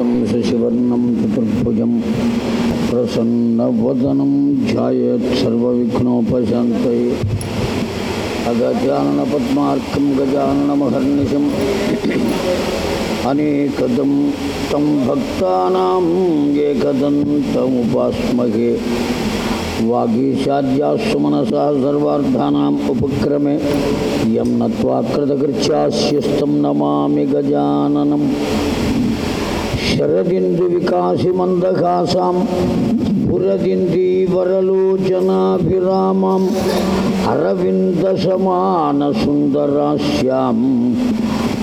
शुक्लं शशिवर्णं चतुर्भुजं प्रसन्नवदनं ध्यायेत् सर्वविघ्नोपशान्तये। अगजाननपद्मार्कं गजाननमहर्निशम्। अनेकदं तं भक्तानां एकदन्तमुपास्महे वागीशाद्यास्तु मनसा सर्वार्थानाम् उपक्रमे। यं नत्वा कृतकृत्यास्यस्तं नमामि गजाननम्। శరదింద్రి వికాసి మందహాసాం పురదింద్రి వరలోచనాభిరామం అరవింద సమాన సుందరాశ్యాం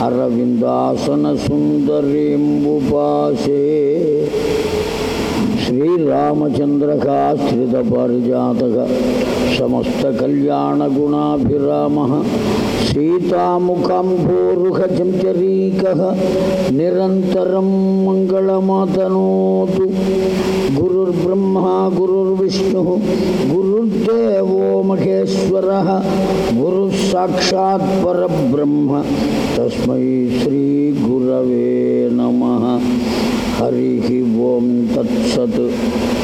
అరవిందాసన సుందరీంబుపాసే శ్రీరామచంద్రకాశ్రిత పరిజాతక समस्तकल्याणगुणाभिरामः सीतामुखाम्भोरुहचञ्चरीकः निरन्तरं मङ्गलमातनोतु गुरुर्ब्रह्मा गुरुर्विष्णुः गुरुर्देवो महेश्वरः गुरुः साक्षात् परब्रह्म तस्मै श्रीगुरवे नमः హరి ఓం తత్సత్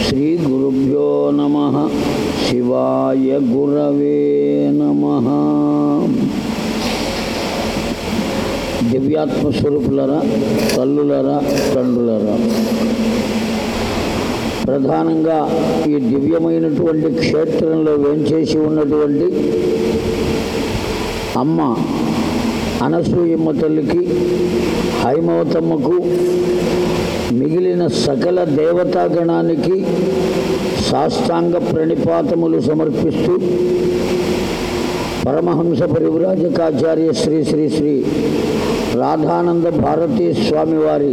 శ్రీ గురుభ్యో నమ శివాయ గురవే నమ దివ్యాత్మస్వరూపులరా తల్లులరా తండ్రులరా। ప్రధానంగా ఈ దివ్యమైనటువంటి క్షేత్రంలో వేంచేసి ఉన్నటువంటి అమ్మ అనసూయమ్మ తల్లికి హైమవతమ్మకు మిగిలిన సకల దేవతాగణానికి సాష్టాంగ ప్రణిపాతములు సమర్పిస్తూ పరమహంస పరివ్రాజకాచార్య శ్రీ శ్రీ శ్రీ రాధానంద భారతీ స్వామివారి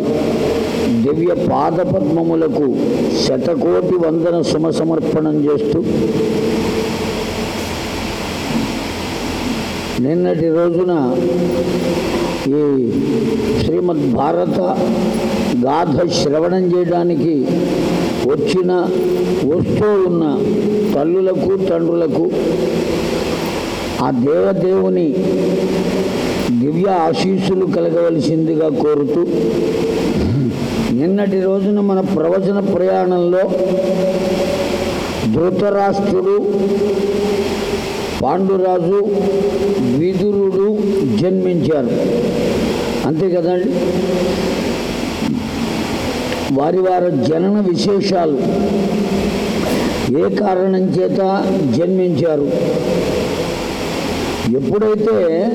దివ్య పాదపద్మములకు శతకోటి వందన సుమసమర్పణం చేస్తూ నిన్నటి రోజున ఈ శ్రీమద్భారత గాథ శ్రవణం చేయడానికి వచ్చిన వస్తూ ఉన్న తల్లులకు తండ్రులకు ఆ దేవదేవుని దివ్య ఆశీస్సులు కలగవలసిందిగా కోరుతూ నిన్నటి రోజున మన ప్రవచన ప్రయాణంలో ధృతరాష్ట్రుడు పాండురాజు విదురుడు జన్మించారు. అంతే కదండి? వారి వారి జనన విశేషాలు. ఏ కారణం చేత జన్మించారు? ఎప్పుడైతే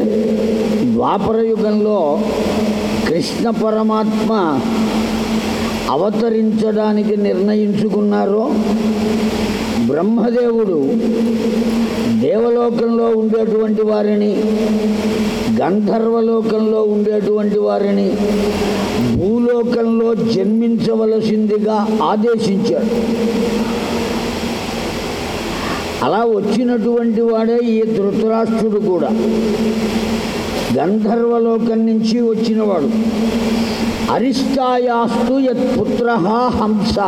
ద్వాపరయుగంలో కృష్ణ పరమాత్మ అవతరించడానికి నిర్ణయించుకున్నారో బ్రహ్మదేవుడు దేవలోకంలో ఉండేటువంటి వారిని గంధర్వలోకంలో ఉండేటువంటి వారిని భూలోకంలో జన్మించవలసిందిగా ఆదేశించాడు అలా వచ్చినటువంటి వాడే ఈ ధృతరాష్ట్రుడు కూడా. గంధర్వలోకం నుంచి వచ్చినవాడు. అరిష్టాయాస్తు యత్పుత్ర హంస.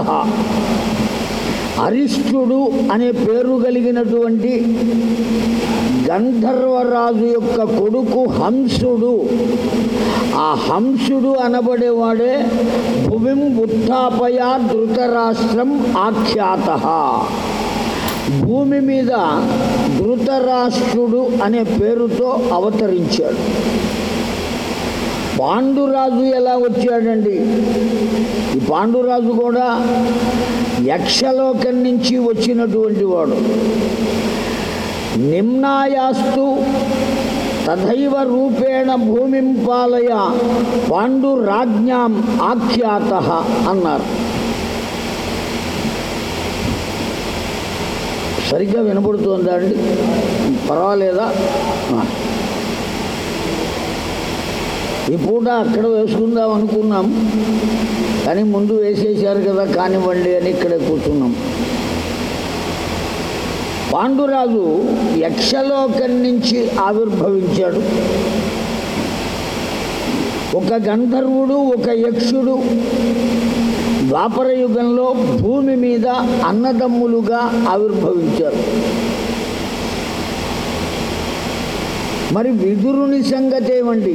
అరిష్టుడు అనే పేరు కలిగినటువంటి గంధర్వరాజు యొక్క కొడుకు హంసుడు. ఆ హంసుడు అనబడేవాడే భువిం ఉత్థాపయ ధృతరాష్ట్రం ఆఖ్యాత. భూమి మీద ధృతరాష్ట్రుడు అనే పేరుతో అవతరించాడు. పాండురాజు ఎలా వచ్చాడండి? ఈ పాండురాజు కూడా యక్షలోకం నుంచి వచ్చినటువంటి వాడు. నిమ్నాయాస్తు తథైవ రూపేణ భూమిం పాలయ పాండురాజ్ఞాం ఆఖ్యాత అన్నారు. సరిగ్గా వినపడుతుందా అండి? పర్వాలేదా? ఈ పూట అక్కడ వేసుకుందాం అనుకున్నాం. కానీ ముందు వేసేసారు కదా కానివ్వండి అని ఇక్కడే కూర్చున్నాం. పాండురాజు యక్షలోకం నుంచి ఆవిర్భవించాడు. ఒక గంధర్వుడు ఒక యక్షుడు ద్వాపర యుగంలో భూమి మీద అన్నదమ్ములుగా ఆవిర్భవించారు. మరి విదురుని సంగతి ఏమండి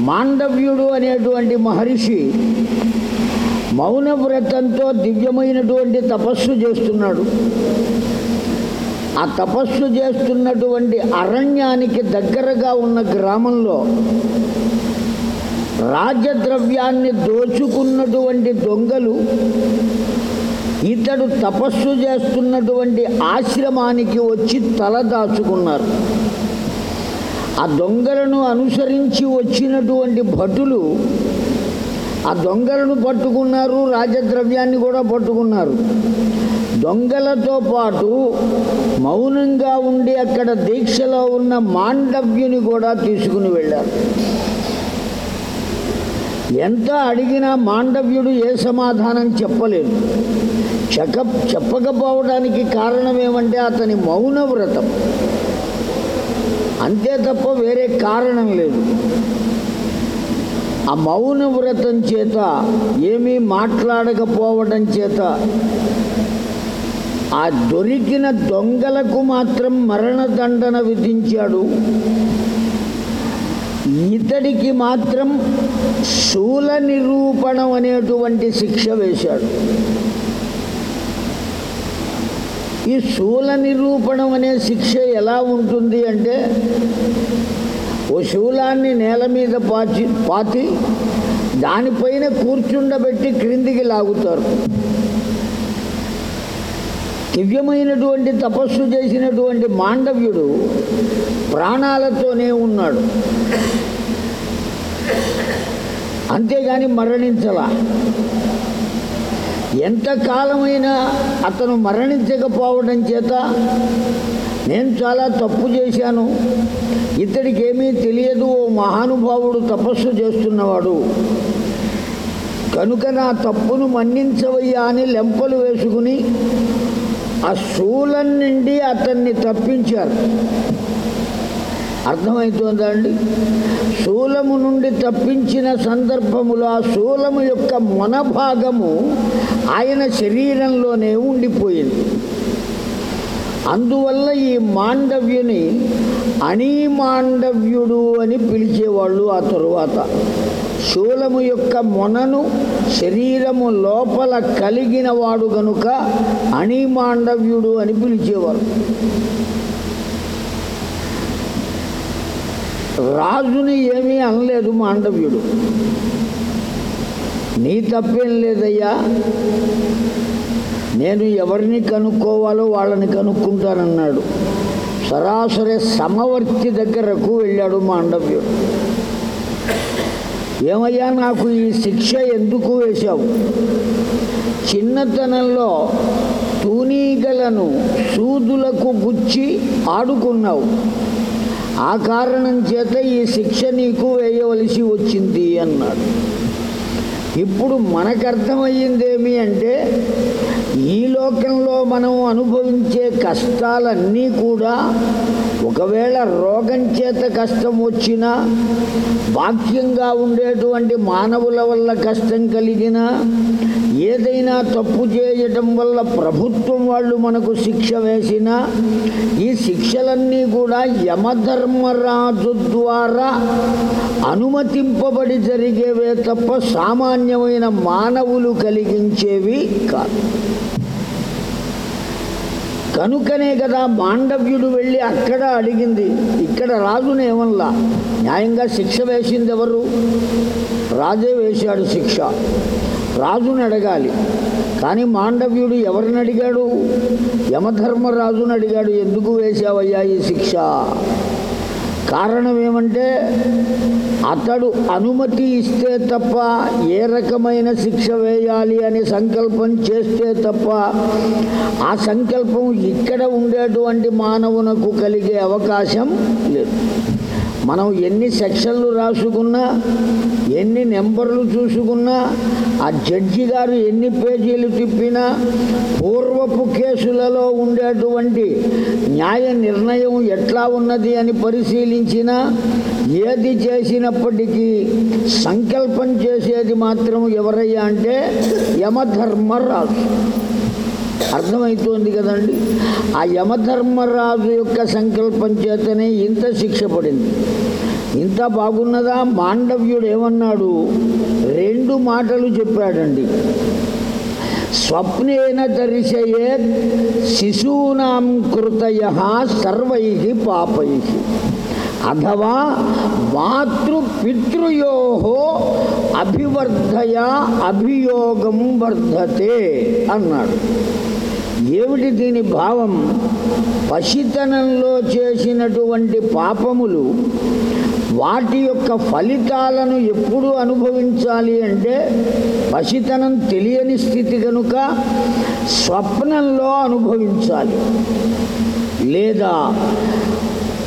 మాండవ్యుడు అనేటువంటి మహర్షి మౌన వ్రతంతో దివ్యమైనటువంటి తపస్సు చేస్తున్నాడు. ఆ తపస్సు చేస్తున్నటువంటి అరణ్యానికి దగ్గరగా ఉన్న గ్రామంలో రాజద్రవ్యాన్ని దోచుకున్నటువంటి దొంగలు ఇతడు తపస్సు చేస్తున్నటువంటి ఆశ్రమానికి వచ్చి తల దాచుకున్నారు. ఆ దొంగలను అనుసరించి వచ్చినటువంటి భటులు ఆ దొంగలను పట్టుకున్నారు రాజద్రవ్యాన్ని కూడా పట్టుకున్నారు. దొంగలతో పాటు మౌనంగా ఉండి అక్కడ దీక్షలో ఉన్న మాండవ్యుని కూడా తీసుకుని వెళ్ళారు. ఎంత అడిగినా మాండవ్యుడు ఏ సమాధానం చెప్పలేదు చెక చెప్పకపోవడానికి కారణం ఏమంటే అతని మౌన వ్రతం అంతే తప్ప వేరే కారణం లేదు. ఆ మౌన వ్రతం చేత ఏమీ మాట్లాడకపోవడం చేత ఆ దొరికిన దొంగలకు మాత్రం మరణదండన విధించాడు. ఇతడికి మాత్రం శూల నిరూపణం అనేటువంటి శిక్ష వేశాడు. ఈ శూల నిరూపణం అనే శిక్ష ఎలా ఉంటుంది అంటే ఓ శూలాన్ని నేల మీద పాచి పాతి దానిపైన కూర్చుండబెట్టి క్రిందికి లాగుతారు. దివ్యమైనటువంటి తపస్సు చేసినటువంటి మాండవ్యుడు ప్రాణాలతోనే ఉన్నాడు. అంతేగాని మరణించలా. ఎంతకాలమైనా అతను మరణించకపోవడం చేత నేను చాలా తప్పు చేశాను. ఇతడికి ఏమీ తెలియదు ఓ మహానుభావుడు తపస్సు చేస్తున్నవాడు. కనుక నా తప్పును మన్నించవయ్యా అని లెంపలు వేసుకుని ఆ శూలం నుండి అతన్ని తప్పించారు. అర్థమవుతుందా అండి శూలము నుండి తప్పించిన సందర్భములో ఆ శూలము యొక్క మనభాగము ఆయన శరీరంలోనే ఉండిపోయింది. అందువల్ల ఈ మాండవ్యుని అణిమాండవ్యుడు అని పిలిచేవాళ్ళు ఆ తరువాత. శూలము యొక్క మొనను శరీరము లోపల కలిగిన వాడు గనుక అణిమాండవ్యుడు అని పిలిచేవారు. రాజుని ఏమీ అనలేదు మాండవ్యుడు. నీ తప్పేం లేదయ్యా? నేను ఎవరిని కనుక్కోవాలో వాళ్ళని కనుక్కుంటానన్నాడు. సరాసరి సమవర్తి దగ్గరకు వెళ్ళాడు మాండవ్యుడు. ఏమయ్యా నాకు ఈ శిక్ష ఎందుకు వేశావు? చిన్నతనంలో తూనీగలను సూదులకు గుచ్చి ఆడుకున్నావు. ఆ కారణం చేత ఈ శిక్ష నీకు వేయవలసి వచ్చింది అన్నాడు. ఇప్పుడు మనకు అర్థమయ్యిందేమి అంటే ఈ లోకంలో మనం అనుభవించే కష్టాలన్నీ కూడా ఒకవేళ రోగం చేత కష్టం వచ్చినా బాక్యంగా ఉండేటువంటి మానవుల వల్ల కష్టం కలిగినా ఏదైనా తప్పు చేయటం వల్ల ప్రభుత్వం వాళ్ళు మనకు శిక్ష వేసినా ఈ శిక్షలన్నీ కూడా యమధర్మరాజు ద్వారా అనుమతింపబడి జరిగేవే తప్ప సామాన్యమైన మానవులు కలిగించేవి కాదు. కనుకనే కదా మాండవ్యుడు వెళ్ళి అక్కడ అడిగింది ఇక్కడ రాజుని ఏమల్లా న్యాయంగా శిక్ష వేసింది ఎవరు రాజే వేశాడు శిక్ష. రాజుని అడగాలి. కానీ మాండవ్యుడు ఎవరిని అడిగాడు? యమధర్మరాజుని అడిగాడు ఎందుకు వేశావయ్యా ఈ శిక్ష? కారణం ఏమంటే అతడు అనుమతి ఇస్తే తప్ప ఏ రకమైన శిక్ష వేయాలి అనే సంకల్పం చేస్తే తప్ప ఆ సంకల్పం ఇక్కడ ఉండేటువంటి మానవునకు కలిగే అవకాశం లేదు. మనం ఎన్ని సెక్షన్లు రాసుకున్నా ఎన్ని నెంబర్లు చూసుకున్నా ఆ జడ్జి గారు ఎన్ని పేజీలు తిప్పినా పూర్వపు కేసులలో ఉండేటువంటి న్యాయ నిర్ణయం ఎట్లా ఉన్నది అని పరిశీలించినా ఏది చేసినప్పటికీ సంకల్పం చేసేది మాత్రం ఎవరయ్యా అంటే యమధర్మరాజు. అర్థమవుతోంది కదండి? ఆ యమధర్మరాజు యొక్క సంకల్పం చేతనే ఇంత శిక్ష పడింది. ఇంత బాగున్నదా? మాండవ్యుడు ఏమన్నాడు? రెండు మాటలు చెప్పాడండి. స్వప్నేన దర్శయే శిశూనాం కృతయ సర్వై పాపై. అథవా మాతృపితృయో అభివర్ధయ అభియోగం వర్ధతే అన్నాడు. ఏమిటి దీని భావం పసితనంలో చేసినటువంటి పాపములు వాటి యొక్క ఫలితాలను ఎప్పుడు అనుభవించాలి అంటే పసితనం తెలియని స్థితి కనుక స్వప్నంలో అనుభవించాలి. లేదా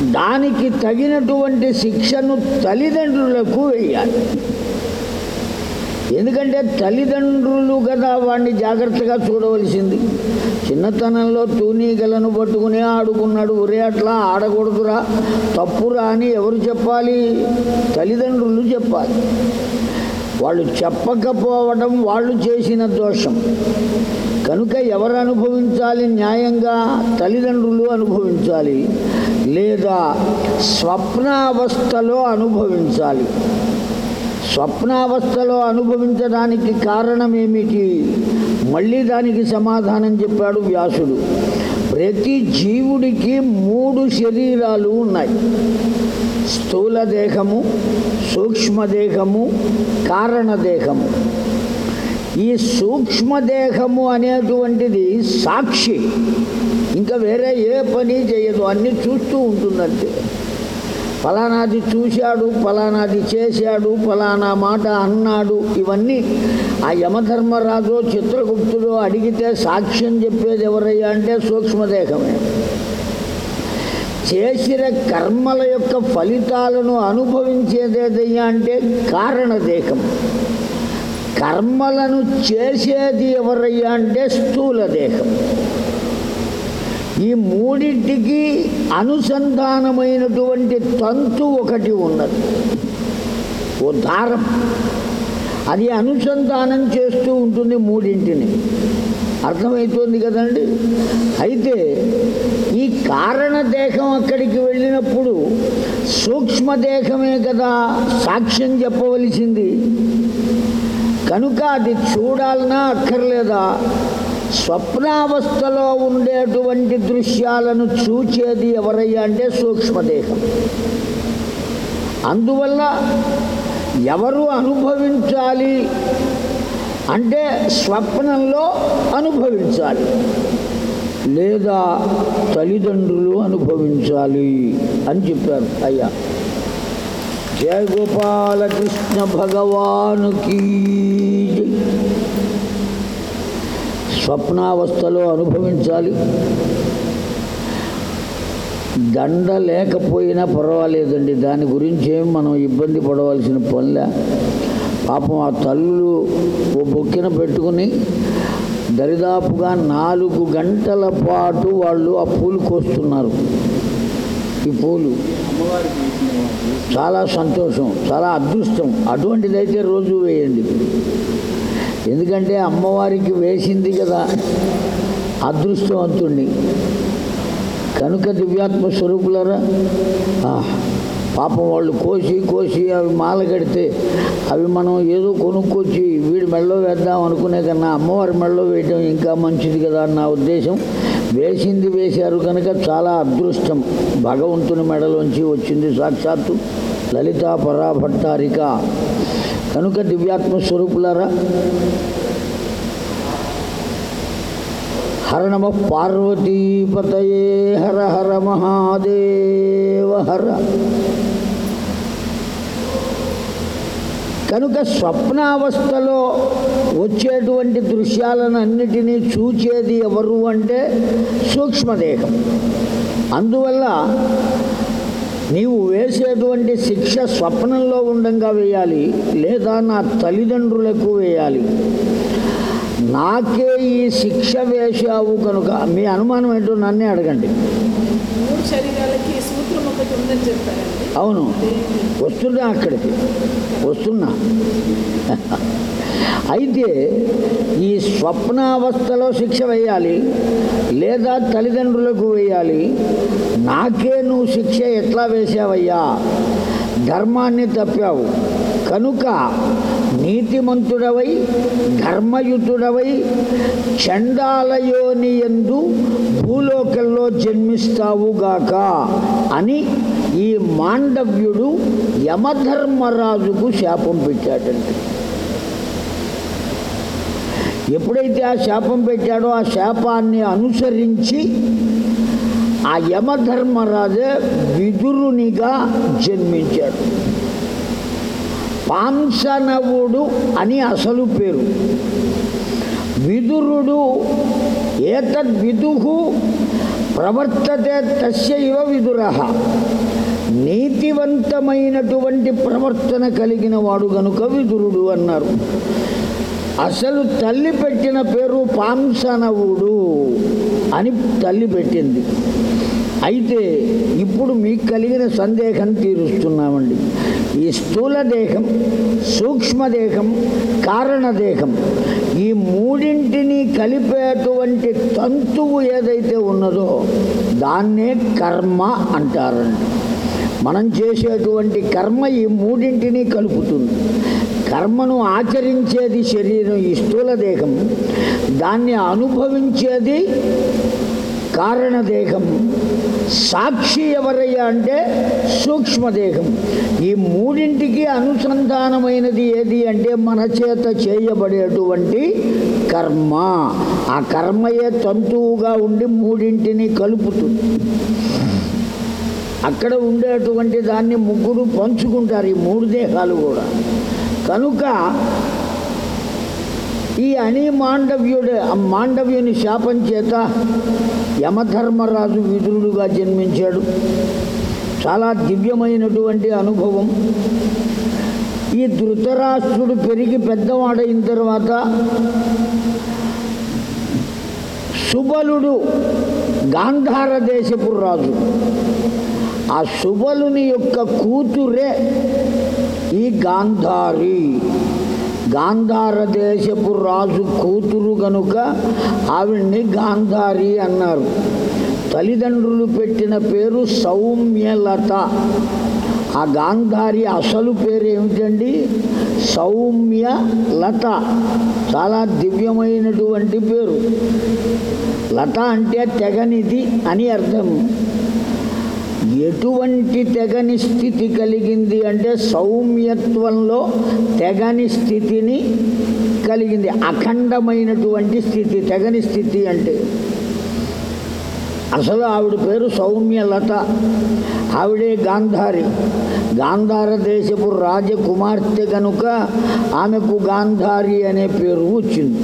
దానికి తగినటువంటి శిక్షను తల్లిదండ్రులకు వేయాలి. ఎందుకంటే తల్లిదండ్రులు కదా వాడిని జాగ్రత్తగా చూడవలసింది. చిన్నతనంలో తూనీగలను పట్టుకుని ఆడుకున్నాడు. ఒరే అట్లా ఆడకూడదురా. తప్పురా అని ఎవరు చెప్పాలి? తల్లిదండ్రులు చెప్పాలి. వాళ్ళు చెప్పకపోవడం వాళ్ళు చేసిన దోషం. కనుక ఎవరు అనుభవించాలి? న్యాయంగా తల్లిదండ్రులు అనుభవించాలి. లేదా స్వప్నావస్థలో అనుభవించాలి. స్వప్నావస్థలో అనుభవించడానికి కారణం ఏమిటి మళ్ళీ దానికి సమాధానం చెప్పాడు వ్యాసుడు. ప్రతి జీవుడికి మూడు శరీరాలు ఉన్నాయి. స్థూల దేహము సూక్ష్మదేహము కారణదేహము ఈ సూక్ష్మదేహము అనేటువంటిది సాక్షి. ఇంకా వేరే ఏ పని చేయదు. అన్నీ చూస్తూ ఉంటుందంటే ఫలానాది చూశాడు ఫలానాది చేశాడు ఫలానా మాట అన్నాడు. ఇవన్నీ ఆ యమధర్మరాజు చిత్రగుప్తుడు అడిగితే సాక్ష్యం చెప్పేది ఎవరయ్యా అంటే సూక్ష్మదేహమే. చేసిన కర్మల యొక్క ఫలితాలను అనుభవించేదేదయ్యా అంటే కారణదేహం. కర్మలను చేసేది ఎవరయ్యా అంటే స్థూల దేహం ఈ మూడింటికి అనుసంధానమైనటువంటి తంతు ఒకటి ఉన్నది. ఓ దారం. అది అనుసంధానం చేస్తూ ఉంటుంది మూడింటిని. అర్థమవుతుంది కదండి? అయితే ఈ కారణదేహం అక్కడికి వెళ్ళినప్పుడు సూక్ష్మదేహమే కదా సాక్ష్యం చెప్పవలసింది. కనుక అది చూడాలన్నా అక్కర్లేదా? స్వప్నావస్థలో ఉండేటువంటి దృశ్యాలను చూచేది ఎవరయ్యా అంటే సూక్ష్మదేహం అందువల్ల ఎవరు అనుభవించాలి అంటే స్వప్నంలో అనుభవించాలి లేదా తల్లిదండ్రులు అనుభవించాలి అని చెప్పారు అయ్యా జయ గోపాలకృష్ణ భగవానుకి జై. స్వప్నావస్థలో అనుభవించాలి. దండ లేకపోయినా పర్వాలేదండి. దాని గురించి ఏం మనం ఇబ్బంది పడవలసిన పనిలే. పాపం ఆ తల్లులు ఓ బొక్కిన పెట్టుకుని దరిదాపుగా నాలుగు గంటల పాటు వాళ్ళు ఆ పూలు కోస్తున్నారు. ఈ పూలు. చాలా సంతోషం చాలా అదృష్టం. అటువంటిదైతే రోజు వేయండి. ఎందుకంటే అమ్మవారికి వేసింది కదా అదృష్టవంతుణ్ణి. కనుక దివ్యాత్మ స్వరూపులరా పాపం వాళ్ళు కోసి కోసి అవి మాల కడితే అవి మనం ఏదో కొనుక్కొచ్చి వీడి మెడలో వేద్దాం అనుకునే కన్నా అమ్మవారి మెడలో వేయటం ఇంకా మంచిది కదా అని నా ఉద్దేశం. వేసింది వేశారు కనుక చాలా అదృష్టం. భగవంతుని మెడలోంచి వచ్చింది సాక్షాత్తు లలితా పరాభట్టారిక. కనుక దివ్యాత్మ స్వరూపులారా హర నమ పార్వతీపతయే హర హర మహాదేవ హర. కనుక స్వప్నావస్థలో వచ్చేటువంటి దృశ్యాలను అన్నిటినీ చూచేది ఎవరు అంటే సూక్ష్మదేహం. అందువల్ల నీవు వేసేటువంటి శిక్ష స్వప్నంలో ఉండంగా వేయాలి లేదా నా తల్లిదండ్రులకు వేయాలి. నాకే ఈ శిక్ష వేశావు కనుక మీ అనుమానం ఏంటో నన్నే అడగండి. అవును. వస్తున్నా అక్కడికి. వస్తున్నా. అయితే ఈ స్వప్నావస్థలో శిక్ష వేయాలి లేదా తల్లిదండ్రులకు వేయాలి. నాకే నువ్వు శిక్ష ఎట్లా వేసావయ్యా ధర్మాన్ని తప్పావు. కనుక నీతిమంతుడవై ధర్మయుతుడవై చండాలయోని ఎందు భూలోకంలో జన్మిస్తావుగాక అని ఈ మాండవ్యుడు యమధర్మరాజుకు శాపం పెట్టాడంటే ఎప్పుడైతే ఆ శాపం పెట్టాడో ఆ శాపాన్ని అనుసరించి ఆ యమధర్మరాజే విదురునిగా జన్మించాడు. పాంసనవుడు అని అసలు పేరు. విదురుడు ఏతద్ విదుహు ప్రవర్తతే తస్య ఇవ విదుర. నీతివంతమైనటువంటి ప్రవర్తన కలిగిన వాడు గనుక విదురుడు అన్నారు. అసలు తల్లి పెట్టిన పేరు పాంసనవుడు అని తల్లి పెట్టింది. అయితే ఇప్పుడు మీకు కలిగిన సందేహం తీరుస్తున్నామండి. ఈ స్థూల దేహం సూక్ష్మదేహం కారణదేహం ఈ మూడింటిని కలిపేటువంటి తంతువు ఏదైతే ఉన్నదో దాన్నే కర్మ అంటారండి. మనం చేసేటువంటి కర్మ ఈ మూడింటిని కలుపుతుంది. కర్మను ఆచరించేది శరీరం ఈ స్థూల దేహం దాన్ని అనుభవించేది కారణదేహం సాక్షి ఎవరయ్యా అంటే సూక్ష్మదేహం ఈ మూడింటికి అనుసంధానమైనది ఏది అంటే మన చేత చేయబడేటువంటి కర్మ. ఆ కర్మయే తంతువుగా ఉండి మూడింటిని కలుపుతుంది. అక్కడ ఉండేటువంటి దాన్ని ముగ్గురు పంచుకుంటారు ఈ మూడు దేహాలు కూడా. కనుక ఈ అని మాండవ్యుడు ఆ మాండవ్యుని శాపం చేత యమధర్మరాజు విదురుడుగా జన్మించాడు. చాలా దివ్యమైనటువంటి అనుభవం. ఈ ధృతరాష్ట్రుడు పెరిగి పెద్దవాడైన తర్వాత సుబలుడు గాంధార దేశపు రాజు. ఆ సుబలుని యొక్క కూతురే ఈ గాంధారి. గాంధార దేశపు రాజు కూతురు గనుక ఆవిడ్ని గాంధారి అన్నారు. తల్లిదండ్రులు పెట్టిన పేరు సౌమ్యలత. ఆ గాంధారి అసలు పేరు ఏమిటండి సౌమ్య లత చాలా దివ్యమైనటువంటి పేరు. లత అంటే తెగనిది అని అర్థం. ఎటువంటి తెగని స్థితి కలిగింది అంటే సౌమ్యత్వంలో తెగని స్థితిని కలిగింది. అఖండమైనటువంటి స్థితి తెగని స్థితి అంటే అసలు ఆవిడ పేరు సౌమ్యలత ఆవిడే గాంధారి. గాంధార దేశపు రాజకుమార్తె కనుక ఆమెకు గాంధారి అనే పేరు వచ్చింది.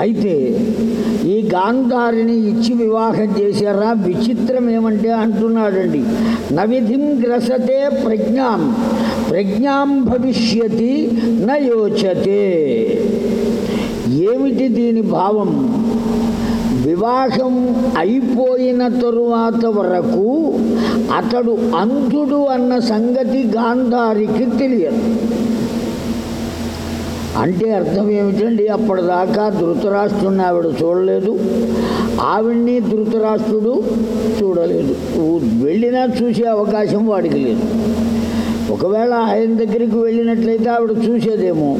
అయితే ఈ గాంధారిని ఇచ్చి వివాహం చేశారా? విచిత్రం ఏమంటే అంటున్నాడండి. నవిధిం గ్రసతే ప్రజ్ఞాం. ప్రజ్ఞాం భవిష్యతి నయోచతే ఏమిటి దీని భావం? వివాహం అయిపోయిన తరువాత వరకు అతడు అంధుడు అన్న సంగతి గాంధారికి తెలియదు. అంటే అర్థం ఏమిటండి? అప్పటిదాకా ధృతరాష్ట్రుడిని ఆవిడ చూడలేదు. ఆవిడ్ని ధృతరాష్ట్రుడు చూడలేదు. వెళ్ళినా చూసే అవకాశం వాడికి లేదు. ఒకవేళ ఆయన దగ్గరికి వెళ్ళినట్లయితే ఆవిడ చూసేదేమో.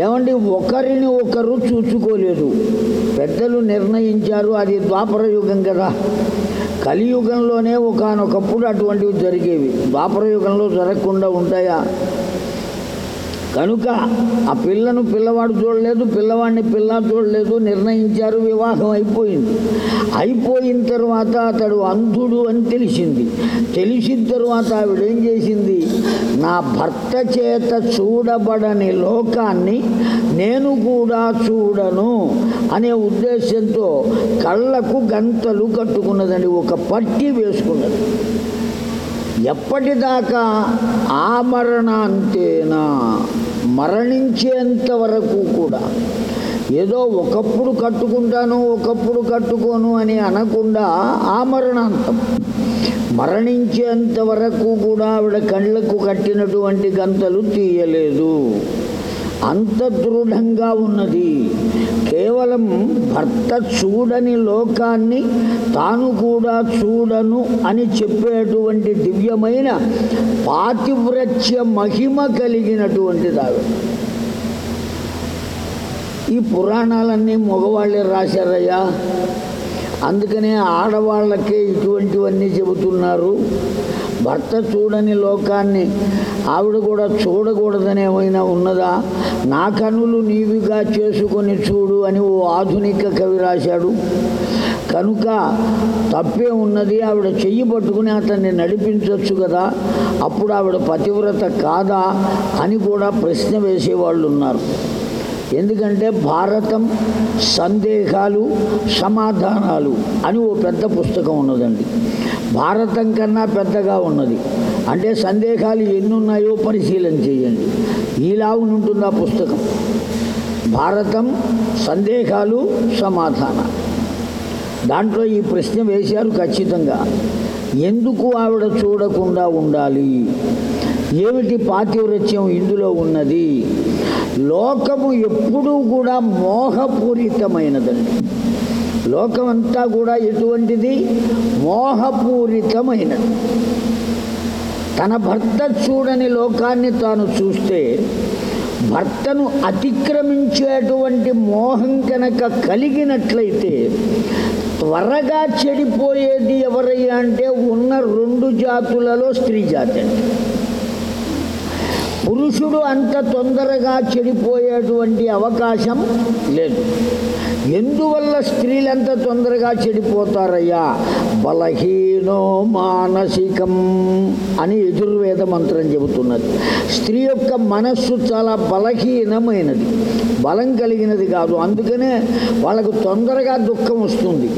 ఏమండి? ఒకరిని ఒకరు చూసుకోలేదు పెద్దలు నిర్ణయించారు అది ద్వాపర యుగం కదా. కలియుగంలోనే ఒకనొకప్పుడు అటువంటివి జరిగేవి. ద్వాపర యుగంలో జరగకుండా ఉంటాయా? కనుక ఆ పిల్లను పిల్లవాడు చూడలేదు పిల్లవాడిని పిల్ల చూడలేదు నిర్ణయించారు వివాహం అయిపోయింది. అయిపోయిన తర్వాత అతడు అంధుడు అని తెలిసింది. తెలిసిన తర్వాత ఆవిడ ఏం చేసింది? నా భర్త చేత చూడబడని లోకాన్ని నేను కూడా చూడను అనే ఉద్దేశంతో కళ్ళకు గంతలు కట్టుకున్నదండి ఒక పట్టి వేసుకున్నది. ఎప్పటిదాకా ఆమరణ అంతేనా? మరణించేంత వరకు కూడా ఏదో ఒకప్పుడు కట్టుకుంటాను ఒకప్పుడు కట్టుకోను అని అనకుండా ఆ మరణాంతం. మరణించేంత వరకు కూడా ఆవిడ కళ్ళకు కట్టినటువంటి గంతలు తీయలేదు. అంత దృఢంగా ఉన్నది. కేవలం భర్త చూడని లోకాన్ని తాను కూడా చూడను అని చెప్పేటువంటి దివ్యమైన పాతివ్రత్య మహిమ కలిగినటువంటిది ఆవిడ ఈ పురాణాలన్నీ మగవాళ్ళే రాశారయ్యా. అందుకనే ఆడవాళ్ళకే ఇటువంటివన్నీ చెబుతున్నారు. భర్త చూడని లోకాన్ని ఆవిడ కూడా చూడకూడదనేమైనా ఉన్నదా? నా కనులు నీవిగా చేసుకొని చూడు అని ఓ ఆధునిక కవి రాశాడు. కనుక తప్పే ఉన్నది ఆవిడ చెయ్యి పట్టుకుని అతన్ని నడిపించవచ్చు కదా? అప్పుడు ఆవిడ పతివ్రత కాదా అని కూడా ప్రశ్న వేసేవాళ్ళు ఉన్నారు ఎందుకంటే భారతం సందేహాలు సమాధానాలు అని ఓ పెద్ద పుస్తకం ఉన్నదండి. భారతం కన్నా పెద్దగా ఉన్నది. అంటే సందేహాలు ఎన్ని ఉన్నాయో పరిశీలన చేయండి. ఈలాగు ఉంటుంది ఆ పుస్తకం? భారతం సందేహాలు సమాధాన. దాంట్లో ఈ ప్రశ్న వేశారు ఖచ్చితంగా. ఎందుకు ఆవిడ చూడకుండా ఉండాలి? ఏమిటి పాతివ్రత్యం ఇందులో ఉన్నది? లోకము ఎప్పుడూ కూడా మోహపూరితమైనదండి. లోకమంతా కూడా ఎటువంటిది? మోహపూరితమైనది. తన భర్త చూడని లోకాన్ని తాను చూస్తే భర్తను అతిక్రమించేటువంటి మోహం కనుక కలిగినట్లయితే త్వరగా చెడిపోయేది ఎవరయ్యా అంటే ఉన్న రెండు జాతులలో స్త్రీ జాతి. పురుషుడు అంత తొందరగా చెడిపోయేటువంటి అవకాశం లేదు. ఎందువల్ల స్త్రీలు తొందరగా చెడిపోతారయ్యా? బలహీనో మానసికం అని యజుర్వేద మంత్రం చెబుతున్నది. స్త్రీ యొక్క మనస్సు చాలా బలహీనమైనది. బలం కలిగినది కాదు. అందుకనే వాళ్ళకు తొందరగా దుఃఖం వస్తుంది.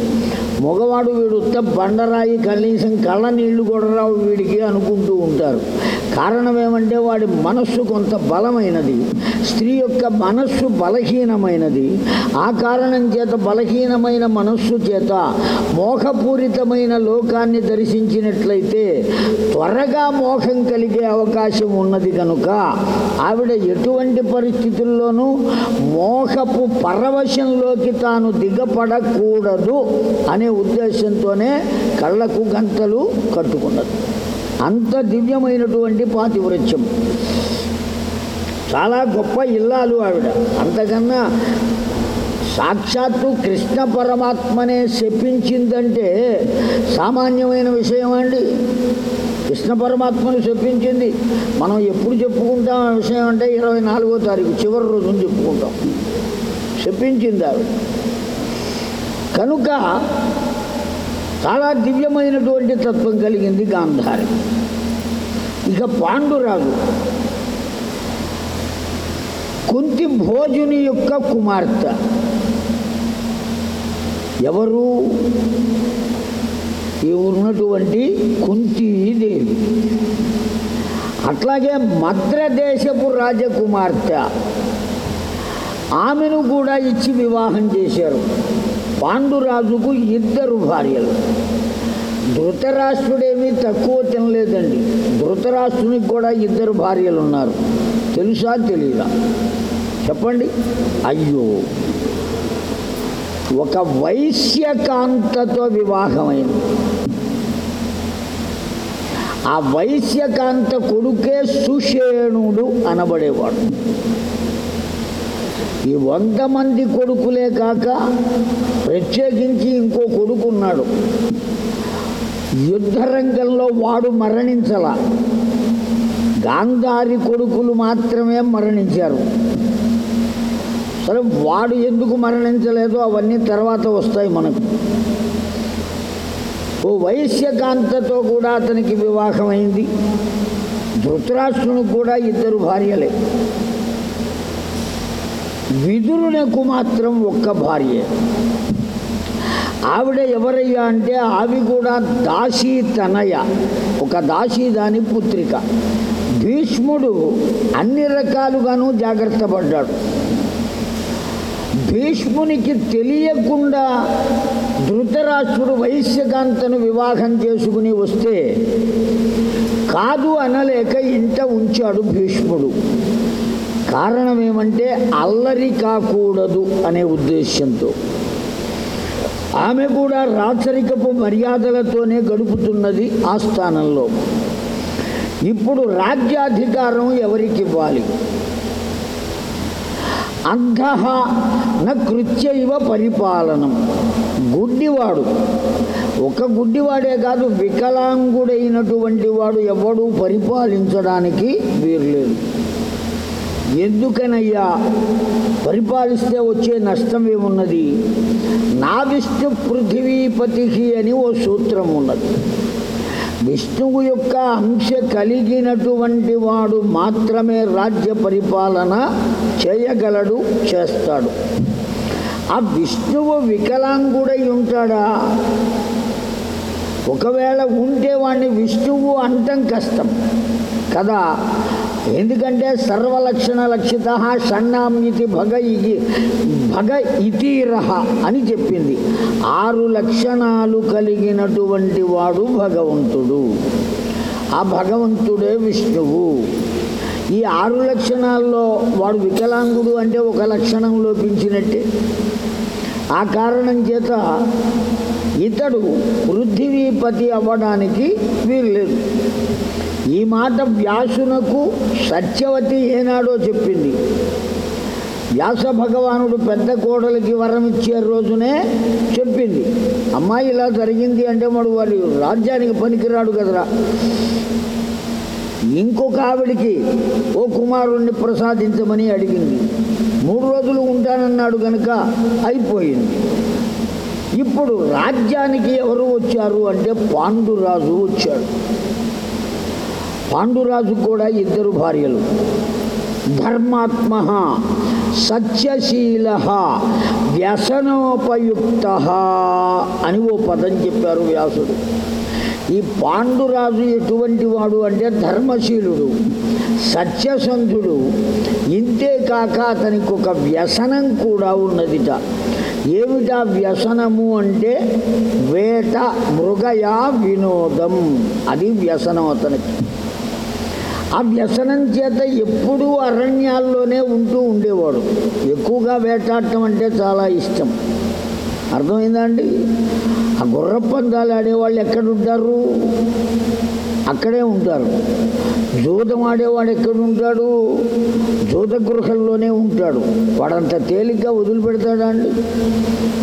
మగవాడు వీడు ఉత్త బండరాయి కనీసం కళ్ళ నీళ్ళు కూడా రావు వీడికి అనుకుంటూ ఉంటారు. కారణం ఏమంటే వాడి మనస్సు కొంత బలమైనది. స్త్రీ యొక్క మనస్సు బలహీనమైనది. ఆ కారణం చేత బలహీనమైన మనస్సు చేత మోహపూరితమైన లోకాన్ని దర్శించినట్లయితే త్వరగా మోహం కలిగే అవకాశం ఉన్నది కనుక ఆవిడ ఎటువంటి పరిస్థితుల్లోనూ మోహపు పరవశంలోకి తాను దిగపడకూడదు అనే ఉద్దేశంతోనే కళ్ళకు గంతలు కట్టుకున్నది. అంత దివ్యమైనటువంటి పాతివృత్యం చాలా గొప్ప ఇల్లాలు ఆవిడ. అంతకన్నా సాక్షాత్తు కృష్ణ పరమాత్మనే శపించిందంటే సామాన్యమైన విషయం అండి. కృష్ణ పరమాత్మను చెప్పించింది. మనం ఎప్పుడు చెప్పుకుంటాం ఆ విషయం అంటే ఇరవై నాలుగో తారీఖు చివరి రోజున చెప్పుకుంటాం. చెప్పించింది ఆవిడ. కనుక చాలా దివ్యమైనటువంటి తత్వం కలిగింది గాంధారి. ఇక పాండురాజు. కుంతి భోజుని యొక్క కుమార్తె. ఎవరు? ఈ ఉన్నటువంటి కుంతీదేవి అట్లాగే మద్రదేశపు రాజకుమార్తె. ఆమెను కూడా ఇచ్చి వివాహం చేశారు. పాండురాజుకు ఇద్దరు భార్యలు. ధృతరాష్ట్రుడేమీ తక్కువ తినలేదండి. ధృతరాష్ట్రునికి కూడా ఇద్దరు భార్యలు ఉన్నారు తెలుసా తెలీదా? చెప్పండి. అయ్యో. ఒక వైశ్యకాంతతో వివాహమైంది. ఆ వైశ్యకాంత కొడుకే సుషేణుడు అనబడేవాడు. ఈ వంద మంది కొడుకులే కాక ప్రత్యేకించి ఇంకో కొడుకున్నాడు. యుద్ధరంగంలో వాడు మరణించలా. గాంధారి కొడుకులు మాత్రమే మరణించారు. సరే వాడు ఎందుకు మరణించలేదో అవన్నీ తర్వాత వస్తాయి మనకు. ఓ వైశ్యకాంతతో కూడా అతనికి వివాహమైంది ధృతరాష్ట్రుని కూడా ఇద్దరు భార్యలే. విదురునకు మాత్రం ఒక్క భార్య. ఆవిడ ఎవరయ్యా అంటే ఆవి కూడా దాసీ తనయ ఒక దాసీ దాని పుత్రిక. భీష్ముడు అన్ని రకాలుగాను జాగ్రత్త పడ్డాడు భీష్మునికి తెలియకుండా ధృతరాష్ట్రుడు వైశ్యకాంతను వివాహం చేసుకుని వస్తే కాదు అనలేక ఇంట ఉంచాడు భీష్ముడు. కారణం ఏమంటే అల్లరి కాకూడదు అనే ఉద్దేశంతో ఆమె కూడా రాచరికపు మర్యాదలతోనే గడుపుతున్నది ఆ స్థానంలో. ఇప్పుడు రాజ్యాధికారం ఎవరికి ఇవ్వాలి? అంధ న కృత్యైవ పరిపాలనం. గుడ్డివాడు. ఒక గుడ్డివాడే కాదు వికలాంగుడైనటువంటి వాడు ఎవడు పరిపాలించడానికి వీర్లేదు ఎందుకనయ్యా? పరిపాలిస్తే వచ్చే నష్టం ఏమున్నది? నా విష్ణు పృథివీపతి అని ఓ సూత్రం ఉన్నది. విష్ణువు యొక్క అంశ కలిగినటువంటి వాడు మాత్రమే రాజ్య పరిపాలన చేయగలడు చేస్తాడు. ఆ విష్ణువు వికలాంగుడై ఉంటాడా? ఒకవేళ ఉంటే వాడిని విష్ణువు అంటం కష్టం. కదా? ఎందుకంటే సర్వలక్షణ లక్షిత షణ్ణామితి భగ ఇగి భగ ఇతీరహ అని చెప్పింది. ఆరు లక్షణాలు కలిగినటువంటి వాడు భగవంతుడు. ఆ భగవంతుడే విష్ణువు. ఈ ఆరు లక్షణాల్లో వాడు వికలాంగుడు అంటే ఒక లక్షణం లోపించినట్టే ఆ కారణం చేత ఇతడు పృథివీపతి అవ్వడానికి వీల్లేదు. ఈ మాట వ్యాసునకు సత్యవతి ఏనాడో చెప్పింది. వ్యాస భగవానుడు పెద్ద కోడలికి వరం ఇచ్చే రోజునే చెప్పింది. అమ్మాయి ఇలా జరిగింది అంటే మరి వాడు రాజ్యానికి పనికిరాడు కదరా. ఇంకొక ఆవిడికి ఓ కుమారుణ్ణి ప్రసాదించమని అడిగింది. మూడు రోజులు ఉంటానన్నాడు కనుక అయిపోయింది. ఇప్పుడు రాజ్యానికి ఎవరు వచ్చారు అంటే పాండురాజు వచ్చాడు. పాండురాజు కూడా ఇద్దరు భార్యలు. ధర్మాత్మ సత్యశీల వ్యసనోపయుక్త అని ఓ పదం చెప్పారు వ్యాసుడు. ఈ పాండురాజు ఎటువంటి వాడు అంటే ధర్మశీలుడు సత్యసంధుడు. ఇంతేకాక అతనికి ఒక వ్యసనం కూడా ఉన్నదిట. ఏమిటా వ్యసనము అంటే వేట మృగయా వినోదం. అది వ్యసనం అతనికి. ఆ వ్యసనం చేత ఎప్పుడూ అరణ్యాల్లోనే ఉంటూ ఉండేవాడు. ఎక్కువగా వేటాడటం అంటే చాలా ఇష్టం. అర్థమైందా అండి? ఆ గుర్ర పందాలు ఆడేవాళ్ళు ఎక్కడుంటారు? అక్కడే ఉంటారు. జూదం ఆడేవాడు ఎక్కడుంటాడు జూద గృహంలోనే ఉంటాడు. వాడంత తేలిగ్గా వదిలిపెడతాడా అండి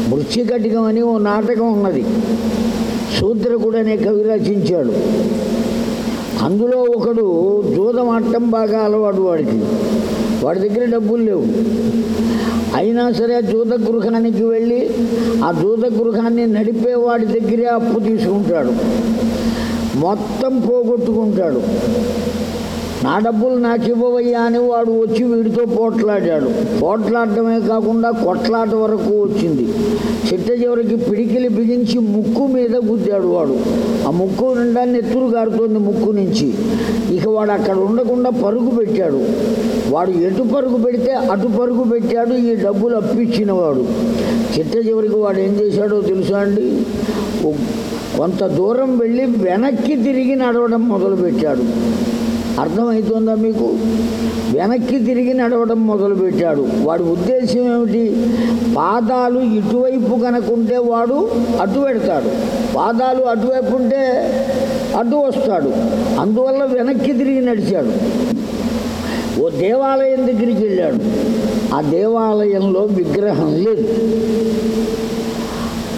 మృత్యుకటికం అని ఓ నాటకం ఉన్నది. శూద్రకుడు అనే కవి రచించాడు. అందులో ఒకడు జూదం ఆడటం బాగా అలవాటు వాడికి. వాడి దగ్గర డబ్బులు లేవు. అయినా సరే జూద గృహానికి వెళ్ళి ఆ జూద గృహాన్ని నడిపే వాడి దగ్గరే అప్పు తీసుకుంటాడు. మొత్తం పోగొట్టుకుంటాడు. నా డబ్బులు నాకు ఇవ్వవయ్యా అని వాడు వచ్చి వీడితో పోట్లాడాడు. పోట్లాడటమే కాకుండా కొట్లాట వరకు వచ్చింది. చిట్ట చివరికి పిడికిలి బిగించి ముక్కు మీద గుద్దాడు వాడు. ఆ ముక్కు నిండా నెత్తురు గారుతోంది ముక్కు నుంచి. ఇక వాడు అక్కడ ఉండకుండా పరుగు పెట్టాడు. వాడు ఎటు పరుగు పెడితే అటు పరుగు పెట్టాడు ఈ డబ్బులు అప్పిచ్చినవాడు చిట్ట చివరికి వాడు ఏం చేశాడో తెలుసా అండి? కొంత దూరం వెళ్ళి వెనక్కి తిరిగి నడవడం మొదలుపెట్టాడు. అర్థమవుతుందా మీకు? వెనక్కి తిరిగి నడవడం మొదలుపెట్టాడు. వాడి ఉద్దేశం ఏమిటి? పాదాలు ఇటువైపు కనుకుంటే వాడు అటు పెడతాడు పాదాలు అటువైపు ఉంటే అడ్డు వస్తాడు. అందువల్ల వెనక్కి తిరిగి నడిచాడు. ఓ దేవాలయం దగ్గరికి వెళ్ళాడు. ఆ దేవాలయంలో విగ్రహం లేదు.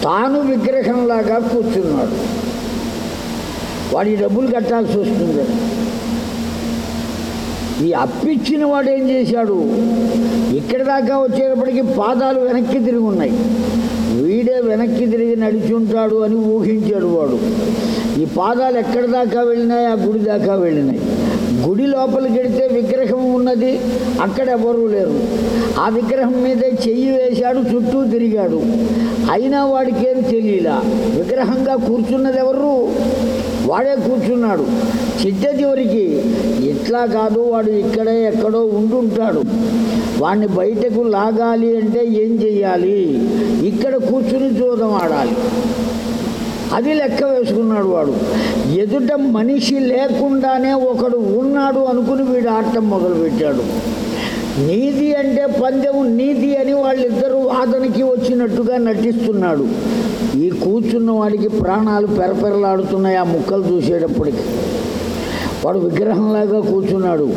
తాను విగ్రహంలాగా కూర్చున్నాడు. వాడి డబ్బులు కట్టాల్సి వస్తుంది. ఈ అప్పిచ్చిన వాడు ఏం చేశాడు? ఇక్కడి దాకా వచ్చేటప్పటికి పాదాలు వెనక్కి తిరిగి ఉన్నాయి. వీడే వెనక్కి తిరిగి నడిచి ఉంటాడు అని ఊహించాడు వాడు. ఈ పాదాలు ఎక్కడి దాకా వెళ్ళినాయి? ఆ గుడి దాకా వెళ్ళినాయి. గుడి లోపలికి వెడితే విగ్రహం ఉన్నది. అక్కడ ఎవరూ లేరు. ఆ విగ్రహం మీదే చెయ్యి వేశాడు చుట్టూ తిరిగాడు. అయినా వాడికేం తెలియలా? విగ్రహంగా కూర్చున్నది ఎవరు? వాడే కూర్చున్నాడు. చిట్ట చివరికి ఇట్లా కాదు వాడు ఇక్కడే ఎక్కడో ఉండుంటాడు. వాడిని బయటకు లాగాలి అంటే ఏం చెయ్యాలి? ఇక్కడ కూర్చుని జోదం ఆడాలి. అది లెక్క వేసుకున్నాడు వాడు. ఎదుట మనిషి లేకుండానే ఒకడు ఉన్నాడు అనుకుని వీడు ఆడటం మొదలుపెట్టాడు. నీది అంటే పందెం నీది అని వాళ్ళిద్దరూ వాదనకి వచ్చినట్టుగా నటిస్తున్నాడు. ఈ కూర్చున్న వాడికి ప్రాణాలు పెరపెరలాడుతున్నాయి ఆ ముక్కలు చూసేటప్పటికి. వాడు విగ్రహంలాగా కూర్చున్నాడు.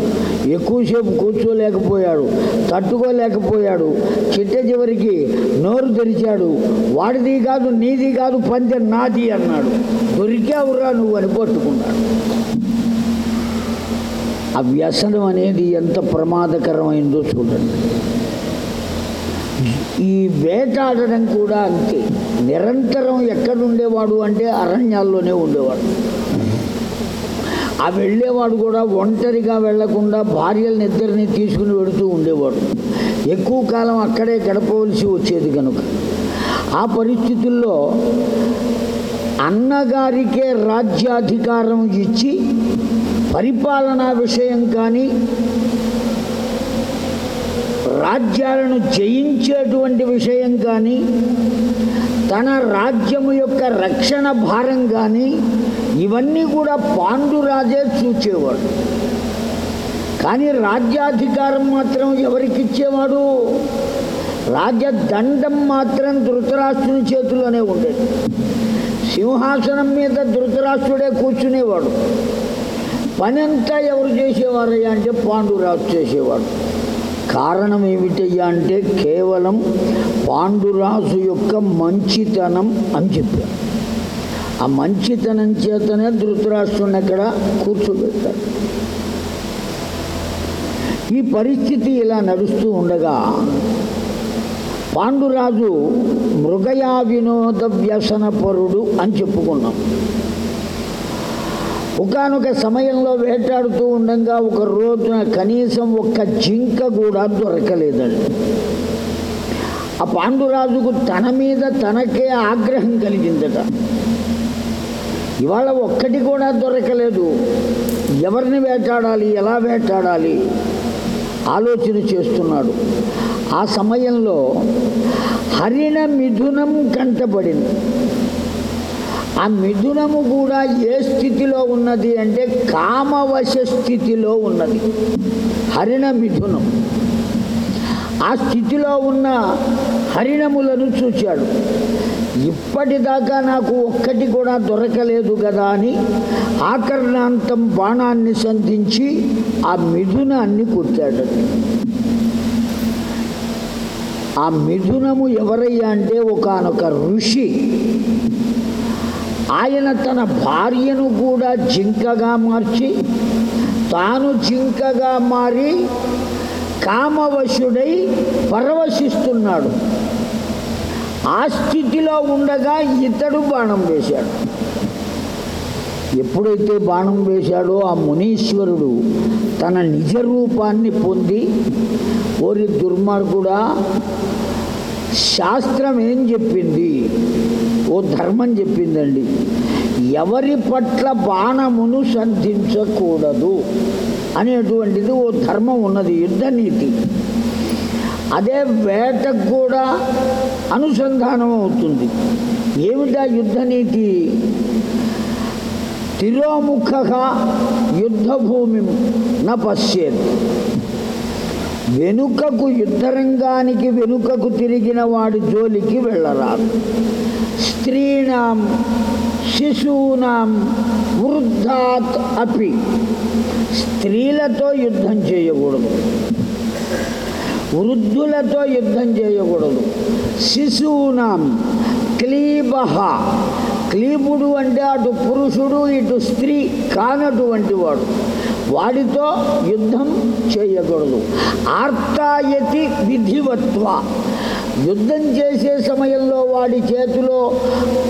ఎక్కువసేపు కూర్చోలేకపోయాడు. తట్టుకోలేకపోయాడు. చిట్ట చివరికి నోరు తెరిచాడు. వాడిది కాదు నీది కాదు పందెం నాది అన్నాడు. దొరికావురా నువ్వు అని పట్టుకున్నాడు. ఆ వ్యసనం అనేది ఎంత ప్రమాదకరమైందో చూడండి. ఈ వేటాడడం కూడా అంతే. నిరంతరం ఎక్కడుండేవాడు అంటే అరణ్యాల్లోనే ఉండేవాడు. ఆ వెళ్ళేవాడు కూడా ఒంటరిగా వెళ్ళకుండా భార్యలను ఇద్దరిని తీసుకుని వెళుతూ ఉండేవాడు. ఎక్కువ కాలం అక్కడే గడపవలసి వచ్చేది కనుక ఆ పరిస్థితుల్లో అన్నగారికే రాజ్యాధికారం ఇచ్చి పరిపాలనా విషయం కానీ రాజ్యాలను జయించేటువంటి విషయం కానీ తన రాజ్యము యొక్క రక్షణ భారం కానీ ఇవన్నీ కూడా పాండురాజే చూచేవాడు. కానీ రాజ్యాధికారం మాత్రం ఎవరికి ఇచ్చేవాడు రాజ్యదండం మాత్రం ధృతరాష్ట్రుని చేతిలోనే ఉండేది. సింహాసనం మీద ధృతరాష్ట్రుడే కూర్చునేవాడు. పనంతా ఎవరు చేసేవారయ్యా అంటే పాండురాజు చేసేవాడు. కారణం ఏమిటయ్యా అంటే కేవలం పాండురాజు యొక్క మంచితనం అని చెప్పారు. ఆ మంచితనం చేతనే ధృతరాష్ట్రుని అక్కడ కూర్చోబెట్టారు. ఈ పరిస్థితి ఇలా నడుస్తూ ఉండగా పాండురాజు మృగయా వినోద వ్యసన పరుడు అని చెప్పుకున్నాం. ఒకనొక సమయంలో వేటాడుతూ ఉండగా ఒక రోజున కనీసం ఒక్క జింక కూడా దొరకలేదండి ఆ పాండురాజుకు తన మీద తనకే ఆగ్రహం కలిగిందట. ఇవాళ ఒక్కటి కూడా దొరకలేదు. ఎవరిని వేటాడాలి ఎలా వేటాడాలి? ఆలోచన చేస్తున్నాడు. ఆ సమయంలో హరిణ మిథునం కంటపడింది. ఆ మిథునము కూడా ఏ స్థితిలో ఉన్నది అంటే కామవశ స్థితిలో ఉన్నది. హరిణ మిథునం. ఆ స్థితిలో ఉన్న హరిణములను చూశాడు ఇప్పటిదాకా నాకు ఒక్కటి కూడా దొరకలేదు కదా అని ఆకర్ణాంతం బాణాన్ని సంధించి ఆ మిథునాన్ని కుట్టాడు. ఆ మిథునము ఎవరయ్యా అంటే ఒకనొక ఋషి. ఆయన తన భార్యను కూడా జింకగా మార్చి తాను జింకగా మారి కామవశుడై పరవశిస్తున్నాడు. ఆ స్థితిలో ఉండగా ఇతడు బాణం వేశాడు. ఎప్పుడైతే బాణం వేశాడో ఆ మునీశ్వరుడు తన నిజ రూపాన్ని పొంది ఓరి దుర్మార్గుడా శాస్త్రం ఏం చెప్పింది? ఓ ధర్మం చెప్పిందండి. ఎవరి పట్ల బాణమును సంధించకూడదు అనేటువంటిది ఓ ధర్మం ఉన్నది యుద్ధ నీతి. అదే వేటకు కూడా అనుసంధానం అవుతుంది. ఏమిటా యుద్ధ నీతి? తిరోముఖ యుద్ధభూమి న పశ్చేత్ వెనుకకు యుద్ధరంగానికి వెనుకకు తిరిగిన వాడి జోలికి వెళ్ళరాదు. స్త్రీణం శిశూనాం వృద్ధాత్ అపి. స్త్రీలతో యుద్ధం చేయకూడదు. వృద్ధులతో యుద్ధం చేయకూడదు. శిశూనాం క్లీబహ. క్లీబుడు అంటే అటు పురుషుడు ఇటు స్త్రీ కానటువంటి వాడు. వాడితో యుద్ధం చేయకూడదు. ఆర్తాయతి విధివత్వ. యుద్ధం చేసే సమయంలో వాడి చేతిలో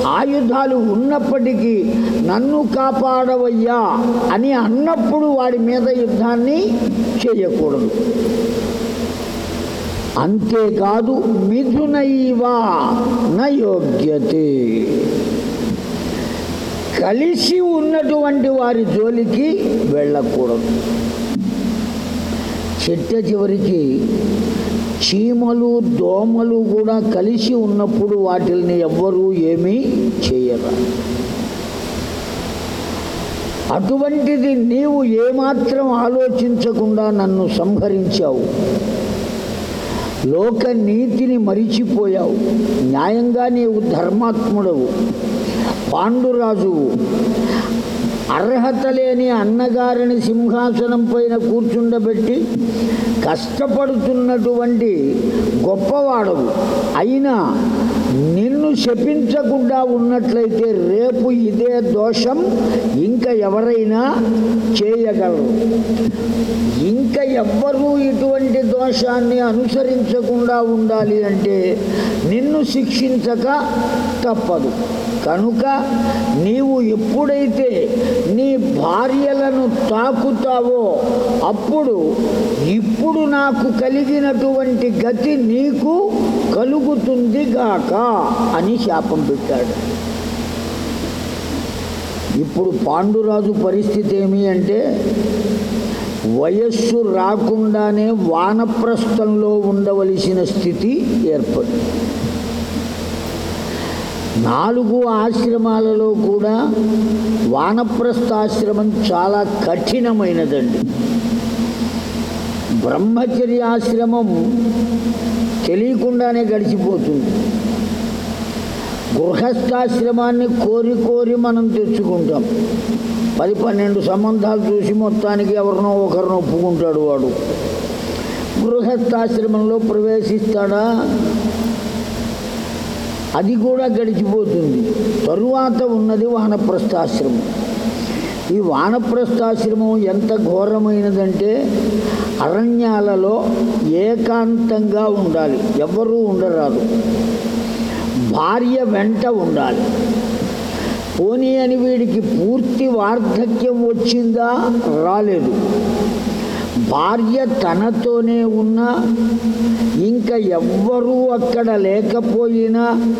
ఆయుధాలు ఉన్నప్పటికీ నన్ను కాపాడవయ్యా అని అన్నప్పుడు వాడి మీద యుద్ధాన్ని చేయకూడదు. అంతేకాదు మిథునైవా నయోగ్యతే కలిసి ఉన్నటువంటి వారి జోలికి వెళ్ళకూడదు. చిట్ట చివరికి చీమలు దోమలు కూడా కలిసి ఉన్నప్పుడు వాటిల్ని ఎవ్వరూ ఏమీ చేయరా. అటువంటిది నీవు ఏమాత్రం ఆలోచించకుండా నన్ను సంహరించావు. లోక నీతిని మరిచిపోయావు. న్యాయంగా నీవు ధర్మాత్ముడవు. పాండురాజువు. అర్హత లేని అన్నగారిని సింహాసనం పైన కూర్చుండబెట్టి కష్టపడుతున్నటువంటి గొప్పవాడవు అయినా నిన్ను శపించకుండా ఉన్నట్లయితే రేపు ఇదే దోషం ఇంకా ఎవరైనా చేయగలరు. ఇంకా ఎవ్వరూ ఇటువంటి దోషాన్ని అనుసరించకుండా ఉండాలి అంటే నిన్ను శిక్షించక తప్పదు. కనుక నీవు ఎప్పుడైతే నీ భార్యలను తాకుతావో అప్పుడు ఇప్పుడు నాకు కలిగినటువంటి గతి నీకు కలుగుతుంది గాక అని శాపం పెట్టాడు. ఇప్పుడు పాండురాజు పరిస్థితి ఏమి అంటే వయస్సు రాకుండానే వానప్రస్థంలో ఉండవలసిన స్థితి ఏర్పడింది నాలుగు ఆశ్రమాలలో కూడా వానప్రస్థాశ్రమం చాలా కఠినమైనదండి. బ్రహ్మచర్య ఆశ్రమం తెలియకుండానే గడిచిపోతుంది. గృహస్థాశ్రమాన్ని కోరి కోరి మనం తెచ్చుకుంటాం. పది పన్నెండు సంబంధాలు చూసి మొత్తానికి ఎవరినో ఒకరిని ఒప్పుకుంటాడు వాడు. గృహస్థాశ్రమంలో ప్రవేశిస్తాడా? అది కూడా గడిచిపోతుంది. తరువాత ఉన్నది వానప్రస్థాశ్రమం. ఈ వానప్రస్థాశ్రమం ఎంత ఘోరమైనదంటే అరణ్యాలలో ఏకాంతంగా ఉండాలి. ఎవరూ ఉండరాదు. భార్య వెంట ఉండాలి. పోనీ అని వీడికి పూర్తి వార్ధక్యం వచ్చిందా? రాలేదు. భార్య తనతోనే ఉన్నా ఇంకా ఎవ్వరూ అక్కడ లేకపోయినా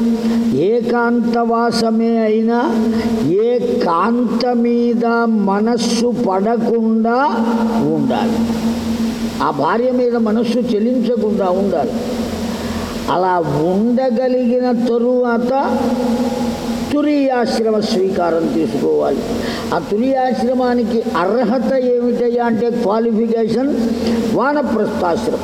ఏకాంతవాసమే అయినా ఏ కాంత మీద మనస్సు పడకుండా ఉండాలి. ఆ భార్య మీద మనస్సు చెలించకుండా ఉండాలి. అలా ఉండగలిగిన తరువాత తురియాశ్రమ స్వీకారం తీసుకోవాలి. ఆ తురియాశ్రమానికి అర్హత ఏమిటయ్యా అంటే క్వాలిఫికేషన్ వానప్రస్థాశ్రమం.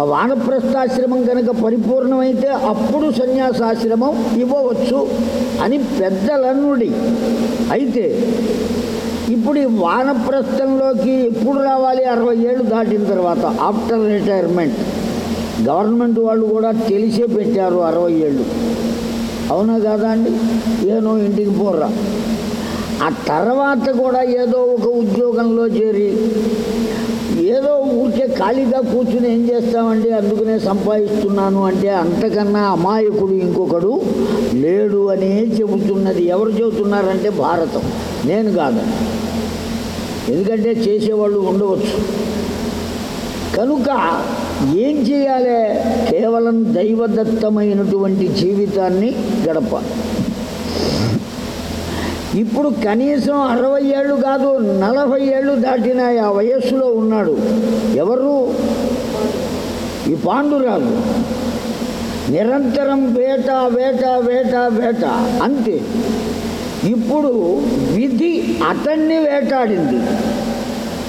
ఆ వానప్రస్థాశ్రమం కనుక పరిపూర్ణమైతే అప్పుడు సన్యాసాశ్రమం ఇవ్వవచ్చు అని పెద్దలన్నుడి అయితే ఇప్పుడు ఈ వానప్రస్థంలోకి ఎప్పుడు రావాలి? అరవై ఏళ్ళు దాటిన తర్వాత ఆఫ్టర్ రిటైర్మెంట్ గవర్నమెంట్ వాళ్ళు కూడా తెలిసే పెట్టారు అరవై ఏళ్ళు. అవునా కాదా అండి? ఏనో ఇంటికి పోర్రా. ఆ తర్వాత కూడా ఏదో ఒక ఉద్యోగంలో చేరి ఏదో ఊరికే ఖాళీగా కూర్చుని ఏం చేస్తామండి? అందుకనే సంపాదిస్తున్నాను అంటే అంతకన్నా అమాయకుడు ఇంకొకడు లేడు అని చెబుతున్నది. ఎవరు చెబుతున్నారంటే భారతం. నేను కాదు. ఎందుకంటే చేసేవాళ్ళు ఉండవచ్చు. కనుక ఏం చేయాలి? కేవలం దైవదత్తమైనటువంటి జీవితాన్ని గడప ఇప్పుడు కనీసం అరవై ఏళ్ళు కాదు నలభై ఏళ్ళు దాటిన ఆ వయస్సులో ఉన్నాడు. ఎవరు? ఈ పాండురాజు నిరంతరం వేట వేట వేట వేట. అంతే. ఇప్పుడు విధి అతన్ని వేటాడింది.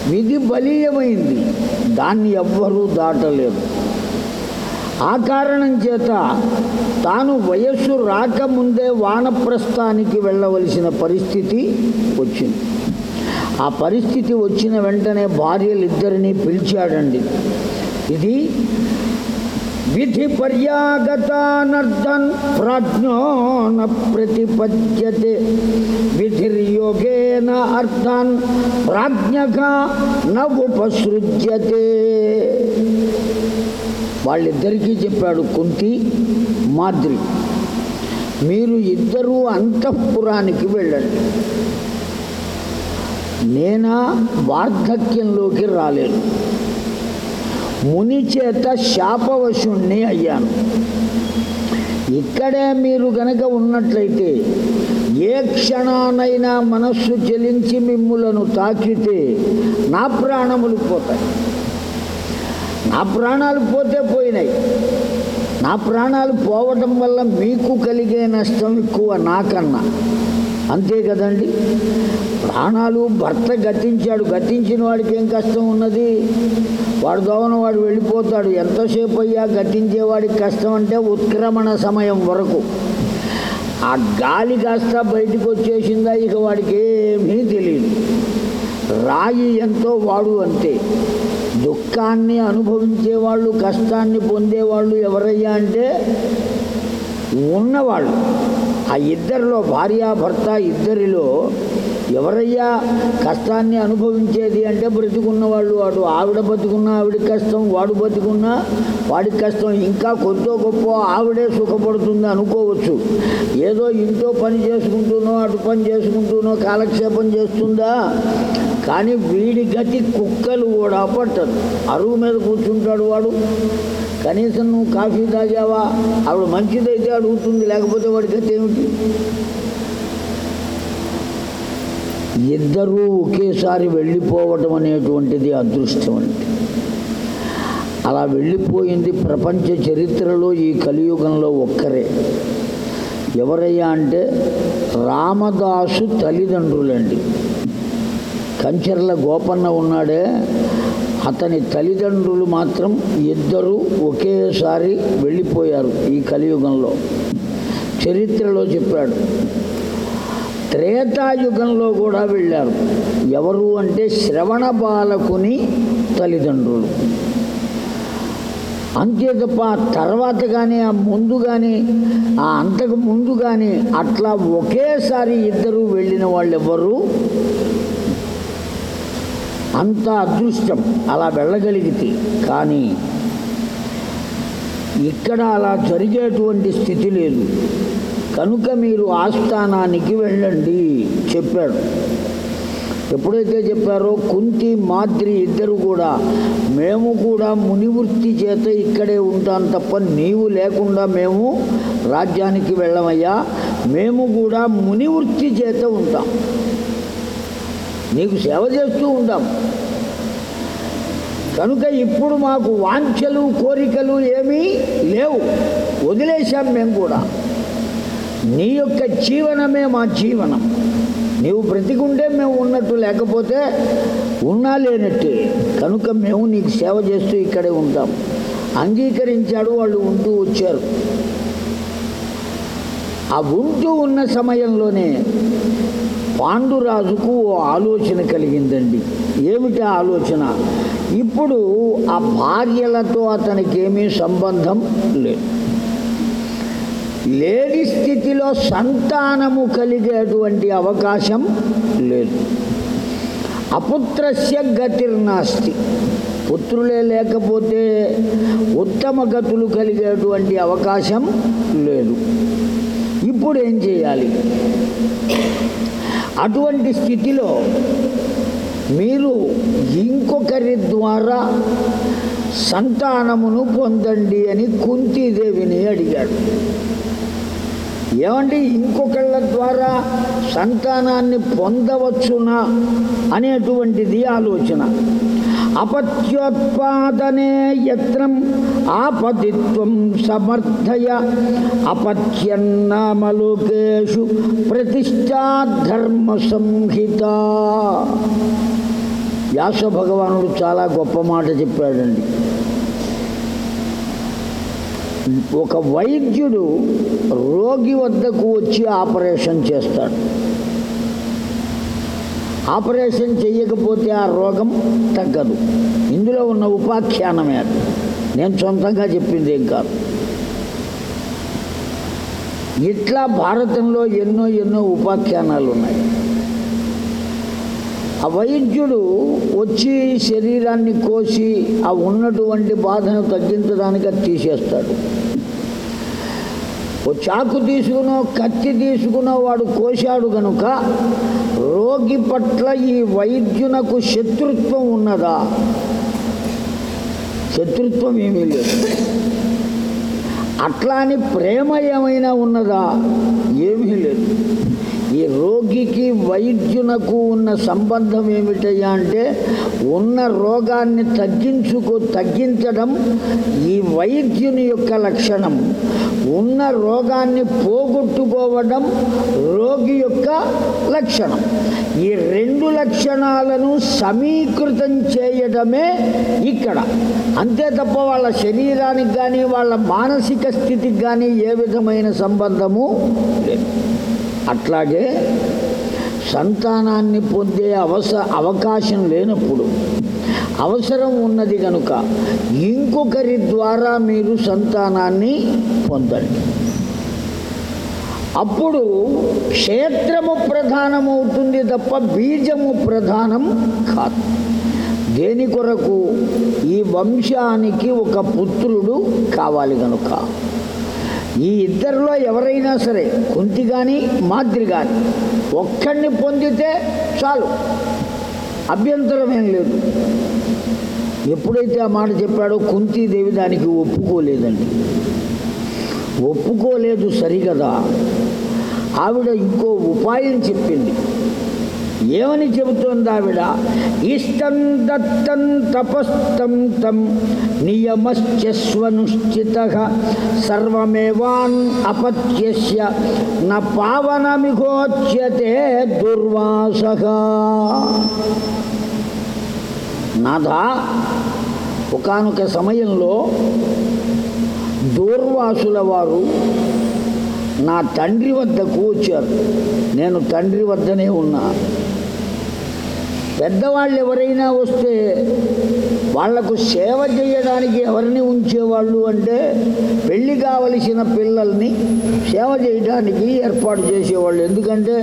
విధి బలీయమైంది. దాన్ని ఎవ్వరూ దాటలేరు. ఆ కారణం చేత తాను వయస్సు రాకముందే వానప్రస్థానికి వెళ్ళవలసిన పరిస్థితి వచ్చింది. ఆ పరిస్థితి వచ్చిన వెంటనే భార్యలిద్దరినీ పిలిచాడండి. ఇది విధి పర్యాగతానర్థన్ ప్రాజ్ఞో న ప్రతిపద్యతే విధిర్యోగేన అర్థాన్ ప్రాజ్ఞగా నవుపసృజ్యతే వాళ్ళిద్దరికీ చెప్పాడు కుంతి మాద్రి మీరు ఇద్దరూ అంతఃపురానికి వెళ్ళండి. నేనా వార్ధక్యంలోకి రాలేను. ముని చేత శాపవశుణ్ణి అయ్యాను. ఇక్కడే మీరు గనక ఉన్నట్లయితే ఏ క్షణానైనా మనస్సు చెలించి మిమ్ములను తాకితే నా ప్రాణములు పోతాయి. నా ప్రాణాలు పోతే పోయినాయి. నా ప్రాణాలు పోవటం వల్ల మీకు కలిగే నష్టం ఎక్కువ నాకన్నా. అంతే కదండి. ప్రాణాలు భర్త గతించాడు. గతించిన వాడికి ఏం కష్టం ఉన్నది? వాడు దోవన వాడు వెళ్ళిపోతాడు. ఎంతసేపు అయ్యా గతించేవాడికి కష్టం అంటే ఉత్క్రమణ సమయం వరకు. ఆ గాలి కాస్త బయటకు వచ్చేసిందా ఇక వాడికి ఏమీ తెలియదు. రాయి ఎంతో వాడు అంతే. దుఃఖాన్ని అనుభవించేవాళ్ళు కష్టాన్ని పొందేవాళ్ళు ఎవరయ్యా అంటే ఉన్నవాళ్ళు. ఆ ఇద్దరిలో భార్యాభర్త ఇద్దరిలో ఎవరయ్యా కష్టాన్ని అనుభవించేది అంటే బ్రతికున్న వాళ్ళు వాడు ఆవిడ బతుకున్నా ఆవిడ కష్టం వాడు బతుకున్నా వాడికి కష్టం. ఇంకా కొద్దో గొప్ప ఆవిడే సుఖపడుతుంది అనుకోవచ్చు. ఏదో ఇంట్లో పని చేసుకుంటూనో అటు పని చేసుకుంటూనో కాలక్షేపం చేస్తుందా? కానీ వీడి గతి కుక్కలు కూడా పట్టదు. అరువు మీద కూర్చుంటాడు వాడు. కనీసం నువ్వు కాఫీ తాగావా? ఆవిడ మంచిదైతే అడుగుతుంది లేకపోతే వాడి గతి ఏమిటి? ఇద్దరూ ఒకేసారి వెళ్ళిపోవటం అనేటువంటిది అదృష్టం అంటే అలా వెళ్ళిపోయింది ప్రపంచ చరిత్రలో ఈ కలియుగంలో ఒక్కరే. ఎవరయ్యా అంటే రామదాసు తల్లిదండ్రులండి. కంచర్ల గోపన్న ఉన్నాడే అతని తల్లిదండ్రులు మాత్రం ఇద్దరు ఒకేసారి వెళ్ళిపోయారు ఈ కలియుగంలో. చరిత్రలో చెప్పాడు. త్రేతాయుగంలో కూడా వెళ్ళారు. ఎవరు అంటే శ్రవణ బాలకుని తల్లిదండ్రులు. అంతే తప్ప ఆ తర్వాత కానీ ఆ ముందు కానీ ఆ అంతకు ముందు కానీ అట్లా ఒకేసారి ఇద్దరు వెళ్ళిన వాళ్ళు ఎవరు అంత అదృష్టం. అలా వెళ్ళగలిగితే. కానీ ఇక్కడ అలా జరిగేటువంటి స్థితి లేదు. కనుక మీరు ఆస్థానానికి వెళ్ళండి చెప్పాడు. ఎప్పుడైతే చెప్పారో కుంతి మాద్రి ఇద్దరు కూడా మేము కూడా మునివృత్తి చేత ఇక్కడే ఉంటాం తప్ప నీవు లేకుండా మేము రాజ్యానికి వెళ్ళమయ్యా. మేము కూడా మునివృత్తి చేత ఉంటాం. నీకు సేవ చేస్తూ ఉంటాం కనుక ఇప్పుడు మాకు వాంఛలు కోరికలు ఏమీ లేవు. వదిలేశాం మేము కూడా. నీ యొక్క జీవనమే మా జీవనం. నీవు బ్రతికుంటే మేము ఉన్నట్టు లేకపోతే ఉన్నా లేనట్టే. కనుక మేము నీకు సేవ చేస్తూ ఇక్కడే ఉంటాం. అంగీకరించాడు వాళ్ళు ఉంటూ వచ్చారు. ఆ ఉంటూ ఉన్న సమయంలోనే పాండురాజుకు ఓ ఆలోచన కలిగిందండి. ఏమిటి ఆలోచన? ఇప్పుడు ఆ భార్యలతో అతనికి ఏమీ సంబంధం లేదు. లేని స్థితిలో సంతానము కలిగేటువంటి అవకాశం లేదు. అపుత్రస్య గతిర్నాస్తి పుత్రులే లేకపోతే ఉత్తమ గతులు కలిగేటువంటి అవకాశం లేదు. ఇప్పుడు ఏం చేయాలి? అటువంటి స్థితిలో మీరు ఇంకొకరి ద్వారా సంతానమును పొందండి అని కుంతీదేవిని అడిగాడు. ఏమండి ఇంకొకళ్ళ ద్వారా సంతానాన్ని పొందవచ్చునా అనేటువంటిది ఆలోచన. అపత్యోత్పాదనే యత్నం ఆపతిత్వం సమర్థయ అపత్యన్నామలోకేషు ప్రతిష్టాధర్మ సంహిత. వ్యాస భగవానుడు చాలా గొప్ప మాట చెప్పాడండి. ఒక వైద్యుడు రోగి వద్దకు వచ్చి ఆపరేషన్ చేస్తాడు. ఆపరేషన్ చేయకపోతే ఆ రోగం తగ్గదు. ఇందులో ఉన్న ఉపాఖ్యానమే అది. నేను సొంతంగా చెప్పింది ఏం కాదు. ఇట్లా భారతంలో ఎన్నో ఎన్నో ఉపాఖ్యానాలు ఉన్నాయి. ఆ వైద్యుడు వచ్చి శరీరాన్ని కోసి ఆ ఉన్నటువంటి బాధను తగ్గించడానికి అది తీసేస్తాడు. ఓ చాకు తీసుకునో కత్తి తీసుకునో వాడు కోశాడు కనుక రోగి పట్ల ఈ వైద్యునకు శత్రుత్వం ఉన్నదా? శత్రుత్వం ఏమీ లేదు. అట్లా అని ప్రేమ ఏమైనా ఉన్నదా? ఏమీ లేదు. ఈ రోగికి వైద్యునకు ఉన్న సంబంధం ఏమిటయ్యా అంటే ఉన్న రోగాన్ని తగ్గించుకో తగ్గించడం ఈ వైద్యుని యొక్క లక్షణం. ఉన్న రోగాన్ని పోగొట్టుకోవడం రోగి యొక్క లక్షణం. ఈ రెండు లక్షణాలను సమీకృతం చేయడమే ఇక్కడ. అంతే తప్ప వాళ్ళ శరీరానికి కానీ వాళ్ళ మానసిక స్థితికి కానీ ఏ విధమైన సంబంధము లేదు. అట్లాగే సంతానాన్ని పొందే అవస అవకాశం లేనప్పుడు అవసరం ఉన్నది కనుక ఇంకొకరి ద్వారా మీరు సంతానాన్ని పొందండి అప్పుడు క్షేత్రము ప్రధానమవుతుంది తప్ప బీజము ప్రధానం కాదు. దేని కొరకు? ఈ వంశానికి ఒక పుత్రుడు కావాలి కనుక ఈ ఇద్దరిలో ఎవరైనా సరే కుంతి కానీ మాద్రి కానీ ఒక్కడిని పొందితే చాలు. అభ్యంతరం ఏం లేదు. ఎప్పుడైతే ఆ మాట చెప్పాడో కుంతీదేవి దానికి ఒప్పుకోలేదండి. ఒప్పుకోలేదు సరిగదా. ఆవిడ ఇంకో ఉపాయం చెప్పింది. ఏమని చెబుతోంది ఆవిడ? ఇష్టం దత్తం తపస్తం తం నియమశ్చస్వనుశ్చిత సర్వమేవాన్ అపత్యస్య న పావనమిగోచ్యతే దుర్వాస. నాథ ఒకనొక సమయంలో దూర్వాసుల వారు నా తండ్రి వద్దకు వచ్చారు నేను తండ్రి వద్దనే ఉన్నా. పెద్దవాళ్ళు ఎవరైనా వస్తే వాళ్ళకు సేవ చేయడానికి ఎవరిని ఉంచేవాళ్ళు అంటే పెళ్ళి కావలసిన పిల్లల్ని సేవ చేయడానికి ఏర్పాటు చేసేవాళ్ళు. ఎందుకంటే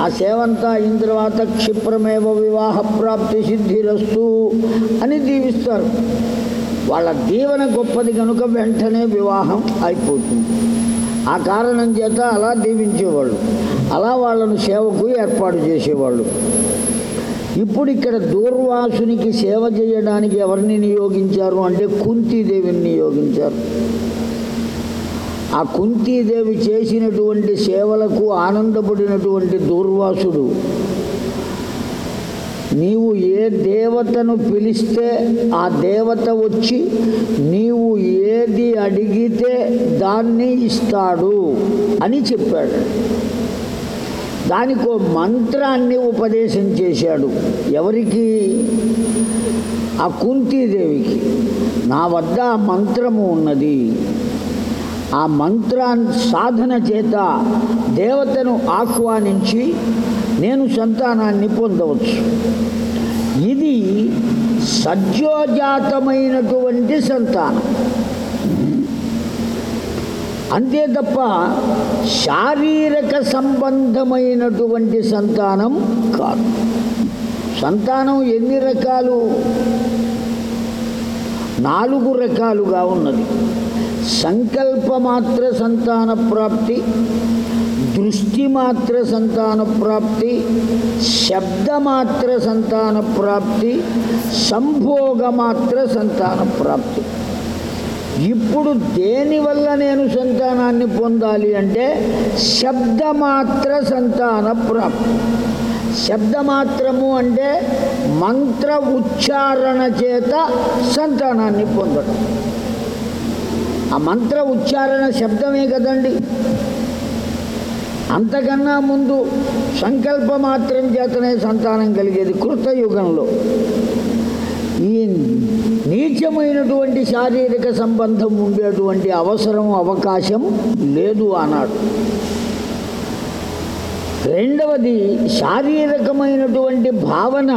ఆ సేవ అంతా అయిన తర్వాత క్షిప్రమేవ వివాహ ప్రాప్తి సిద్ధిరస్తు అని దీవిస్తారు. వాళ్ళ దీవెన గొప్పది కనుక వెంటనే వివాహం అయిపోతుంది. ఆ కారణం చేత అలా దీవించేవాళ్ళు. అలా వాళ్ళను సేవకు ఏర్పాటు చేసేవాళ్ళు. ఇప్పుడు ఇక్కడ దూర్వాసునికి సేవ చేయడానికి ఎవరిని నియోగించారు అంటే కుంతీదేవిని నియోగించారు. ఆ కుంతీదేవి చేసినటువంటి సేవలకు ఆనందపడినటువంటి దూర్వాసుడు నీవు ఏ దేవతను పిలిస్తే ఆ దేవత వచ్చి నీవు ఏది అడిగితే దాన్ని ఇస్తాడు అని చెప్పాడు. దానికో మంత్రాన్ని ఉపదేశం చేశాడు. ఎవరికి? ఆ కుంతీదేవికి. నా వద్ద ఆ మంత్రము ఉన్నది. ఆ మంత్రాన్ని సాధన చేత దేవతను ఆహ్వానించి నేను సంతానాన్ని పొందవచ్చు. ఇది సద్యోజాతమైనటువంటి సంతానం. అంతే తప్ప శారీరక సంబంధమైనటువంటి సంతానం కాదు. సంతానం ఎన్ని రకాలు? నాలుగు రకాలుగా ఉన్నది. సంకల్పమాత్ర సంతాన ప్రాప్తి దృష్టి మాత్ర సంతాన ప్రాప్తి శబ్దమాత్ర సంతాన ప్రాప్తి సంభోగమాత్ర సంతాన ప్రాప్తి ఇప్పుడు దేనివల్ల నేను సంతానాన్ని పొందాలి అంటే శబ్దమాత్ర సంతాన ప్రాప్తి శబ్దమాత్రము అంటే మంత్ర ఉచ్చారణ చేత సంతానాన్ని పొందడం. ఆ మంత్ర ఉచ్చారణ శబ్దమే కదండి. అంతకన్నా ముందు సంకల్ప మాత్రం చేతనే సంతానం కలిగేది కృతయుగంలో. ఈ నీచమైనటువంటి శారీరక సంబంధం ఉండేటువంటి అవసరం అవకాశం లేదు అన్నాడు రెండవది శారీరకమైనటువంటి భావన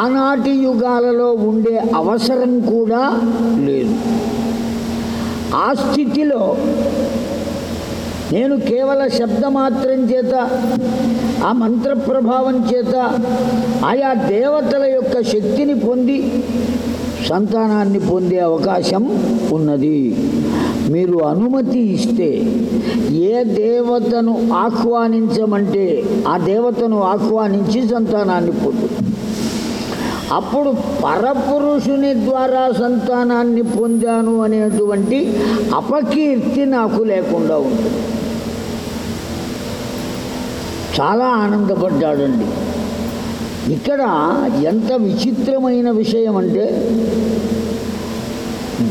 ఆనాటి యుగాలలో ఉండే అవసరం కూడా లేదు. ఆ స్థితిలో నేను కేవల శబ్దమాత్రం చేత ఆ మంత్ర ప్రభావం చేత ఆయా దేవతల యొక్క శక్తిని పొంది సంతానాన్ని పొందే అవకాశం ఉన్నది. మీరు అనుమతి ఇస్తే ఏ దేవతను ఆహ్వానించమంటే ఆ దేవతను ఆహ్వానించి సంతానాన్ని పొందు. అప్పుడు పరపురుషుని ద్వారా సంతానాన్ని పొందాను అనేటువంటి అపకీర్తి నాకు లేకుండా ఉంటుంది. చాలా ఆనందపడ్డాడండి. ఇక్కడ ఎంత విచిత్రమైన విషయం అంటే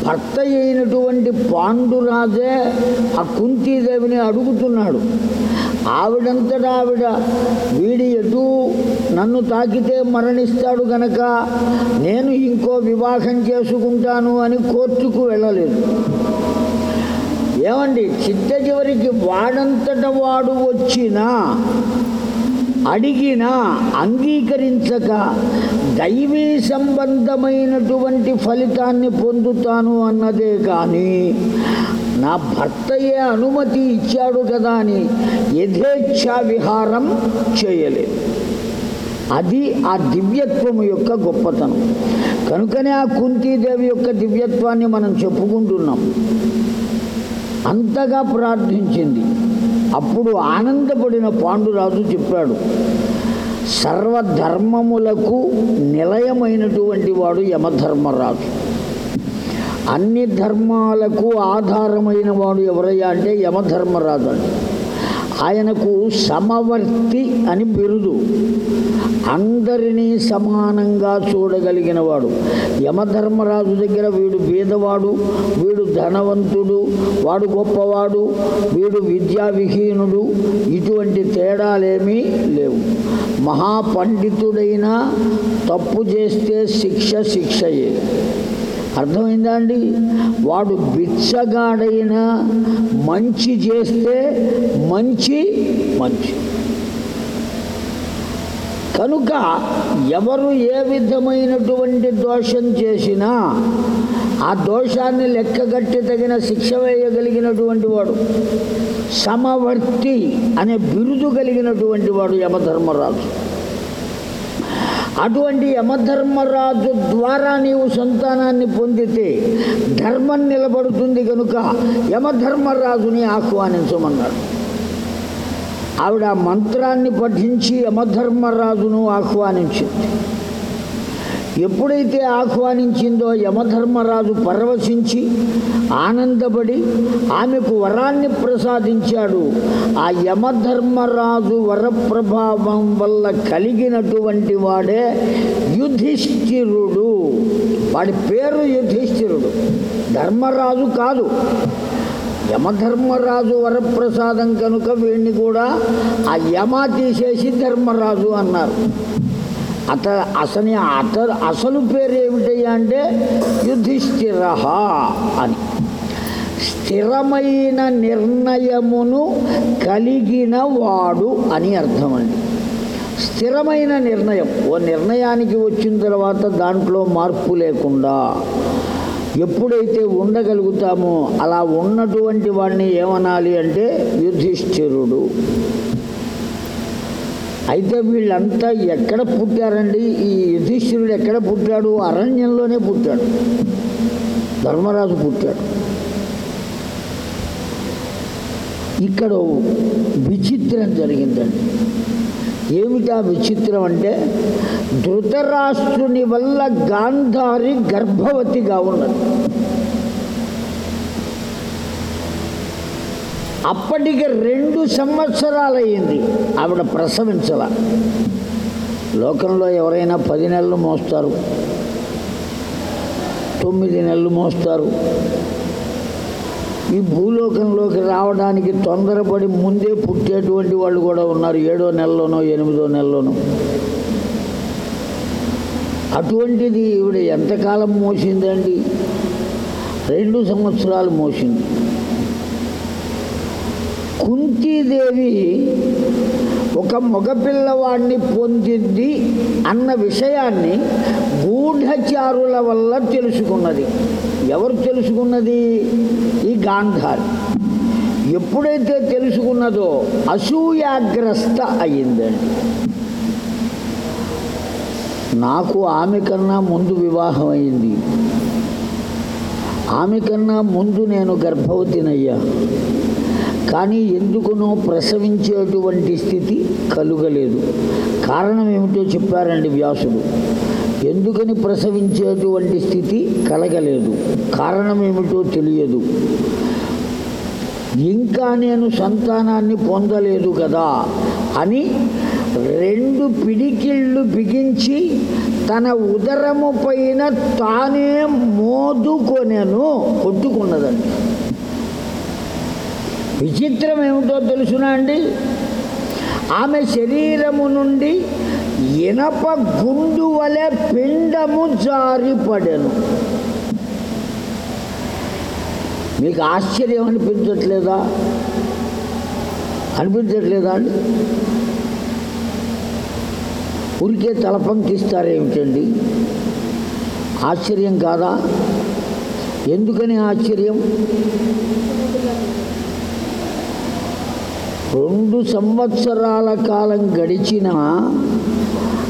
భర్త అయినటువంటి పాండురాజే ఆ కుంతీదేవిని అడుగుతున్నాడు. ఆవిడంతటా ఆవిడ వీడి ఎటు? నన్ను తాకితే మరణిస్తాడు గనక నేను ఇంకో వివాహం చేసుకుంటాను అని కోర్టుకు వెళ్ళలేదు. ఏమండి? చిట్ట చివరికి వాడంతట వాడు వచ్చినా అడిగినా అంగీకరించక దైవీ సంబంధమైనటువంటి ఫలితాన్ని పొందుతాను అన్నదే కానీ నా భర్తయే అనుమతి ఇచ్చాడు కదా అని యథేచ్ఛా విహారం చేయలేదు. అది ఆ దివ్యత్వం యొక్క గొప్పతనం. కనుకనే ఆ కుంతీదేవి యొక్క దివ్యత్వాన్ని మనం చెప్పుకుంటున్నాం. అంతగా ప్రార్థించింది. అప్పుడు ఆనందపడిన పాండురాజు చెప్పాడు సర్వధర్మములకు నిలయమైనటువంటి వాడు యమధర్మరాజు. అన్ని ధర్మాలకు ఆధారమైన వాడు ఎవరయ్యా అంటే యమధర్మరాజు అండి ఆయనకు సమవర్తి అని బిరుదు. అందరినీ సమానంగా చూడగలిగిన వాడు యమధర్మరాజు దగ్గర వీడు బీదవాడు వీడు ధనవంతుడు వాడు గొప్పవాడు వీడు విద్యావిహీనుడు ఇటువంటి తేడాలేమీ లేవు. మహాపండితుడైనా తప్పు చేస్తే శిక్ష శిక్షయే. అర్థమైందా అండి వాడు బిచ్చగాడైన మంచి చేస్తే మంచి మంచి. కనుక ఎవరు ఏ విధమైనటువంటి దోషం చేసినా ఆ దోషాన్ని లెక్కగట్టి తగిన శిక్ష వేయగలిగినటువంటి వాడు సమవర్తి అనే బిరుదు కలిగినటువంటి వాడు యమధర్మరాజు. అటువంటి యమధర్మరాజు ద్వారా నీవు సంతానాన్ని పొందితే ధర్మం నిలబడుతుంది కనుక యమధర్మరాజుని ఆహ్వానించమన్నాడు. ఆవిడ మంత్రాన్ని పఠించి యమధర్మరాజును ఆహ్వానించింది. ఎప్పుడైతే ఆహ్వానించిందో యమధర్మరాజు పరవశించి ఆనందపడి ఆమెకు వరాన్ని ప్రసాదించాడు ఆ యమధర్మరాజు వరప్రభావం వల్ల కలిగినటువంటి వాడే యుధిష్ఠిరుడు. వాడి పేరు యుధిష్ఠిరుడు. ధర్మరాజు కాదు. యమధర్మరాజు వరప్రసాదం కనుక వీడిని కూడా ఆ యమ తీసేసి ధర్మరాజు అన్నారు. అత అసని అత అసలు పేరు ఏమిటయ్యా అంటే యుధిష్ఠిర అని. స్థిరమైన నిర్ణయమును కలిగిన వాడు అని అర్థమండి స్థిరమైన నిర్ణయం. ఓ నిర్ణయానికి వచ్చిన తర్వాత దాంట్లో మార్పు లేకుండా ఎప్పుడైతే ఉండగలుగుతామో అలా ఉన్నటువంటి వాడిని ఏమనాలి అంటే యుధిష్ఠిరుడు. అయితే వీళ్ళంతా ఎక్కడ పుట్టారండి? ఈ యుధిష్ఠిరుడు ఎక్కడ పుట్టాడు? అరణ్యంలోనే పుట్టాడు. ధర్మరాజు పుట్టాడు. ఇక్కడ విచిత్రం జరిగిందండి. ఏమిటా విచిత్రం అంటే ధృతరాష్ట్రుని వల్ల గాంధారి గర్భవతిగా ఉన్నది. అప్పటికి రెండు సంవత్సరాలయ్యింది. ఆవిడ ప్రసవించల. లోకంలో ఎవరైనా పది నెలలు మోస్తారు. తొమ్మిది నెలలు మోస్తారు. ఈ భూలోకంలోకి రావడానికి తొందరపడి ముందే పుట్టేటువంటి వాళ్ళు కూడా ఉన్నారు. ఏడో నెలలోనో ఎనిమిదో నెలలోనో. అటువంటిది ఈవిడ ఎంతకాలం మోసిందండి? రెండు సంవత్సరాలు మోసింది. కుంతీదేవి ఒక మగపిల్లవాడిని పొందింది అన్న విషయాన్ని గూఢచారుల వల్ల తెలుసుకున్నది. ఎవరు తెలుసుకున్నది? ఈ గాంధారి. ఎప్పుడైతే తెలుసుకున్నదో అసూయాగ్రస్త అయిందండి నాకు ఆమె కన్నా ముందు వివాహం అయింది. ఆమె కన్నా ముందు నేను గర్భవతినయ్యా. కానీ ఎందుకునో ప్రసవించేటువంటి స్థితి కలుగలేదు. కారణం ఏమిటో చెప్పారండి వ్యాసుడు. ఎందుకని ప్రసవించేటువంటి స్థితి కలగలేదు? కారణం ఏమిటో తెలియదు. ఇంకా నేను సంతానాన్ని పొందలేదు కదా అని రెండు పిడికిళ్ళు బిగించి తన ఉదరము పైన తానే మోదుకొనెను కొట్టుకున్నదండి. విచిత్రం ఏమిటో తెలుసునా అండి? ఆమె శరీరము నుండి ఇనప గుండు వలె పిండము జారిపడెను. మీకు ఆశ్చర్యం అనిపించట్లేదా? అనిపించట్లేదా అండి? ఉరికే తలపంకిస్తారేమిటండి ఆశ్చర్యం కాదా? ఎందుకని ఆశ్చర్యం? రెండు సంవత్సరాల కాలం గడిచిన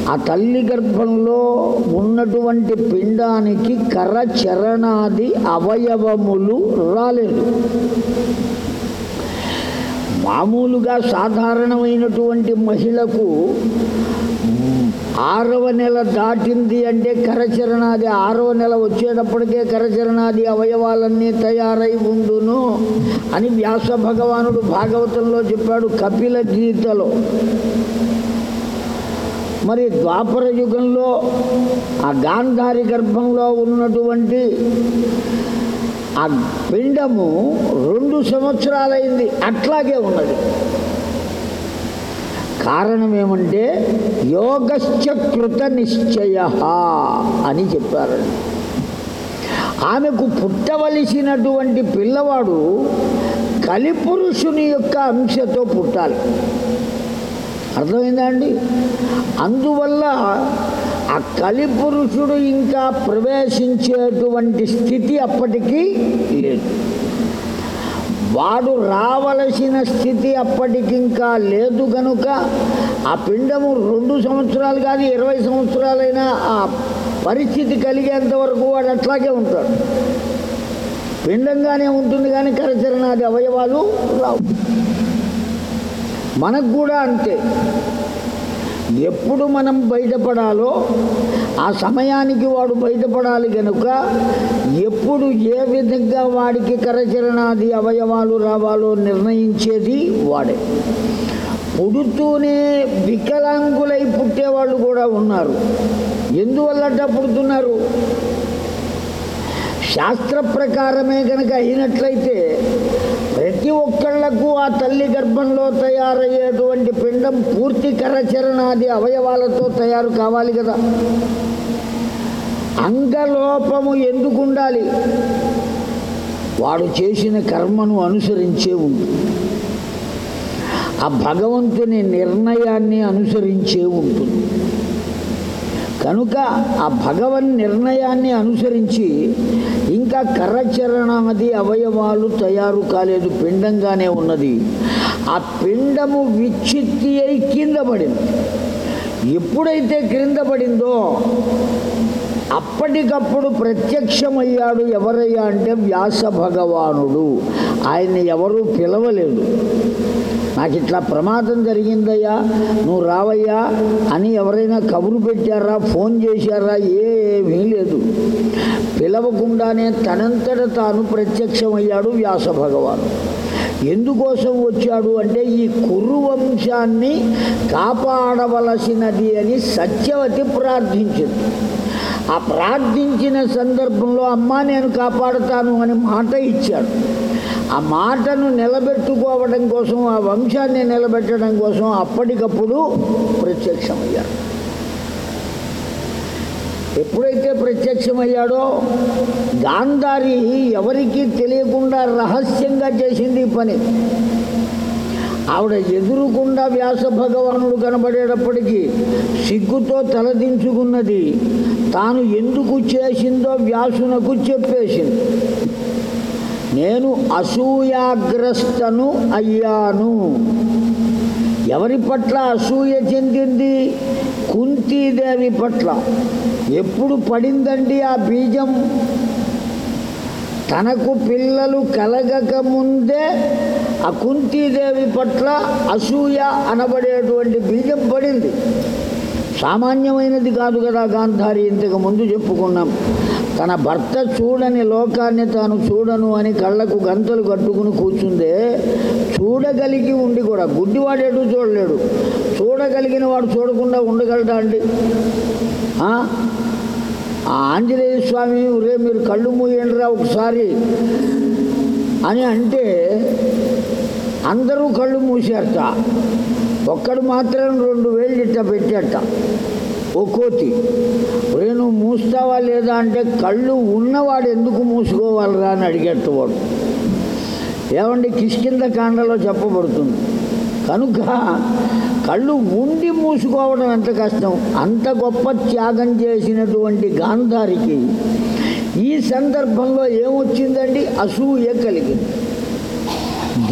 ఆ తల్లి గర్భంలో ఉన్నటువంటి పిండానికి కర్ర చరణాది అవయవములు రాలేదు. మామూలుగా సాధారణమైనటువంటి మహిళకు ఆరవ నెల దాటింది అంటే కరచరణాది ఆరవ నెల వచ్చేటప్పటికే కరచరణాది అవయవాలన్నీ తయారై ఉండును అని వ్యాస భగవానుడు భాగవతంలో చెప్పాడు కపిల గీతలో. మరి ద్వాపర యుగంలో ఆ గాంధారి గర్భంలో ఉన్నటువంటి ఆ పిండము రెండు సంవత్సరాలైంది అట్లాగే ఉన్నది. కారణం ఏమంటే యోగశ్చ కృత నిశ్చయ అని చెప్పారండి ఆమెకు పుట్టవలసినటువంటి పిల్లవాడు కలిపురుషుని యొక్క అంశతో పుట్టాలి. అర్థమైందా అండి? అందువల్ల ఆ కలిపురుషుడు ఇంకా ప్రవేశించేటువంటి స్థితి అప్పటికీ లేదు. వాడు రావలసిన స్థితి అప్పటికింకా లేదు కనుక ఆ పిండము రెండు సంవత్సరాలు కాదు ఇరవై సంవత్సరాలైనా ఆ పరిస్థితి కలిగేంత వరకు వాడు అట్లాగే ఉంటాడు. పిండంగానే ఉంటుంది కానీ కరచరణాది అవయవాలు రావు. మనకు కూడా అంతే. ఎప్పుడు మనం బయటపడాలో ఆ సమయానికి వాడు బయటపడాలి కనుక ఎప్పుడు ఏ విధంగా వాడికి కరచరణాది అవయవాలు రావాలో నిర్ణయించేది వాడే. పుడుతూనే వికలాంగులై పుట్టేవాళ్ళు కూడా ఉన్నారు. ఎందువల్లట పుడుతున్నారు? శాస్త్ర ప్రకారమే కనుక అయినట్లయితే ప్రతి ఒక్కళ్ళకు ఆ తల్లి గర్భంలో తయారయ్యేటువంటి పిండం పూర్తి కరచరణాది అవయవాలతో తయారు కావాలి కదా. అంగలోపము ఎందుకు ఉండాలి వాడు చేసిన కర్మను అనుసరించే ఉంటుంది ఆ భగవంతుని నిర్ణయాన్ని అనుసరించే ఉంటుంది కనుక ఆ భగవన్ నిర్ణయాన్ని అనుసరించి ఇంకా కరచరణాది అవయవాలు తయారు కాలేదు పిండంగానే ఉన్నది. ఆ పిండము విచ్ఛిత్తి అయి కింద పడింది. ఎప్పుడైతే క్రింద పడిందో అప్పటికప్పుడు ప్రత్యక్షమయ్యాడు ఎవరయ్యా అంటే వ్యాస భగవానుడు. ఆయన్ని ఎవరూ పిలవలేదు. నాకు ఇట్లా ప్రమాదం జరిగిందయ్యా. నువ్వు రావయ్యా అని ఎవరైనా కబురు పెట్టారా ఫోన్ చేశారా? ఏమీ లేదు. పిలవకుండానే తనంతట తాను ప్రత్యక్షమయ్యాడు వ్యాస భగవాను ఎందుకోసం వచ్చాడు అంటే ఈ కురువంశాన్ని కాపాడవలసినది అని సత్యవతి ప్రార్థించింది. ఆ ప్రార్థించిన సందర్భంలో అమ్మా నేను కాపాడుతాను అని మాట ఇచ్చాడు. ఆ మాటను నిలబెట్టుకోవడం కోసం ఆ వంశాన్ని నిలబెట్టడం కోసం అప్పటికప్పుడు ప్రత్యక్షమయ్యాడు. ఎప్పుడైతే ప్రత్యక్షమయ్యాడో గాంధారి ఎవరికీ తెలియకుండా రహస్యంగా చేసింది ఈ పని. ఆవిడ ఎదురుకుండా వ్యాస భగవానుడు కనబడేటప్పటికీ సిగ్గుతో తలదించుకున్నది తాను ఎందుకు చేసిందో వ్యాసునకు చెప్పేసింది. నేను అసూయాగ్రస్తను అయ్యాను. ఎవరి పట్ల అసూయ చెందింది? కుంతీదేవి పట్ల. ఎప్పుడు పడిందండి ఆ బీజం? తనకు పిల్లలు కలగక ముందే ఆ కుంతీదేవి పట్ల అసూయ అనబడేటువంటి బీజం పడింది. సామాన్యమైనది కాదు కదా గాంధారి ఇంతకు ముందు చెప్పుకున్నాం. తన భర్త చూడని లోకాన్ని తాను చూడను అని కళ్ళకు గంతలు కట్టుకుని కూర్చుందే చూడగలిగి ఉండి కూడా గుడ్డివాడేటు చూడలేడు. చూడగలిగిన వాడు చూడకుండా ఉండగలడా అండి? ఆ? ఆంజనేయ స్వామి రే మీరు కళ్ళు మూయండిరా ఒకసారి అని అంటే అందరూ కళ్ళు మూసేట ఒక్కడు మాత్రం రెండు వేలు ఇట్ట పెట్టేట ఓ కోతి రే నువ్వు మూస్తావా లేదా అంటే కళ్ళు ఉన్నవాడు ఎందుకు మూసుకోవాలిరా అని అడిగేట వాడు ఏమండి కిష్కింద కాండలో చెప్పబడుతుంది. కనుక కళ్ళు ఉండి మూసుకోవడం ఎంత కష్టం? అంత గొప్ప త్యాగం చేసినటువంటి గాంధారికి ఈ సందర్భంలో ఏమొచ్చిందండి? అసూయ కలిగింది.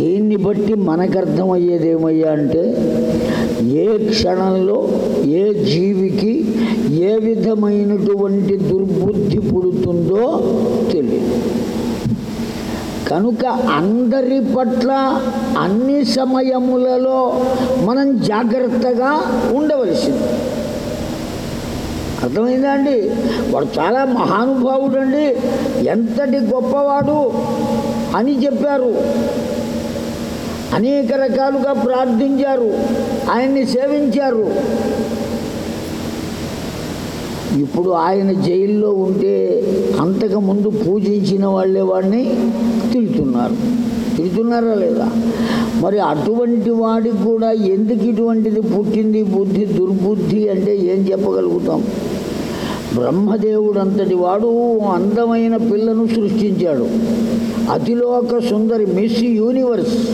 దీన్ని బట్టి మనకు అర్థమయ్యేది ఏమయ్యా అంటే ఏ క్షణంలో ఏ జీవికి ఏ విధమైనటువంటి దుర్బుద్ధి పుడుతుందో తెలియదు కనుక అందరి పట్ల అన్ని సమయములలో మనం జాగ్రత్తగా ఉండవలసింది. అర్థమైందా అండి? వాడు చాలా మహానుభావుడు అండి ఎంతటి గొప్పవాడు అని చెప్పారు. అనేక రకాలుగా ప్రార్థించారు. ఆయన్ని సేవించారు. ఇప్పుడు ఆయన జైల్లో ఉంటే అంతకుముందు పూజించిన వాళ్ళే వాడిని తిడుతున్నారు. తిడుతున్నారా లేదా? మరి అటువంటి వాడికి కూడా ఎందుకు ఇటువంటిది పుట్టింది? బుద్ధి దుర్బుద్ధి అంటే ఏం చెప్పగలుగుతాం? బ్రహ్మదేవుడంతటి వాడు అందమైన పిల్లను సృష్టించాడు. అతిలోక సుందరి మిస్ యూనివర్స్.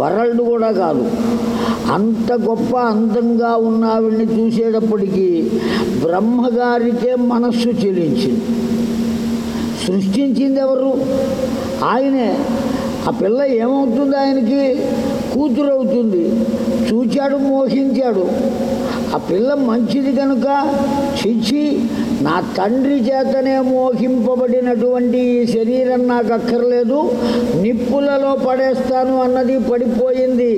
వరల్డ్ కూడా కాదు. అంత గొప్ప అందంగా ఉన్న ఆవిడ్ని చూసేటప్పటికీ బ్రహ్మగారికే మనస్సు చెల్లించింది సృష్టించింది ఎవరు ఆయనే. ఆ పిల్ల ఏమవుతుంది ఆయనకి? కూతురు అవుతుంది చూచాడు మోహించాడు. ఆ పిల్ల మంచిది కనుక చిచ్చి నా తండ్రి చేతనే మోహింపబడినటువంటి ఈ శరీరం నాకు అక్కర్లేదు నిప్పులలో పడేస్తాను అన్నది పడిపోయింది.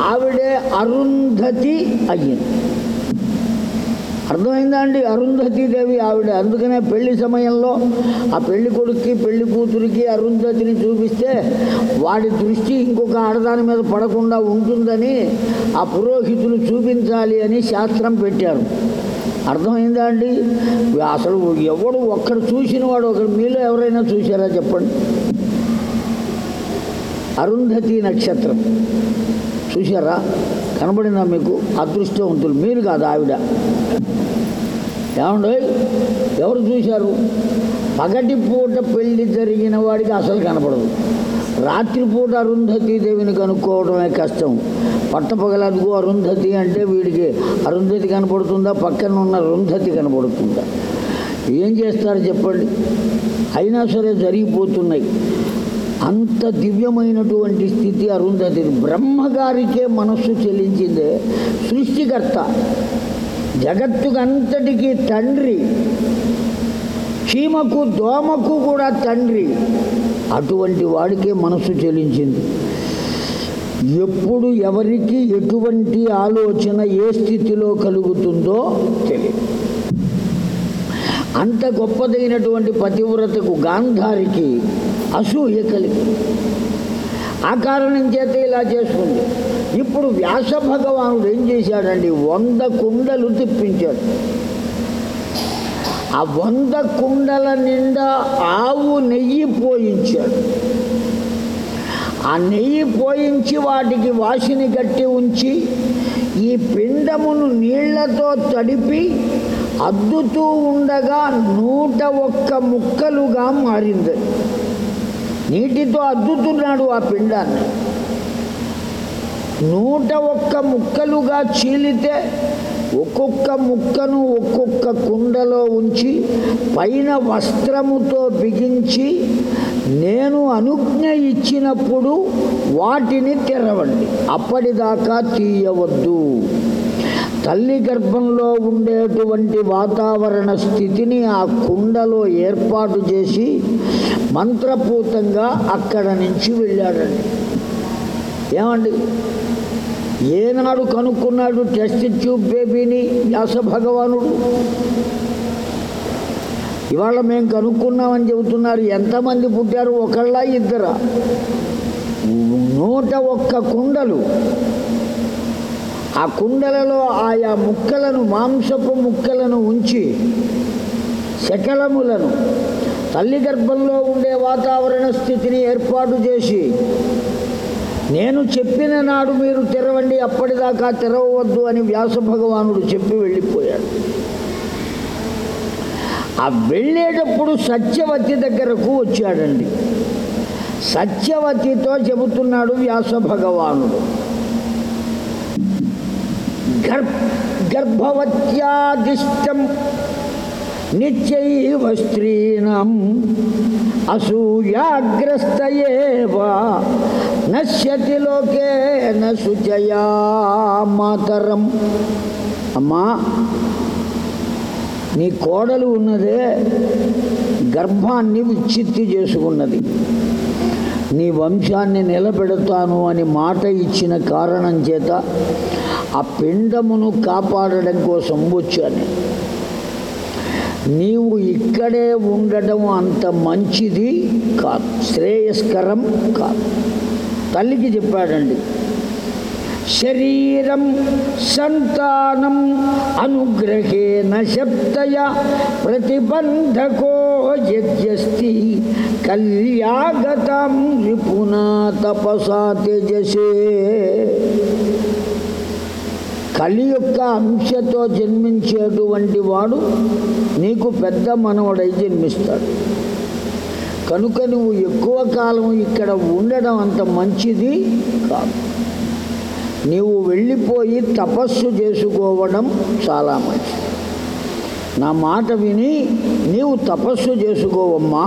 ఆవిడే అరుంధతి అయ్యింది. అర్థమైందా అండి అరుంధతీదేవి ఆవిడ. అందుకనే పెళ్ళి సమయంలో ఆ పెళ్ళి కొడుక్కి పెళ్ళి కూతురికి అరుంధతిని చూపిస్తే వాడి దృష్టి ఇంకొక ఆడదాని మీద పడకుండా ఉంటుందని ఆ పురోహితులు చూపించాలి అని శాస్త్రం పెట్టారు. అర్థమైందా అండి? అసలు ఎవడు ఒక్కడు చూసిన వాడు ఒకరు మీలో ఎవరైనా చూసారా చెప్పండి? అరుంధతి నక్షత్రం. చూసారా కనబడినా మీకు అదృష్టవంతులు. మీరు కాదు ఆవిడ. ఏమండి? ఎవరు చూశారు? పగటి పూట పెళ్ళి జరిగిన వాడికి అసలు కనపడదు. రాత్రిపూట అరుంధతి దేవిని కనుక్కోవడమే కష్టం. పట్టపగలదుగు అరుంధతి అంటే వీడికి అరుంధతి కనపడుతుందా? పక్కన ఉన్న అరుంధతి కనపడుతుందా? ఏం చేస్తారు చెప్పండి? అయినా సరే జరిగిపోతున్నాయి. అంత దివ్యమైనటువంటి స్థితి అరుంధతి బ్రహ్మగారికే మనస్సు చెల్లించిందే సృష్టికర్త. జగత్తుకంతటికి తండ్రి. చీమకు దోమకు కూడా తండ్రి. అటువంటి వాడికే మనస్సు చెల్లించింది ఎప్పుడు ఎవరికి ఎటువంటి ఆలోచన ఏ స్థితిలో కలుగుతుందో తెలియదు అంత గొప్పదైనటువంటి పతివ్రతకు గాంధారికి అసూయ కలిగి ఆ కారణం చేత ఇలా చేసుకుంది. ఇప్పుడు వ్యాస భగవానుడు ఏం చేశాడండి? వంద కుండలు తిప్పించాడు. ఆ వంద కుండల నిండా ఆవు నెయ్యి పోయించాడు. ఆ నెయ్యి పోయించి వాటికి వాసిని కట్టి ఉంచి ఈ పిండమును నీళ్ళతో తడిపి అద్దుతూ ఉండగా నూట ఒక్క ముక్కలుగా మారింది. నీటితో అద్దుతున్నాడు ఆ పిండాన్ని నూట ఒక్క ముక్కలుగా చీలితే ఒక్కొక్క ముక్కను ఒక్కొక్క కుండలో ఉంచి పైన వస్త్రముతో బిగించి నేను అనుజ్ఞ ఇచ్చినప్పుడు వాటిని తెరవండి. అప్పటిదాకా తీయవద్దు. తల్లి గర్భంలో ఉండేటువంటి వాతావరణ స్థితిని ఆ కుండలో ఏర్పాటు చేసి మంత్రపూతంగా అక్కడ నుంచి వెళ్ళాడండి. ఏమండి? ఏనాడు కనుక్కున్నాడు టెస్ట్ ట్యూబ్ బేబీని వ్యాస భగవానుడు? ఇవాళ మేము కనుక్కున్నామని చెబుతున్నారు. ఎంతమంది పుట్టారు? ఒకళ్ళ ఇద్దరా? నూట ఒక్క కుండలు. ఆ కుండలలో ఆయా ముక్కలను మాంసపు ముక్కలను ఉంచి శకలములను తల్లి గర్భంలో ఉండే వాతావరణ స్థితిని ఏర్పాటు చేసి నేను చెప్పిన నాడు మీరు తెరవండి అప్పటిదాకా తెరవవద్దు అని వ్యాస భగవానుడు చెప్పి వెళ్ళిపోయాడు. ఆ వెళ్ళేటప్పుడు సత్యవతి దగ్గరకు వచ్చాడండి. సత్యవతితో చెబుతున్నాడు వ్యాస భగవానుడు. గర్భవత్యాదిష్టం నిత్యైవ స్త్రీణం అసూయాగ్రస్త నశ్యతి లోకే శుచయా మాతరం అమ్మా నీ కోడలు ఉన్నదే గర్భాన్ని విచ్ఛిత్తి చేసుకున్నది. నీ వంశాన్ని నిలబెడతాను అని మాట ఇచ్చిన కారణం చేత ఆ పిండమును కాపాడడం కోసం వచ్చాను. నీవు ఇక్కడే ఉండడం అంత మంచిది కాదు. శ్రేయస్కరం కాదు. తల్లికి చెప్పాడండి. శరీరం సంతానం అనుగ్రహేణ శబ్దయ ప్రతిబంధకో యజ్జస్తి కళ్యాగతం రిపునా తపసా తేజసే. కలి యొక్క అంశతో జన్మించేటువంటి వాడు నీకు పెద్ద మనవడై జన్మిస్తాడు. కనుక నువ్వు ఎక్కువ కాలం ఇక్కడ ఉండడం అంత మంచిది కాదు. నీవు వెళ్ళిపోయి తపస్సు చేసుకోవడం చాలా మంచిది. నా మాట విని నీవు తపస్సు చేసుకోవమ్మా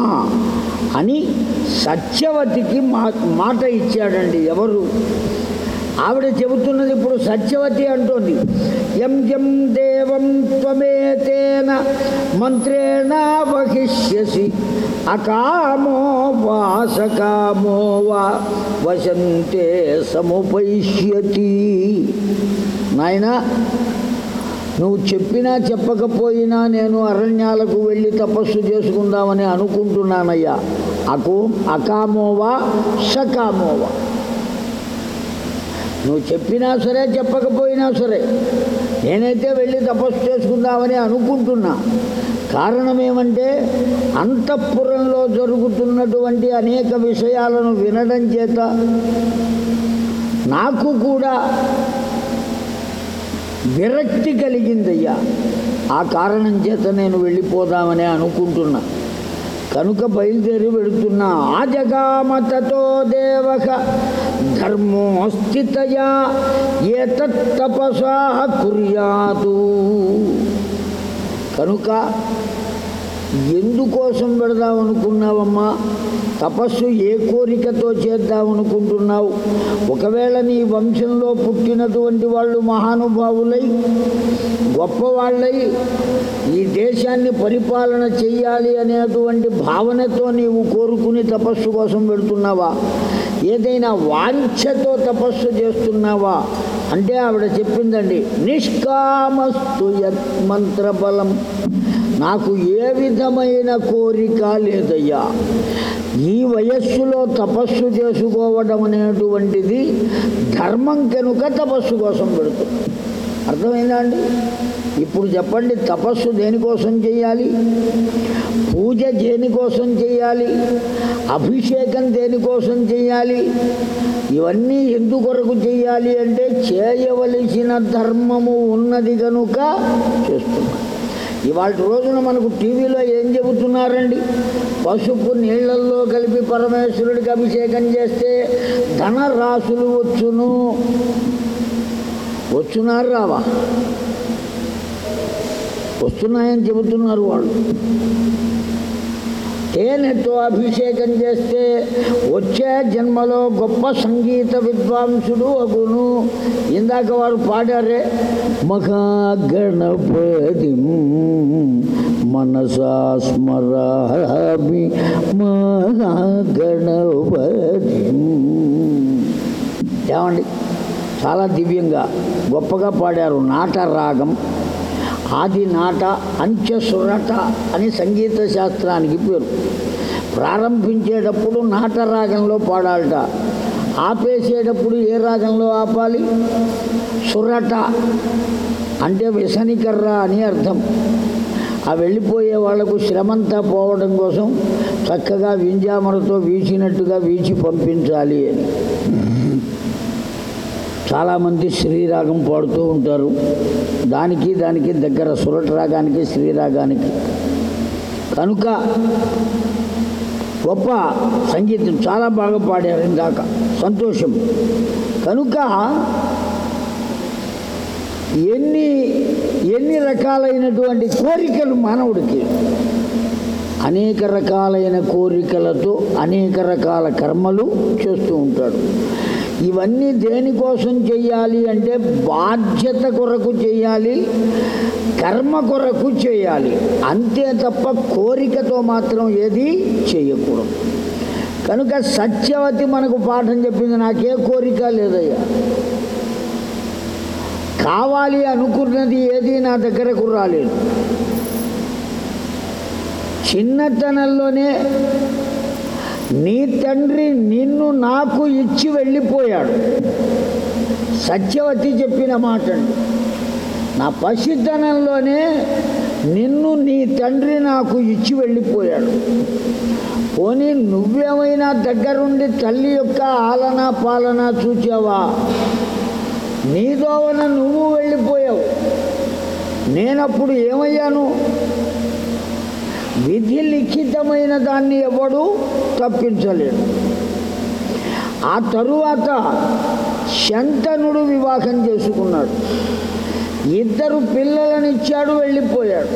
అని సత్యవతికి మా మాట ఇచ్చాడండి ఎవరు? ఆవిడ చెబుతున్నది ఇప్పుడు సత్యవతి అంటోంది. ఎం ఎం దేవం త్వమేతేన మంత్రేణ వహిష్యసి. అకామో వాసకామో వా వసంతే సముపైష్యతి. నాయనా నువ్వు చెప్పినా చెప్పకపోయినా నేను అరణ్యాలకు వెళ్ళి తపస్సు చేసుకుందామని అనుకుంటున్నానయ్యా. అకు అకామోవా సకామోవా నువ్వు చెప్పినా సరే చెప్పకపోయినా సరే. నేనైతే వెళ్ళి తపస్సు చేసుకుందామని అనుకుంటున్నా. కారణం ఏమంటే అంతఃపురంలో జరుగుతున్నటువంటి అనేక విషయాలను వినడం చేత నాకు కూడా విరక్తి కలిగిందయ్యా. ఆ కారణం చేత నేను వెళ్ళిపోదామని అనుకుంటున్నా. కనుక బయలుదేరి వెళుతున్నా ఆ జగామతతో దేవక ధర్మోస్థితయా ఏ తపసా కనుక ఎందుకోసం పెడదాం అనుకున్నావమ్మా? తపస్సు ఏ కోరికతో చేద్దామనుకుంటున్నావు ఒకవేళ నీ వంశంలో పుట్టినటువంటి వాళ్ళు మహానుభావులై గొప్పవాళ్ళై ఈ దేశాన్ని పరిపాలన చెయ్యాలి అనేటువంటి భావనతో నీవు కోరుకుని తపస్సు కోసం పెడుతున్నావా? ఏదైనా వాంఛతో తపస్సు చేస్తున్నావా? అంటే ఆవిడ చెప్పిందండి నిష్కామస్తు యత్ మంత్రబలం. నాకు ఏ విధమైన కోరిక లేదయ్యా. ఈ వయస్సులో తపస్సు చేసుకోవడం అనేటువంటిది ధర్మం కనుక తపస్సు కోసం పెడుతుంది. అర్థమైందా అండి? ఇప్పుడు చెప్పండి తపస్సు దేనికోసం చేయాలి? పూజ దేనికోసం చేయాలి? అభిషేకం దేనికోసం చేయాలి? ఇవన్నీ ఎందుకొరకు చేయాలి అంటే చేయవలసిన ధర్మము ఉన్నది కనుక చేస్తున్నాం ఇవాళ రోజున మనకు టీవీలో ఏం చెబుతున్నారండి? పసుపు నీళ్ళల్లో కలిపి పరమేశ్వరుడికి అభిషేకం చేస్తే ధనరాశులు వచ్చును. వచ్చున్నారు రావా? వస్తున్నాయని చెబుతున్నారు వాళ్ళు. తేనెతో అభిషేకం చేస్తే వచ్చే జన్మలో గొప్ప సంగీత విద్వాంసుడు అగును. ఇందాక వారు పాడారే మహాగణపతి మనసా స్మరామి మహాగణపతి. ఏమండి చాలా దివ్యంగా గొప్పగా పాడారు నాట రాగం. ఆది నాట అంచె సురట అని సంగీత శాస్త్రానికి పేరు. ప్రారంభించేటప్పుడు నాట రాగంలో పాడాలట. ఆపేసేటప్పుడు ఏ రాగంలో ఆపాలి? సురట అంటే వ్యసనికర్ర అని అర్థం. ఆ వెళ్ళిపోయే వాళ్ళకు శ్రమంతా పోవడం కోసం చక్కగా వింజామరతో వీచినట్టుగా వీచి పంపించాలి అని. చాలామంది శ్రీరాగం పాడుతూ ఉంటారు. దానికి దానికి దగ్గర సురట రాగానికి శ్రీరాగానికి. కనుక గొప్ప సంగీతం చాలా బాగా పాడారు ఇందాక. సంతోషం. కనుక ఎన్ని ఎన్ని రకాలైనటువంటి కోరికలు మానవుడికి? అనేక రకాలైన కోరికలతో అనేక రకాల కర్మలు చేస్తూ ఉంటాడు. ఇవన్నీ దేనికోసం చేయాలి అంటే బాధ్యత కొరకు చేయాలి కర్మ కొరకు చేయాలి అంతే తప్ప కోరికతో మాత్రం ఏది చేయకూడదు కనుక సత్యవతి మనకు పాఠం చెప్పింది నాకే కోరిక లేదయ్యా. కావాలి అనుకున్నది ఏది నా దగ్గరకు రాలేదు. చిన్నతనంలోనే నీ తండ్రి నిన్ను నాకు ఇచ్చి వెళ్ళిపోయాడు. సత్యవతి చెప్పిన మాట అండి నా పసితనంలోనే నిన్ను నీ తండ్రి నాకు ఇచ్చి వెళ్ళిపోయాడు. పోనీ నువ్వేమైనా దగ్గరుండి తల్లి యొక్క ఆలన పాలన చూచావా? నీదోవన నువ్వు వెళ్ళిపోయావు. నేనప్పుడు ఏమయ్యాను? విధి లిఖితమైన దాన్ని ఎవడు తప్పించలేడు. ఆ తరువాత శంతనుడు వివాహం చేసుకున్నాడు. ఇద్దరు పిల్లలనిచ్చాడు వెళ్ళిపోయాడు.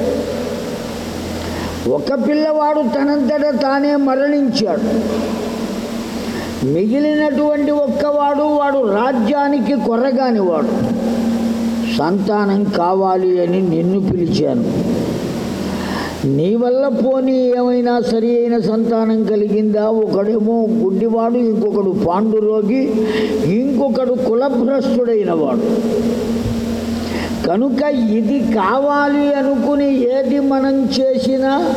ఒక పిల్లవాడు తనంతట తానే మరణించాడు. మిగిలినటువంటి ఒక్కవాడు వాడు రాజ్యానికి కొరగానివాడు. సంతానం కావాలి అని నిన్ను పిలిచాను. నీ వల్ల పోనీ ఏమైనా సరి అయిన సంతానం కలిగిందా? ఒకడేమో గుడ్డివాడు ఇంకొకడు పాండురోగి ఇంకొకడు కులభ్రష్టుడైన వాడు కనుక ఇది కావాలి అనుకుని ఏది మనం చేసినా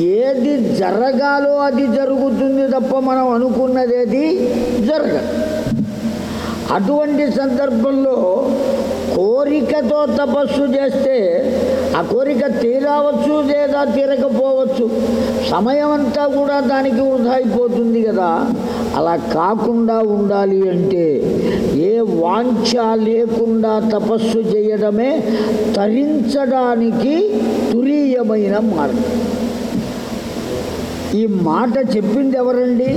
ఏది జరగాలో అది జరుగుతుంది తప్ప మనం అనుకున్నదేది జరగదు. అటువంటి సందర్భంలో కోరికతో తపస్సు చేస్తే ఆ కోరిక తీరవచ్చు లేదా తీరకపోవచ్చు సమయం అంతా కూడా దానికి వృధా అయిపోతుంది కదా. అలా కాకుండా ఉండాలి అంటే ఏ వాంఛ లేకుండా తపస్సు చేయడమే తరించడానికి తురీయమైన మార్గం. ఈ మాట చెప్పింది ఎవరండి?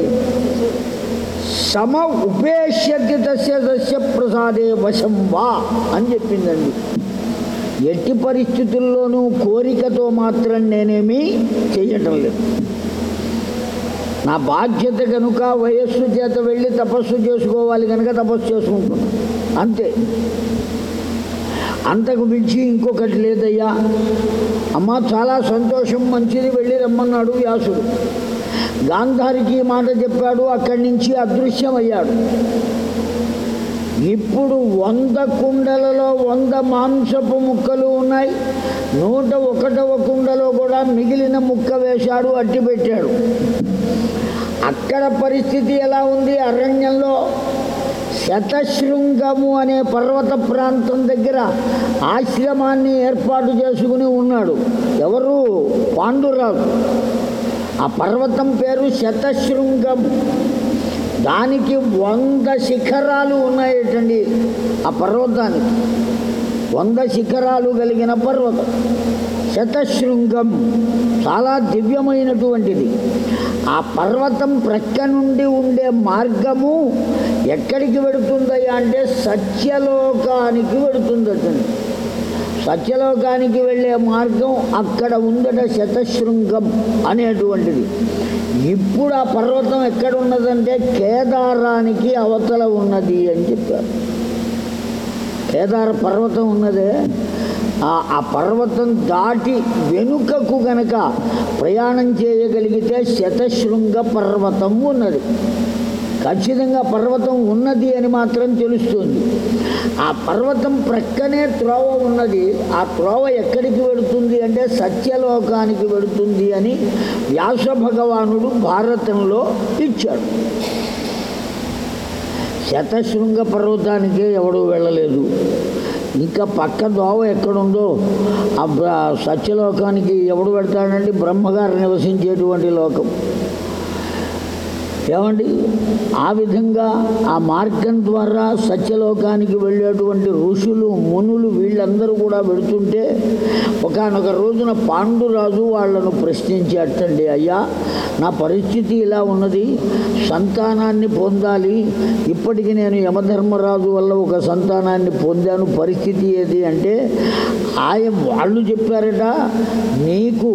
సమ ఉపేష్యతి దశ దశ ప్రసాదే వశం వా అని చెప్పిందండి. ఎట్టి పరిస్థితుల్లోనూ కోరికతో మాత్రం నేనేమీ చేయటం లేదు. నా బాధ్యత కనుక వయస్సు చేత వెళ్ళి తపస్సు చేసుకోవాలి కనుక తపస్సు చేసుకుంటున్నాను అంతే. అంతకు మించి ఇంకొకటి లేదయ్యా. అమ్మ చాలా సంతోషం మంచిది వెళ్ళి రమ్మన్నాడు వ్యాసుడు. గాంధారికి మాట చెప్పాడు అక్కడి నుంచి అదృశ్యమయ్యాడు. ఇప్పుడు వంద కుండలలో వంద మాంసపు ముక్కలు ఉన్నాయి. నూట ఒకటవ కుండలో కూడా మిగిలిన ముక్క వేశాడు అట్టి పెట్టాడు. అక్కడ పరిస్థితి ఎలా ఉంది? అరణ్యంలో శతశృంగము అనే పర్వత ప్రాంతం దగ్గర ఆశ్రమాన్ని ఏర్పాటు చేసుకుని ఉన్నాడు. ఎవరు? పాండురాజు. ఆ పర్వతం పేరు శతశృంగం. దానికి వంద శిఖరాలు ఉన్నాయటండి ఆ పర్వతానికి. వంద శిఖరాలు కలిగిన పర్వతం. శతశృంగం చాలా దివ్యమైనటువంటిది. ఆ పర్వతం ప్రక్క నుండి ఉండే మార్గము ఎక్కడికి వెడుతుందయ్యా అంటే సత్యలోకానికి వెడుతుందటండి. సత్యలోకానికి వెళ్ళే మార్గం అక్కడ ఉందట శతశృంగం అనేటువంటిది. ఇప్పుడు ఆ పర్వతం ఎక్కడ ఉన్నదంటే కేదారానికి అవతల ఉన్నది అని చెప్పారు. కేదార పర్వతం ఉన్నదే. ఆ ఆ పర్వతం దాటి వెనుకకు గనక ప్రయాణం చేయగలిగితే శతశృంగ పర్వతం ఉన్నది. ఖచ్చితంగా పర్వతం ఉన్నది అని మాత్రం తెలుస్తుంది. ఆ పర్వతం ప్రక్కనే త్రోవ ఉన్నది. ఆ త్రోవ ఎక్కడికి వెడుతుంది అంటే సత్యలోకానికి వెడుతుంది అని వ్యాస భగవానుడు భారతంలో ఇచ్చాడు. శతశృంగ పర్వతానికే ఎవడూ వెళ్ళలేదు. ఇంకా పక్క దోవ ఎక్కడుందో ఆ సత్యలోకానికి ఎవడు పెడతాడండి బ్రహ్మగారు నివసించేటువంటి లోకం. ఏమండి? ఆ విధంగా ఆ మార్గం ద్వారా సత్యలోకానికి వెళ్ళేటువంటి ఋషులు మునులు వీళ్ళందరూ కూడా వెళుతుంటే ఒకనొక రోజున పాండురాజు వాళ్ళను ప్రశ్నించేటండి అయ్యా నా పరిస్థితి ఇలా ఉన్నది సంతానాన్ని పొందాలి ఇప్పటికి నేను యమధర్మరాజు వల్ల ఒక సంతానాన్ని పొందాను పరిస్థితి ఏది అంటే ఆయన వాళ్ళు చెప్పారట నీకు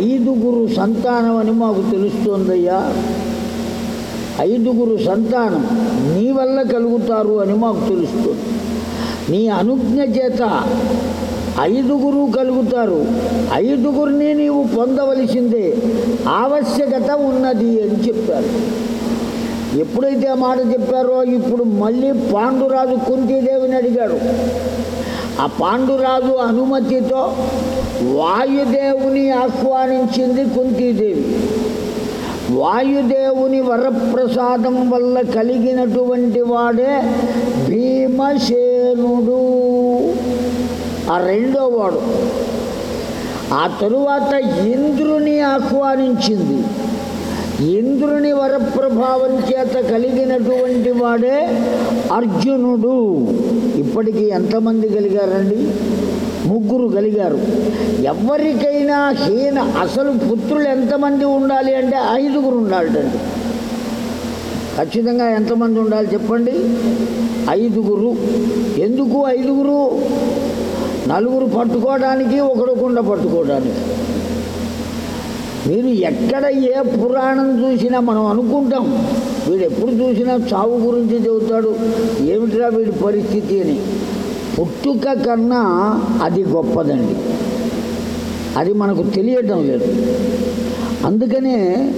ఐదుగురు సంతానం అని మాకు తెలుస్తోందయ్యా. ఐదుగురు సంతానం నీ వల్ల కలుగుతారు అని మాకు తెలుస్తుంది. నీ అనుజ్ఞ చేత ఐదుగురు కలుగుతారు. ఐదుగురిని నీవు పొందవలసిందే ఆవశ్యకత ఉన్నది అని చెప్పారు. ఎప్పుడైతే ఆ మాట చెప్పారో ఇప్పుడు మళ్ళీ పాండురాజు కుంతీదేవిని అడిగాడు. ఆ పాండురాజు అనుమతితో వాయుదేవుని ఆహ్వానించింది కుంతీదేవి. వాయుదేవుని వరప్రసాదం వల్ల కలిగినటువంటి వాడే భీమసేనుడు. ఆ రెండో వాడు. ఆ తరువాత ఇంద్రుని ఆహ్వానించింది. ఇంద్రుని వరప్రభావం చేత కలిగినటువంటి వాడే అర్జునుడు. ఇప్పటికీ ఎంతమంది కలిగారండి? ముగ్గురు కలిగారు. ఎవరికైనా హీన అసలు పుత్రులు ఎంతమంది ఉండాలి అంటే ఐదుగురు ఉండాలండి. ఖచ్చితంగా ఎంతమంది ఉండాలి చెప్పండి? ఐదుగురు. ఎందుకు ఐదుగురు? నలుగురు పట్టుకోవడానికి ఒకడు కుండ పట్టుకోవడానికి. మీరు ఎక్కడ ఏ పురాణం చూసినా మనం అనుకుంటాం. వీడు ఎప్పుడు చూసినా చావు గురించి చెబుతాడు. ఏమిట్రా వీడి పరిస్థితి అని. పుట్టుక కన్నా అది గొప్పదండి. అది మనకు తెలియటం లేదు. అందుకనే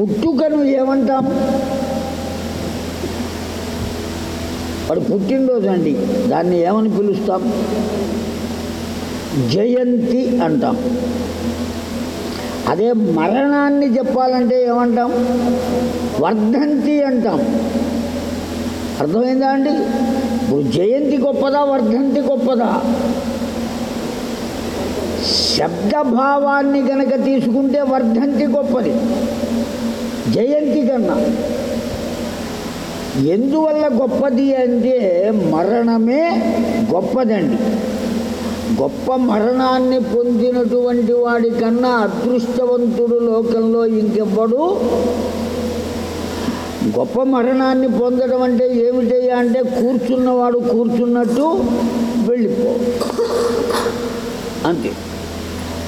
పుట్టుకను ఏమంటాం? వాడు పుట్టినరోజు అండి దాన్ని ఏమని పిలుస్తాం? జయంతి అంటాం. అదే మరణాన్ని చెప్పాలంటే ఏమంటాం? వర్ధంతి అంటాం. అర్థమైందా అండి? ఇప్పుడు జయంతి గొప్పదా వర్ధంతి గొప్పదా? శబ్దభావాన్ని గనక తీసుకుంటే వర్ధంతి గొప్పది జయంతి కన్నా. ఎందువల్ల గొప్పది అంటే మరణమే గొప్పదండి. గొప్ప మరణాన్ని పొందినటువంటి వాడి కన్నా అదృష్టవంతుడు లోకంలో ఇంకెవ్వడు గొప్ప మరణాన్ని పొందడం అంటే ఏమిటయ్యా అంటే కూర్చున్నవాడు కూర్చున్నట్టు వెళ్ళిపో. అంతే.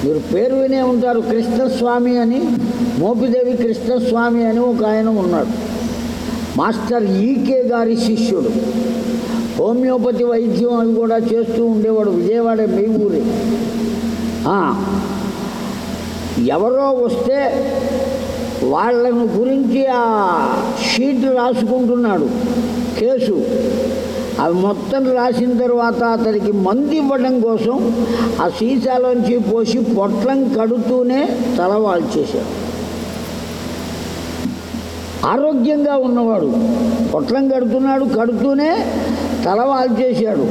మీరు పేరు వినే ఉంటారు కృష్ణస్వామి అని మోపిదేవి కృష్ణస్వామి అని ఒక ఆయన ఉన్నాడు. మాస్టర్ ఈకే గారి శిష్యుడు. హోమియోపతి వైద్యం అవి కూడా చేస్తూ ఉండేవాడు విజయవాడ మీ ఊరి. ఎవరో వస్తే వాళ్ళను గురించి ఆ షీట్ రాసుకుంటున్నాడు కేసు. అవి మొత్తం రాసిన తర్వాత అతనికి మందు ఇవ్వడం కోసం ఆ సీసాలోంచి పోసి పొట్లం కడుతూనే తలవాల్చేశాడు ఆరోగ్యంగా ఉన్నవాడు. పొట్లం కడుతున్నాడు కడుతూనే తల వాల్చేశాడు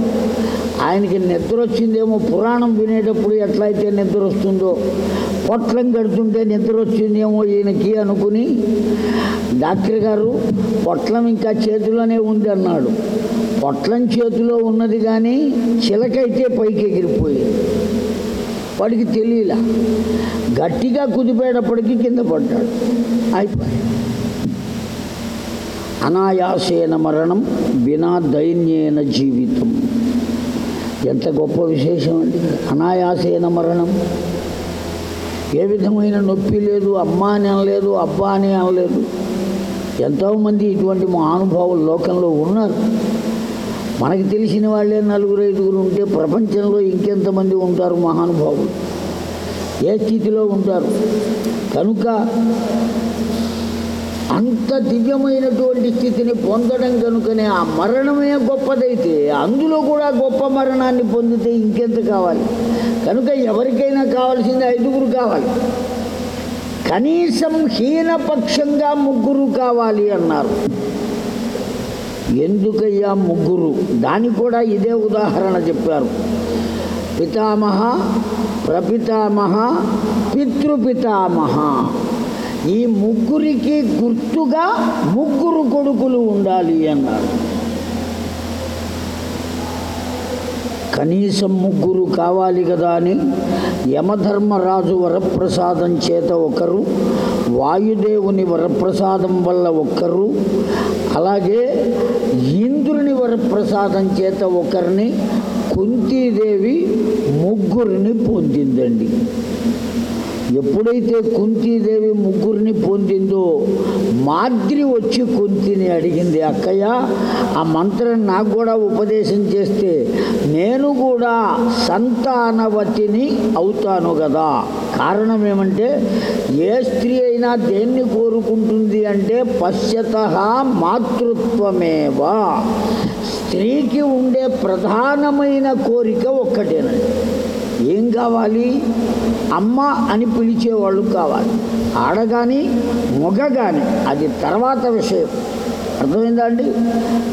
ఆయనకి నిద్ర వచ్చిందేమో పురాణం వినేటప్పుడు ఎట్లయితే నిద్ర వస్తుందో పొట్లం కడుతుంటే నిద్ర వచ్చిందేమో ఈయనకి అనుకుని డాక్టర్ గారు పొట్లం ఇంకా చేతిలోనే ఉంది అన్నాడు. పొట్లం చేతిలో ఉన్నది కానీ చిలకైతే పైకి ఎగిరిపోయింది. వాడికి తెలియలా. గట్టిగా కుదిపేటప్పటికీ కింద పడ్డాడు. అయిపోయి అనాయాసేన మరణం వినా దైన్యేన జీవితం. ఎంత గొప్ప విశేషం అండి. అనాయాసేన మరణం. ఏ విధమైన నొప్పి లేదు అమ్మా అని అనలేదు అబ్బా అని అనలేదు. ఎంతోమంది ఇటువంటి మహానుభావులు లోకంలో ఉన్నారు. మనకి తెలిసిన వాళ్ళే నలుగురు ఐదుగురు ఉంటే ప్రపంచంలో ఇంకెంతమంది ఉంటారు మహానుభావులు? ఏ స్థితిలో ఉంటారు? కనుక అంత దివ్యమైనటువంటి స్థితిని పొందడం కనుకనే ఆ మరణమే గొప్పదైతే అందులో కూడా గొప్ప మరణాన్ని పొందితే ఇంకెంత కావాలి? కనుక ఎవరికైనా కావాల్సింది ఐదుగురు కావాలి. కనీసం హీనపక్షంగా ముగ్గురు కావాలి అన్నారు. ఎందుకయ్యా ముగ్గురు? దాని కూడా ఇదే ఉదాహరణ చెప్పారు. పితామహ ప్రపితామహ పితృపితామహ. ఈ ముగ్గురికి గుర్తుగా ముగ్గురు కొడుకులు ఉండాలి అన్నారు. కనీసం ముగ్గురు కావాలి కదా అని యమధర్మరాజు వరప్రసాదం చేత ఒకరు వాయుదేవుని వరప్రసాదం వల్ల ఒక్కరు అలాగే ఇంద్రుని వరప్రసాదం చేత ఒకరిని కుంతీదేవి ముగ్గురిని పొందిందండి. ఎప్పుడైతే కుంతీదేవి ముగ్గురిని పొందిందో మాద్రి వచ్చి కుంతిని అడిగింది అక్కయ్య ఆ మంత్రం నాకు కూడా ఉపదేశం చేస్తే నేను కూడా సంతానవతిని అవుతాను కదా. కారణం ఏమంటే ఏ స్త్రీ అయినా దేన్ని కోరుకుంటుంది అంటే పశ్యత మాతృత్వమేవా. స్త్రీకి ఉండే ప్రధానమైన కోరిక ఒక్కటేనండి. ఏం కావాలి? అమ్మ అని పిలిచేవాళ్ళు కావాలి. ఆడ కానీ మొగ కానీ అది తర్వాత విషయం. అర్థమైందా అండి?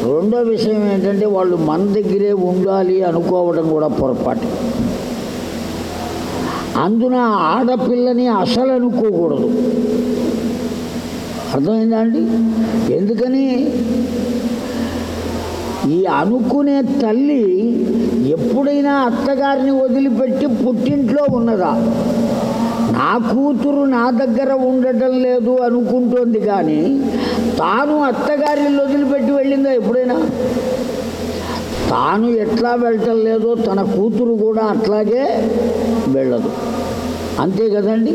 రెండో విషయం ఏంటంటే వాళ్ళు మన దగ్గరే ఉండాలి అనుకోవడం కూడా పొరపాటు. అందున ఆడపిల్లని అసలు అనుకోకూడదు. అర్థమైందా అండి? ఎందుకని? ఈ అనుకునే తల్లి ఎప్పుడైనా అత్తగారిని వదిలిపెట్టి పుట్టింట్లో ఉన్నదా? నా కూతురు నా దగ్గర ఉండటం లేదు అనుకుంటోంది కానీ తాను అత్తగారిని వదిలిపెట్టి వెళ్ళిందా ఎప్పుడైనా? తాను ఎట్లా వెళ్ళటం లేదో తన కూతురు కూడా అట్లాగే వెళ్ళదు. అంతే కదండి?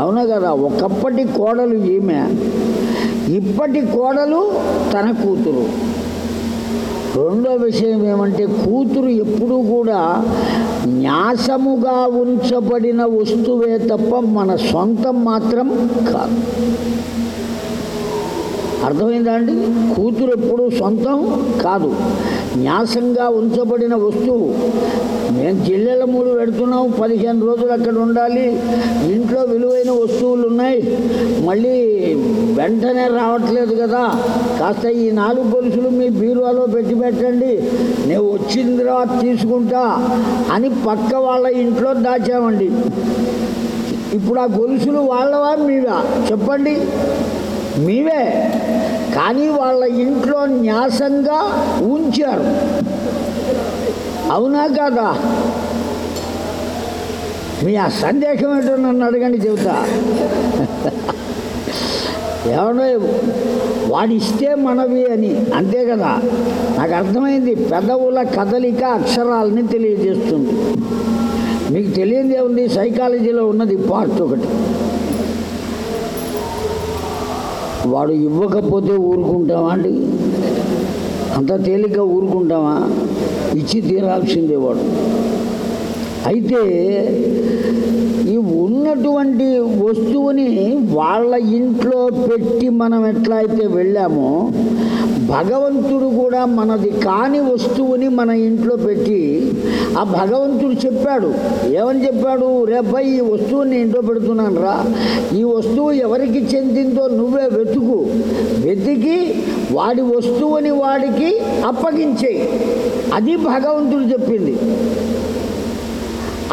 అవునా కదా? ఒకప్పటి కోడలు ఈమె ఇప్పటి కోడలు తన కూతురు. రెండో విషయం ఏమంటే కూతురు ఎప్పుడూ కూడా న్యాసముగా ఉంచబడిన వస్తువే తప్ప మన సొంతం మాత్రం కాదు. అర్థమైందా అండి? కూతురు ఎప్పుడు సొంతం కాదు. న్యాసంగా ఉంచబడిన వస్తువు. మేము జిల్లెల మూడు పెడుతున్నాం పదిహేను రోజులు అక్కడ ఉండాలి. ఇంట్లో విలువైన వస్తువులు ఉన్నాయి మళ్ళీ వెంటనే రావట్లేదు కదా. కాస్త ఈ నాలుగు గొలుసులు మీ బీరువాలో పెట్టి పెట్టండి. నేను వచ్చిన తర్వాత తీసుకుంటా అని పక్క వాళ్ళ ఇంట్లో దాచామండి. ఇప్పుడు ఆ గొలుసులు వాళ్ళవా మీవా? చెప్పండి. మీవే. కానీ వాళ్ళ ఇంట్లో న్యాసంగా ఉంచారు. అవునా కాదా? మీ ఆ సందేశం ఏంటో నన్ను అడగండి చెబుతా. ఏమన్నా వాడిస్తే మనవి అని అంతే కదా? నాకు అర్థమైంది పెదవుల కదలిక అక్షరాలని తెలియజేస్తుంది. మీకు తెలియదే ఉంది సైకాలజీలో ఉన్నది పార్ట్ ఒకటి. వాడు ఇవ్వకపోతే ఊరుకుంటామా అండి? అంత తేలిక ఊరుకుంటామా ఇచ్చి తీరాల్సిందే వాడు. అయితే ఉన్నటువంటి వస్తువుని వాళ్ళ ఇంట్లో పెట్టి మనం ఎట్లా అయితే వెళ్ళామో భగవంతుడు కూడా మనది కాని వస్తువుని మన ఇంట్లో పెట్టి ఆ భగవంతుడు చెప్పాడు. ఏమని చెప్పాడు? రేపై ఈ వస్తువుని ఇంట్లో పెడుతున్నాను రా. ఈ వస్తువు ఎవరికి చెందిందో నువ్వే వెతుకు. వెతికి వాడి వస్తువుని వాడికి అప్పగించేయి. అది భగవంతుడు చెప్పింది.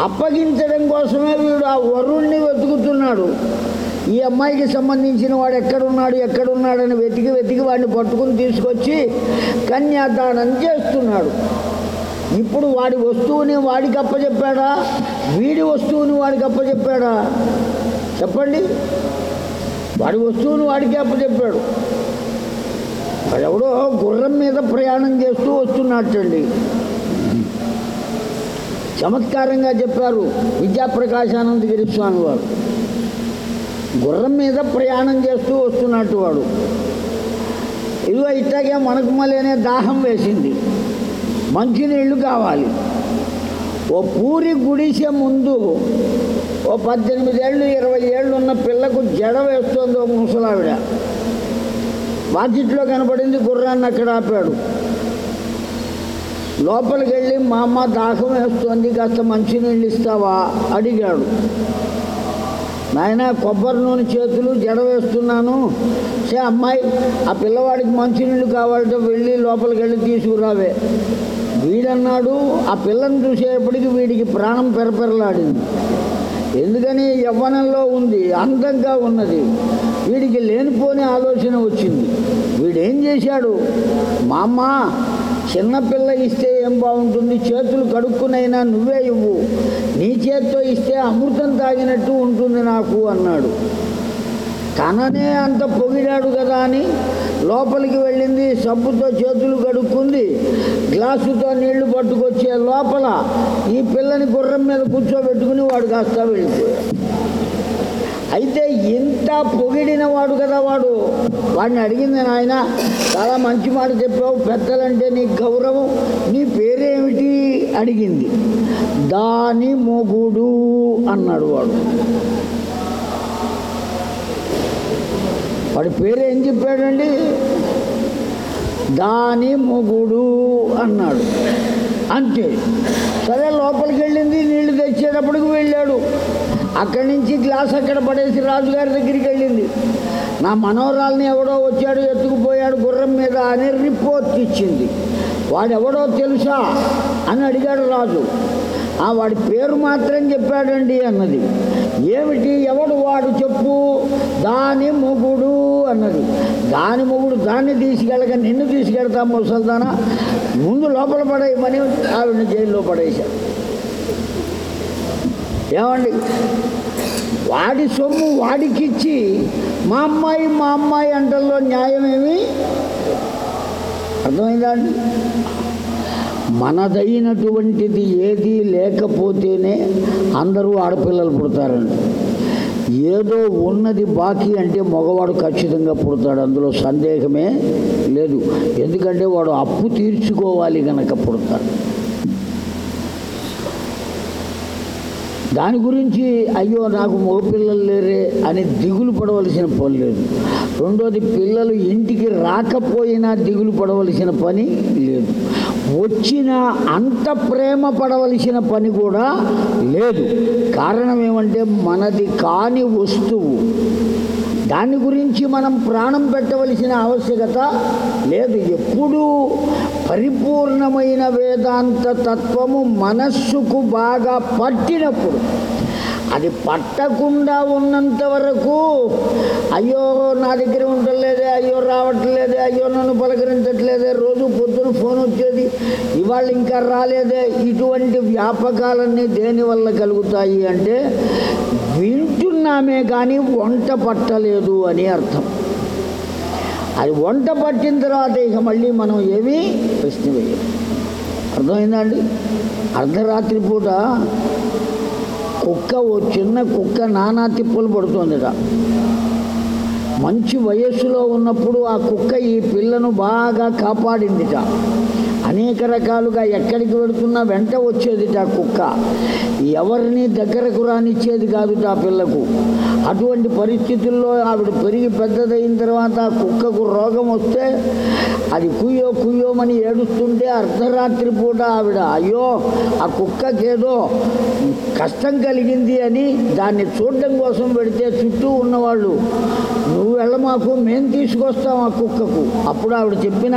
అప్పగించడం కోసమే వీడు ఆ వరుణ్ణి వెతుకుతున్నాడు. ఈ అమ్మాయికి సంబంధించిన వాడు ఎక్కడున్నాడు ఎక్కడున్నాడని వెతికి వెతికి వాడిని పట్టుకుని తీసుకొచ్చి కన్యాదానం చేస్తున్నాడు. ఇప్పుడు వాడి వస్తువుని వాడికి అప్పచెప్పాడా వీడి వస్తువుని వాడికి అప్పచెప్పాడా చెప్పండి. వాడి వస్తువుని వాడికి అప్పచెప్పాడు వాడెవడో గుర్రం మీద ప్రయాణం చేస్తూ వస్తున్నట్టండి చమత్కారంగా చెప్పారు విద్యాప్రకాశానందగిరి స్వామి వారు. గుర్రం మీద ప్రయాణం చేస్తూ వస్తున్నట్టు వాడు. ఇదిగో ఇట్లాగే మనకు మళ్ళీనే దాహం వేసింది. మంచినీళ్ళు కావాలి. ఓ పూరి గుడిసె ముందు ఓ పద్దెనిమిది ఏళ్ళు ఇరవై ఏళ్ళు ఉన్న పిల్లకు జడ వేస్తోంది ఓ ముసలావిడ. వాకిట్లో కనపడింది గుర్రాన్ని అక్కడ ఆపాడు. లోపలికి వెళ్ళి మా అమ్మ దాహం వేస్తుంది కాస్త మంచినీళ్ళు ఇస్తావా? అడిగాడు. నాయన కొబ్బరి నూనె చేతులు జడ వేస్తున్నాను. సే అమ్మాయి ఆ పిల్లవాడికి మంచినీళ్ళు కావాలంటే వెళ్ళి లోపలికి వెళ్ళి తీసుకురావే. వీడన్నాడు ఆ పిల్లని చూసేప్పటికి వీడికి ప్రాణం పెరపెరలాడింది. ఎందుకని యవ్వనంలో ఉంది అందంగా ఉన్నది. వీడికి లేనిపోని ఆలోచన వచ్చింది. వీడేం చేశాడు? మా అమ్మ చిన్నపిల్ల ఇస్తే ఏం బాగుంటుంది? చేతులు కడుక్కునైనా నువ్వే ఇవ్వు. నీ చేత్తో ఇస్తే అమృతం తాగినట్టు ఉంటుంది నాకు అన్నాడు. తననే అంత పొగిడాడు కదా అని లోపలికి వెళ్ళింది సబ్బుతో చేతులు కడుక్కుంది గ్లాసుతో నీళ్ళు పట్టుకొచ్చే లోపల ఈ పిల్లని గుర్రం మీద కూర్చోబెట్టుకుని వాడు కాస్త వెళ్ళిపోయాడు. అయితే ఇంత పొగిడిన వాడు కదా వాడు? వాడిని అడిగింది నాయన చాలా మంచి మాట చెప్పావు పెద్దలంటే నీ గౌరవం నీ పేరేమిటి? అడిగింది. దాని మొగుడు అన్నాడు వాడు. వాడి పేరు ఏం చెప్పాడండి? దాని మొగుడు అన్నాడు. అంతే సరే లోపలికి వెళ్ళింది నీళ్ళు తెచ్చేటప్పటికి వెళ్ళాడు. అక్కడి నుంచి గ్లాస్ అక్కడ పడేసి రాజుగారి దగ్గరికి వెళ్ళింది. నా మనోరాల్ని ఎవడో వచ్చాడు ఎత్తుకుపోయాడు గుర్రం మీద అని రిపోర్ట్ ఇచ్చింది. వాడెవడో తెలుసా అని అడిగాడు రాజు. ఆ వాడి పేరు మాత్రం చెప్పాడండి అన్నది. ఏమిటి? ఎవడు వాడు చెప్పు. దాని మొగుడు అన్నది. దాని మొగుడు దాన్ని తీసుకెళ్ళక నిన్ను తీసుకెళ్తాం ముసల్దానా? ముందు లోపల పడేయమని ఆవిడని జైల్లో పడేశాడు ఏమండి? వాడి సొమ్ము వాడికిచ్చి మా అమ్మాయి మా అమ్మాయి అంటల్లో న్యాయమేమి అర్థమైందా అండి? మనదైనటువంటిది ఏది లేకపోతేనే అందరూ ఆడపిల్లలు పుడతారండి. ఏదో ఉన్నది బాకీ అంటే మగవాడు ఖచ్చితంగా పుడతాడు. అందులో సందేహమే లేదు. ఎందుకంటే వాడు అప్పు తీర్చుకోవాలి కనుక పుడతాడు. దాని గురించి అయ్యో నాకు మగపిల్లలు లేరే అని దిగులు పడవలసిన పని లేదు. రెండోది పిల్లలు ఇంటికి రాకపోయినా దిగులు పడవలసిన పని లేదు. వచ్చిన అంత ప్రేమ పడవలసిన పని కూడా లేదు. కారణం ఏమంటే మనది కాని వస్తువు. దాని గురించి మనం ప్రాణం పెట్టవలసిన ఆవశ్యకత లేదు. ఎప్పుడూ పరిపూర్ణమైన వేదాంత తత్వము మనస్సుకు బాగా పట్టినప్పుడు అది పట్టకుండా ఉన్నంత వరకు అయ్యో నా దగ్గర ఉండలేదే అయ్యో రావట్లేదే అయ్యో నన్ను పలకరించట్లేదే రోజు పొద్దున ఫోన్ వచ్చేది ఇవాళ ఇంకా రాలేదే ఇటువంటి వ్యాపకాలన్నీ దేనివల్ల కలుగుతాయి అంటే వింటున్నామే కానీ వంట పట్టలేదు అని అర్థం. అది వంట పట్టిన తర్వాత ఇక మళ్ళీ మనం ఏమీ ప్రశ్న వేయం అర్థమైందండి? అర్ధరాత్రి పూట కుక్క ఓ చిన్న కుక్క నానా తిప్పలు పడుతుందిట. మంచి వయస్సులో ఉన్నప్పుడు ఆ కుక్క ఈ పిల్లను బాగా కాపాడిందిట. అనేక రకాలుగా ఎక్కడికి పెడుతున్నా వెంట వచ్చేదిట ఆ కుక్క. ఎవరిని దగ్గరకు రానిచ్చేది కాదుట ఆ పిల్లకు. అటువంటి పరిస్థితుల్లో ఆవిడ పెరిగి పెద్దదైన తర్వాత ఆ కుక్కకు రోగం వస్తే అది కుయ్యో కుయ్యోమని ఏడుస్తుంటే అర్ధరాత్రి పూట ఆవిడ అయ్యో ఆ కుక్కకేదో కష్టం కలిగింది అని దాన్ని చూడడం కోసం పెడితే చుట్టూ ఉన్నవాళ్ళు నువ్వు వెళ్ళమాకు మేము తీసుకొస్తాం ఆ కుక్కకు. అప్పుడు ఆవిడ చెప్పిన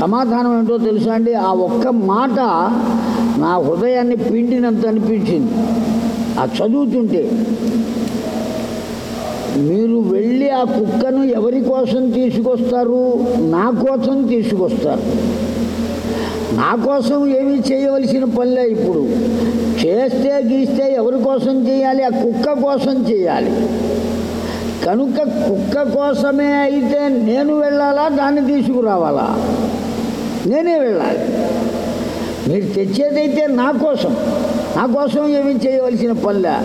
సమాధానం ఏంటో తెలుసా అండి ఆ ఒక్క మాట నా హృదయాన్ని పిండినంత అనిపించింది. ఆ చదువుతుంటే మీరు వెళ్ళి ఆ కుక్కను ఎవరి కోసం తీసుకొస్తారు? నా కోసం తీసుకొస్తారు. నా కోసం ఏమీ చేయవలసిన పనిలే ఇప్పుడు. చేస్తే గీస్తే ఎవరి కోసం చేయాలి? ఆ కుక్క కోసం చేయాలి. కనుక కుక్క కోసమే అయితే నేను వెళ్ళాలా? దాన్ని తీసుకురావాలా? నేనే వెళ్ళాలి. మీరు తెచ్చేదైతే నా కోసం. నా కోసం ఏమి చేయవలసిన పనులే?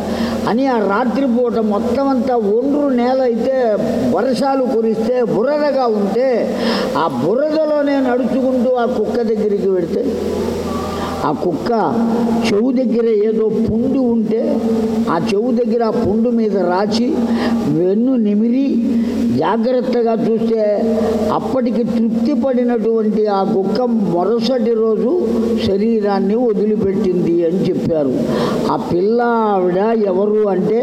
అని ఆ రాత్రిపూట మొత్తం అంతా ఒండ్రు నేల అయితే వర్షాలు కురిస్తే బురదగా ఉంటే ఆ బురదలోనే నడుచుకుంటూ ఆ కుక్క దగ్గరికి వెడితే ఆ కుక్క చెవు దగ్గర ఏదో పుండు ఉంటే ఆ చెవు దగ్గర ఆ పుండు మీద రాచి వెన్ను నిమిరి జాగ్రత్తగా చూస్తే అప్పటికి తృప్తి పడినటువంటి ఆ కుక్క మరుసటి రోజు శరీరాన్ని వదిలిపెట్టింది అని చెప్పారు. ఆ పిల్ల ఆవిడ ఎవరు అంటే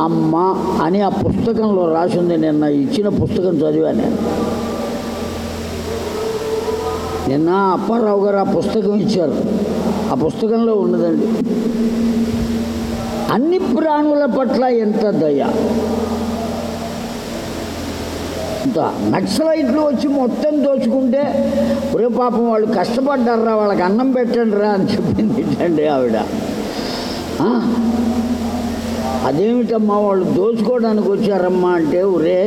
అమ్మ అని ఆ పుస్తకంలో రాసింది నిన్న ఇచ్చిన పుస్తకం చదివాను నిన్న అప్పారావు గారు ఆ పుస్తకం ఇచ్చారు. ఆ పుస్తకంలో ఉన్నదండి. అన్ని ప్రాణుల పట్ల ఎంత దయ. నక్సలైట్లు వచ్చి మొత్తం దోచుకుంటే ఒరే పాపం వాళ్ళు కష్టపడ్డారా వాళ్ళకి అన్నం పెట్టండి రా అని చెప్పింది ఏంటండి ఆవిడ అదేమిటమ్మా వాళ్ళు దోచుకోవడానికి వచ్చారమ్మా అంటే ఒరే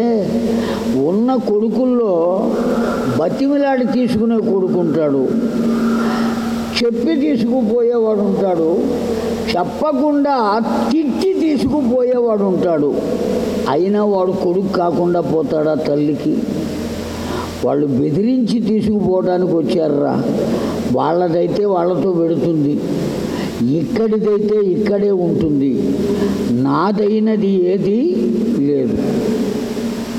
ఉన్న కొడుకుల్లో బతిమిలాడి తీసుకునే కొడుకుంటాడు. చెప్పి తీసుకుపోయేవాడు ఉంటాడు చెప్పకుండా తిట్టి తీసుకుపోయేవాడు ఉంటాడు అయినా వాడు కొడుకు కాకుండా పోతాడా తల్లికి? వాళ్ళు బెదిరించి తీసుకుపోవడానికి వచ్చారురా. వాళ్ళదైతే వాళ్ళతో పెడుతుంది. ఇక్కడిదైతే ఇక్కడే ఉంటుంది. నాదైనది ఏది లేదు.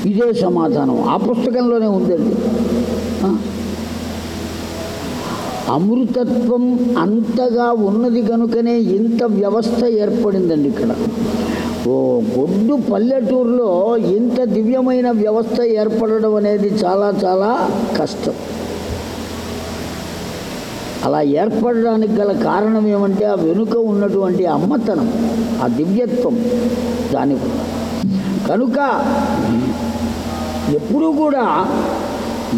ఇదే సమాధానం. ఆ పుస్తకంలోనే ఉందండి. అమృతత్వం అంతగా ఉన్నది కనుకనే ఇంత వ్యవస్థ ఏర్పడిందండి ఇక్కడ. ఓ గొడ్డు పల్లెటూరులో ఇంత దివ్యమైన వ్యవస్థ ఏర్పడడం అనేది చాలా చాలా కష్టం. అలా ఏర్పడడానికి గల కారణం ఏమంటే ఆ వెనుక ఉన్నటువంటి అమ్మతనం ఆ దివ్యత్వం దానికి కనుక ఎప్పుడూ కూడా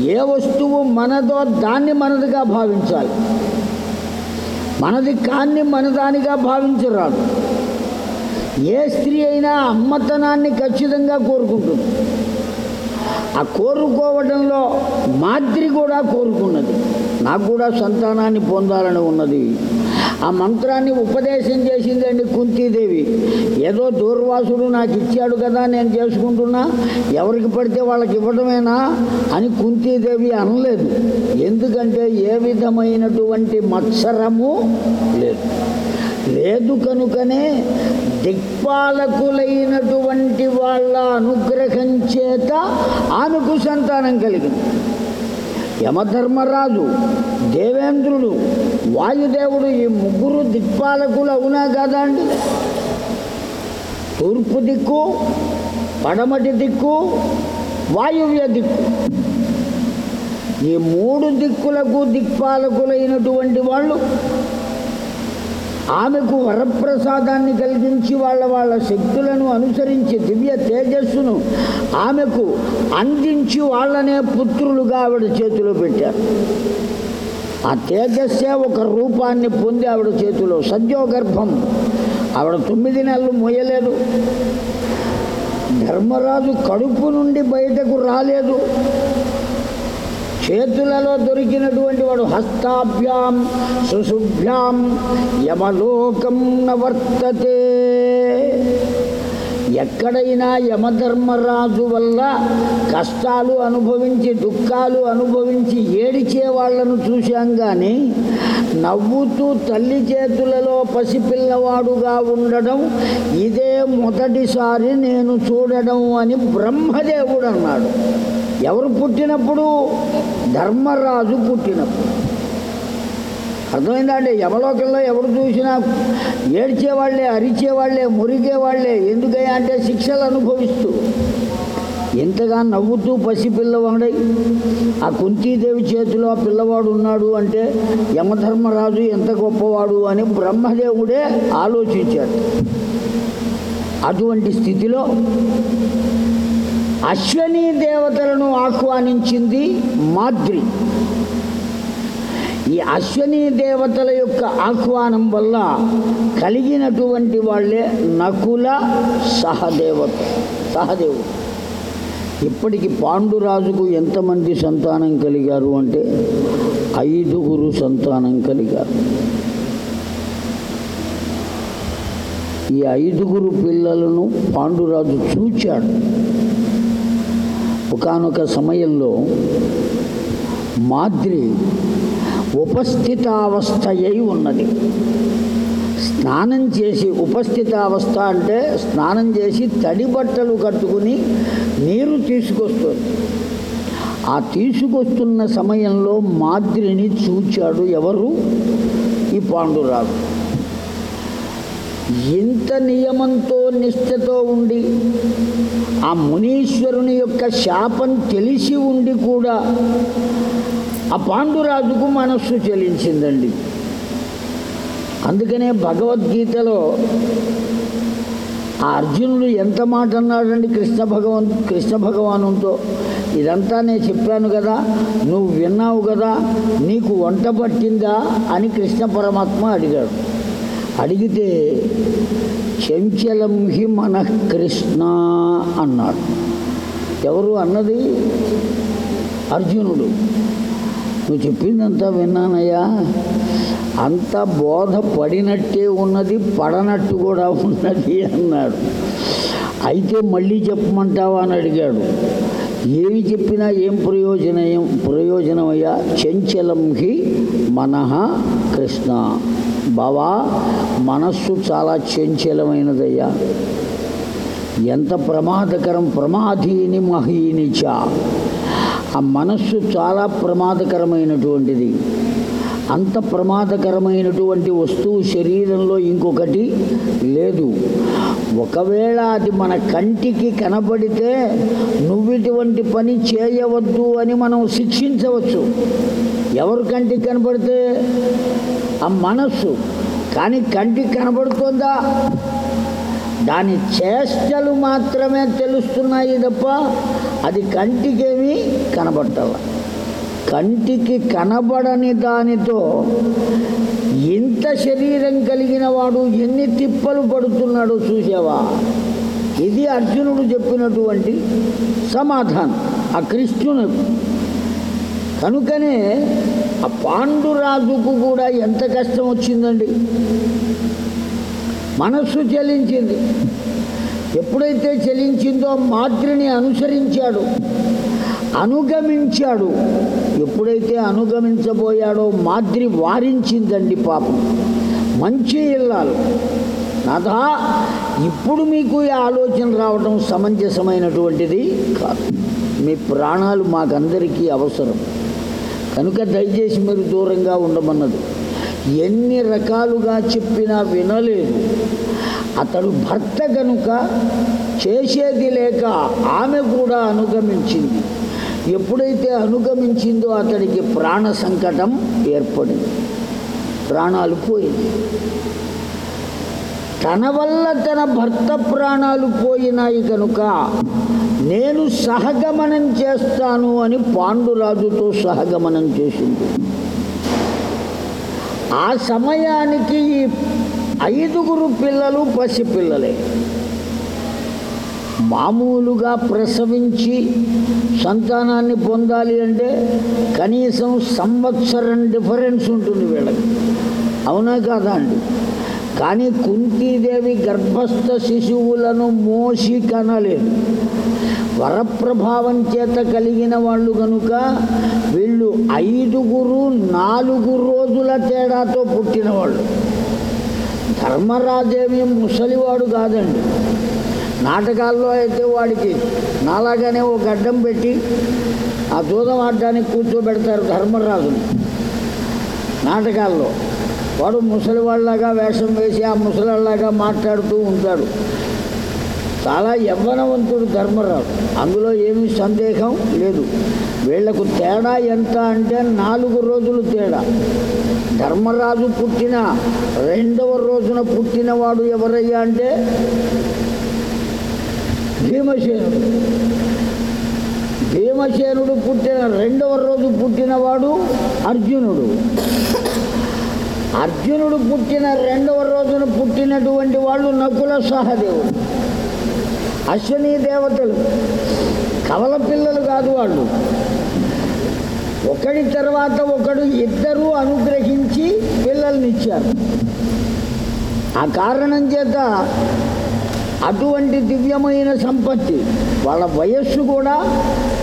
ఏ వస్తువు మనదో దాన్ని మనదిగా భావించాలి. మనది కాన్ని మనదానిగా భావించరాదు. ఏ స్త్రీ అయినా అమ్మతనాన్ని ఖచ్చితంగా కోరుకుంటుంది. ఆ కోరుకోవడంలో మాద్రి కూడా కోరుకున్నది. నాకు కూడా సంతానాన్ని పొందాలని ఉన్నది. ఆ మంత్రాన్ని ఉపదేశం చేసిందండి కుంతీదేవి. ఏదో దూర్వాసుడు నాకు ఇచ్చాడు కదా నేను చేసుకుంటున్నా ఎవరికి పడితే వాళ్ళకి ఇవ్వడమేనా అని కుంతీదేవి అనలేదు. ఎందుకంటే ఏ విధమైనటువంటి మత్సరము లేదు. లేదు కనుకనే దిక్పాలకులైనటువంటి వాళ్ళ అనుగ్రహం చేత ఆమెకు సంతానం కలిగింది. యమధర్మరాజు దేవేంద్రుడు వాయుదేవుడు ఈ ముగ్గురు దిక్పాలకులు అవునా కదా అండి? తూర్పు దిక్కు పడమటి దిక్కు వాయువ్య దిక్కు. ఈ మూడు దిక్కులకు దిక్పాలకులైనటువంటి వాళ్ళు ఆమెకు వరప్రసాదాన్ని కలిగించి వాళ్ళ వాళ్ళ శక్తులను అనుసరించి దివ్య తేజస్సును ఆమెకు అందించి వాళ్ళనే పుత్రులుగా ఆవిడ చేతిలో పెట్టారు. ఆ తేజస్సే ఒక రూపాన్ని పొంది ఆవిడ చేతిలో. సద్యోగర్భం ఆవిడ తొమ్మిది నెలలు మొయ్యలేదు ధర్మరాజు కడుపు నుండి బయటకు రాలేదు. చేతులలో దొరికినటువంటి వాడు హస్తాభ్యాం శుశుభ్యాం యమలోకం నవర్తతే. ఎక్కడైనా యమధర్మరాజు వల్ల కష్టాలు అనుభవించి దుఃఖాలు అనుభవించి ఏడిచే వాళ్ళను చూశాం కానీ నవ్వుతూ తల్లి చేతులలో పసిపిల్లవాడుగా ఉండడం ఇదే మొదటిసారి నేను చూడడం అని బ్రహ్మదేవుడు అన్నాడు. ఎవరు పుట్టినప్పుడు? ధర్మరాజు పుట్టినప్పుడు. అర్థమైందండి? యమలోకంలో ఎవరు చూసినా ఏడ్చేవాళ్ళే అరిచేవాళ్ళే మురిగేవాళ్ళే. ఎందుకయ్యా అంటే శిక్షలు అనుభవిస్తూ. ఎంతగా నవ్వుతూ పసిపిల్లవాడై ఆ కుంతీదేవి చేతిలో ఆ పిల్లవాడు ఉన్నాడు అంటే యమధర్మరాజు ఎంత గొప్పవాడు అని బ్రహ్మదేవుడే ఆలోచించాడు. అటువంటి స్థితిలో అశ్వనీ దేవతలను ఆహ్వానించింది మాద్రి. ఈ అశ్వనీ దేవతల యొక్క ఆహ్వానం వల్ల కలిగినటువంటి వాళ్ళే నకుల సహదేవత సహదేవుడు. ఇప్పటికి పాండురాజుకు ఎంతమంది సంతానం కలిగారు అంటే ఐదుగురు సంతానం కలిగారు. ఈ ఐదుగురు పిల్లలను పాండురాజు చూచాడు. ఒకానొక సమయంలో మాద్రి ఉపస్థితావస్థ అయి ఉన్నది. స్నానం చేసి ఉపస్థితావస్థ అంటే స్నానం చేసి తడి బట్టలు కట్టుకుని నీరు తీసుకొస్తుంది. ఆ తీసుకొస్తున్న సమయంలో మాద్రిని చూచాడు ఎవరు? ఈ పాండురాజు ఇంత నియమంతో నిష్ఠతో ఉండి ఆ మునీశ్వరుని యొక్క శాపం తెలిసి ఉండి కూడా ఆ పాండురాజుకు మనస్సు చెలించిందండి. అందుకనే భగవద్గీతలో ఆ అర్జునుడు ఎంత మాట అన్నాడండి కృష్ణ భగవన్ కృష్ణ భగవానుతో? ఇదంతా నేను చెప్పాను కదా నువ్వు విన్నావు కదా నీకు వంట పట్టిందా అని కృష్ణ పరమాత్మ అడిగాడు. అడిగితే చంచలం హి మన కృష్ణ అన్నాడు. ఎవరు అన్నది? అర్జునుడు. నువ్వు చెప్పిందంతా విన్నానయ్యా. అంత బోధ పడినట్టే ఉన్నది పడనట్టు కూడా ఉన్నది అన్నాడు అయితే మళ్ళీ చెప్పమంటావా అని అడిగాడు. ఏమి చెప్పినా ఏం ప్రయోజనం ప్రయోజనమయ్యా? చంచలం హి మనః కృష్ణ. బావా మనస్సు చాలా చంచలమైనదయ్యా. ఎంత ప్రమాదకరం ప్రమాధీని మహీని చ ఆ మనస్సు చాలా ప్రమాదకరమైనటువంటిది. అంత ప్రమాదకరమైనటువంటి వస్తువు శరీరంలో ఇంకొకటి లేదు. ఒకవేళ అది మన కంటికి కనబడితే నువ్వు ఇటువంటి పని చేయవద్దు అని మనం శిక్షించవచ్చు. ఎవరు కంటికి కనబడితే? ఆ మనస్సు. కానీ కంటికి కనబడుతుందా? దాని చేష్టలు మాత్రమే తెలుస్తున్నాయి తప్ప అది కంటికేమీ కనబట్టాల కంటికి కనబడని దానితో ఇంత శరీరం కలిగిన వాడు ఎన్ని తిప్పలు పడుతున్నాడో చూసావా? ఇది అర్జునుడు చెప్పినటువంటి సమాధానం. ఆ కృష్ణుని కనుకనే ఆ పాండురాజుకు కూడా ఎంత కష్టం వచ్చిందండి? మనస్సు చెలించింది. ఎప్పుడైతే చెలించిందో మాతృని అనుసరించాడు అనుగమించాడు. ఎప్పుడైతే అనుగమించబోయాడో మాద్రి వారించిందండి పాపం. మంచి ఇల్లాలు. నాథా ఇప్పుడు మీకు ఈ ఆలోచన రావడం సమంజసమైనటువంటిది కాదు. మీ ప్రాణాలు మాకందరికీ అవసరం. కనుక దయచేసి మీరు దూరంగా ఉండమన్నది. ఎన్ని రకాలుగా చెప్పినా వినలేదు. అతడు భర్త కనుక చేసేది లేక ఆమె కూడా అనుగమించింది. ఎప్పుడైతే అనుగమించిందో అతడికి ప్రాణ సంకటం ఏర్పడింది. ప్రాణాలు పోయింది. తన వల్ల తన భర్త ప్రాణాలు పోయినాయి కనుక నేను సహగమనం చేస్తాను అని పాండురాజుతో సహగమనం చేసింది. ఆ సమయానికి ఈ ఐదుగురు పిల్లలు పసిపిల్లలే. మామూలుగా ప్రసవించి సంతానాన్ని పొందాలి అంటే కనీసం సంవత్సరం డిఫరెన్స్ ఉంటుంది వీళ్ళకి. అవునా కాదా అండి? కానీ కుంతీదేవి గర్భస్థ శిశువులను మోసి కనలేదు. వరప్రభావం చేత కలిగిన వాళ్ళు కనుక వీళ్ళు ఐదుగురు నాలుగు రోజుల తేడాతో పుట్టిన వాళ్ళు ధర్మరాజేమి ముసలివాడు కాదండి. నాటకాల్లో అయితే వాడికి నాలాగానే ఒక గడ్డం పెట్టి ఆ దూదం ఆడడానికి కూర్చోబెడతారు ధర్మరాజుని నాటకాల్లో. వాడు ముసలివాళ్ళలాగా వేషం వేసి ఆ ముసలిలాగా మాట్లాడుతూ ఉంటాడు. చాలా యవ్వనవంతుడు ధర్మరాజు. అందులో ఏమీ సందేహం లేదు. వీళ్ళకు తేడా ఎంత అంటే నాలుగు రోజులు తేడా. ధర్మరాజు పుట్టిన రెండవ రోజున పుట్టినవాడు ఎవరయ్యా అంటే భీమసేనుడు. భీమసేనుడు పుట్టిన రెండవ రోజు పుట్టినవాడు అర్జునుడు. అర్జునుడు పుట్టిన రెండవ రోజున పుట్టినటువంటి వాళ్ళు నకుల సహదేవుడు అశ్విని దేవతలు. కవల పిల్లలు కాదు వాళ్ళు. ఒకడి తర్వాత ఒకడు ఇద్దరూ అనుగ్రహించి పిల్లల్నిచ్చారు ఆ కారణం చేత అటువంటి దివ్యమైన సంపత్తి వాళ్ళ వయస్సు కూడా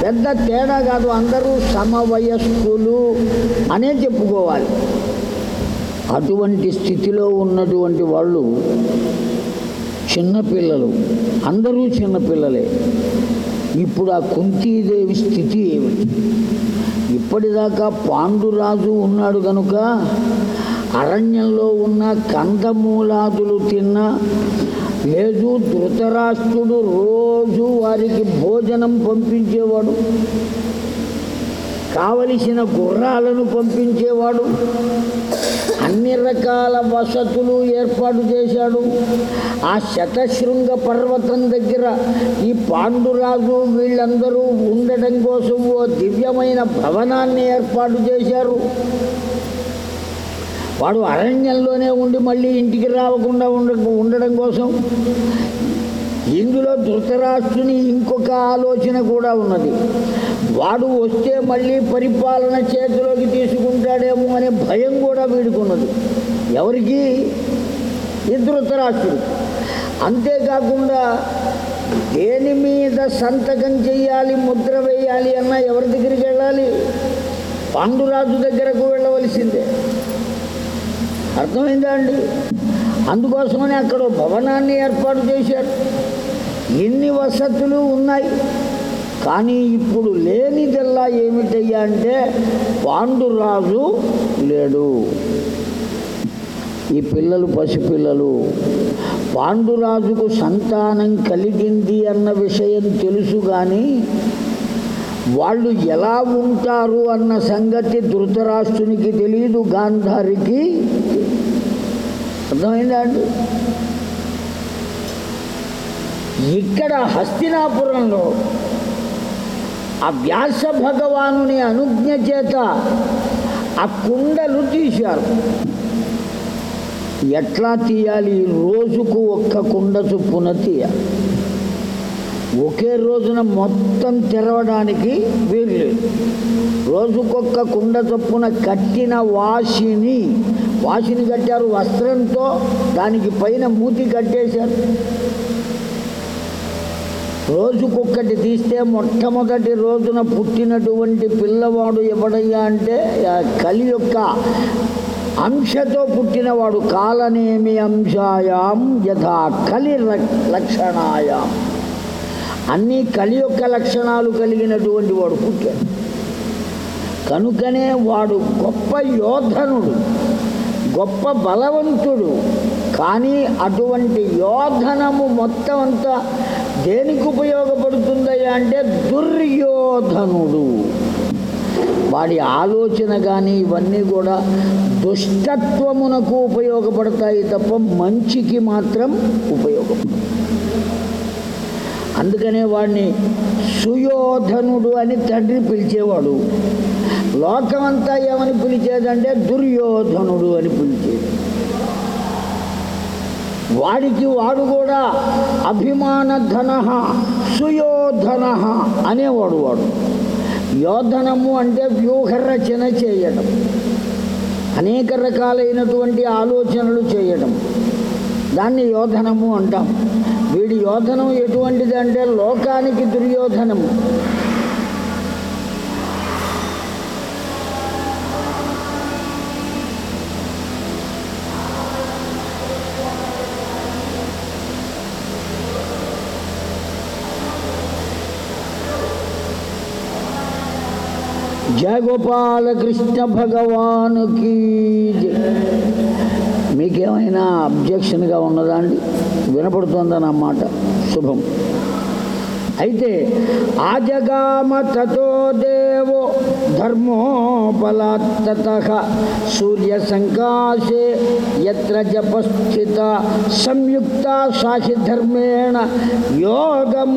పెద్ద తేడా కాదు. అందరూ సమవయస్కులు అనే చెప్పుకోవాలి. అటువంటి స్థితిలో ఉన్నటువంటి వాళ్ళు చిన్నపిల్లలు. అందరూ చిన్నపిల్లలే. ఇప్పుడు ఆ కుంతీదేవి స్థితి ఏమిటి? ఇప్పటిదాకా పాండురాజు ఉన్నాడు కనుక అరణ్యంలో ఉన్న కందమూలాదులు తిన్న లేదు ధృతరాష్ట్రుడు రోజు వారికి భోజనం పంపించేవాడు. కావలసిన గుర్రాలను పంపించేవాడు. అన్ని రకాల వసతులు ఏర్పాటు చేశాడు. ఆ శతశృంగ పర్వతం దగ్గర ఈ పాండురాజు వీళ్ళందరూ ఉండడం కోసం ఓ దివ్యమైన భవనాన్ని ఏర్పాటు చేశారు. వాడు అరణ్యంలోనే ఉండి మళ్ళీ ఇంటికి రాకుండా ఉండ ఉండడం కోసం ఇందులో ధృతరాష్ట్రుని ఇంకొక ఆలోచన కూడా ఉన్నది. వాడు వస్తే మళ్ళీ పరిపాలన చేతిలోకి తీసుకుంటాడేమో అనే భయం కూడా వీడుకున్నది ఎవరికి? ఈ ధృతరాష్ట్రుడు. అంతేకాకుండా దేని మీద సంతకం చెయ్యాలి ముద్ర వేయాలి అన్నా ఎవరి దగ్గరికి వెళ్ళాలి? పాండురాజు దగ్గరకు వెళ్ళవలసిందే. అర్థమైందా అండి? అందుకోసమని అక్కడ భవనాన్ని ఏర్పాటు చేశారు. ఎన్ని వసతులు ఉన్నాయి? కానీ ఇప్పుడు లేనిదల్లా ఏమిటయ్యా అంటే పాండురాజు లేడు. ఈ పిల్లలు పసిపిల్లలు పాండురాజుకు సంతానం కలిగింది అన్న విషయం తెలుసు కానీ వాళ్ళు ఎలా ఉంటారు అన్న సంగతి ధృతరాష్ట్రునికి తెలియదు గాంధారికి. అర్థమైందా అండి? ఇక్కడ హస్తినాపురంలో ఆ వ్యాస భగవానుని అనుజ్ఞ చేత ఆ కుండలు తీశారు. ఎట్లా తీయాలి? రోజుకు ఒక్క కుండ చొప్పున తీయాలి. ఒకే రోజున మొత్తం తెరవడానికి వీల్లేదు రోజుకొక్క కుండ చొప్పున కట్టిన వాసిని వాసిని కట్టారు వస్త్రంతో దానికి పైన మూతి కట్టేశారు. రోజుకొక్కటి తీస్తే మొట్టమొదటి రోజున పుట్టినటువంటి పిల్లవాడు ఎవడయ్యా అంటే కలి యొక్క అంశతో పుట్టినవాడు కాలనేమి అంశాయాం యథా కలి లక్షణాయాం. అన్ని కలి యొక్క లక్షణాలు కలిగినటువంటి వాడు పుట్టాడు. కనుకనే వాడు గొప్ప యోధనుడు గొప్ప బలవంతుడు. కానీ అటువంటి యోధనము మొత్తం అంతా దేనికి ఉపయోగపడుతుందయ్యా అంటే దుర్యోధనుడు. వాడి ఆలోచన కానీ ఇవన్నీ కూడా దుష్టత్వమునకు ఉపయోగపడతాయి తప్ప మంచికి మాత్రం ఉపయోగపడతాయి అందుకనే వాడిని సుయోధనుడు అని తండ్రి పిలిచేవాడు. లోకమంతా ఏమని పిలిచేదంటే దుర్యోధనుడు అని పిలిచేది. వాడికి వాడు కూడా అభిమాన ధన సుయోధన అనేవాడు వాడు. యోధనము అంటే వ్యూహరచన చేయడం అనేక రకాలైనటువంటి ఆలోచనలు చేయడం. దాన్ని యోధనము అంటాం. వీడి యోధనం ఎటువంటిది అంటే లోకానికి దుర్యోధనము. జయ గోపాల కృష్ణ భగవానుకి మీకేమైనా అబ్జెక్షన్గా ఉన్నదా అండి? వినపడుతుందని అన్నమాట శుభం. అయితే ఆజగామ తతో దేవో ధర్మోపలాత్తత సూర్య సంకాశే ఎత్ర జపస్థిత సంయుక్త సాక్షి ధర్మేణ యోగమూర్తిధరేణగా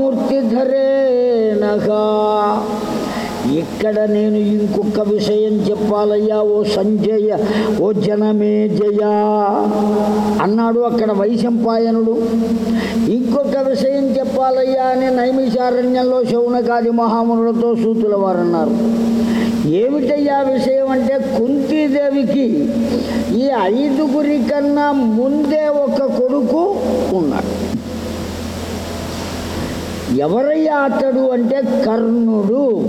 ఇక్కడ నేను ఇంకొక విషయం చెప్పాలయ్యా ఓ సంజయ ఓ జనమే జయా అన్నాడు అక్కడ వైశంపాయనుడు. ఇంకొక విషయం చెప్పాలయ్యా అని నైమిషారణ్యంలో శౌనకాది మహామునులతో సూతుల వారు అన్నారు ఏమిటయ్యా విషయం అంటే కుంతీదేవికి ఈ ఐదుగురి కన్నా ముందే ఒక కొడుకు ఉన్నాడు ఎవరయ్యా అతడు అంటే కర్ణుడు.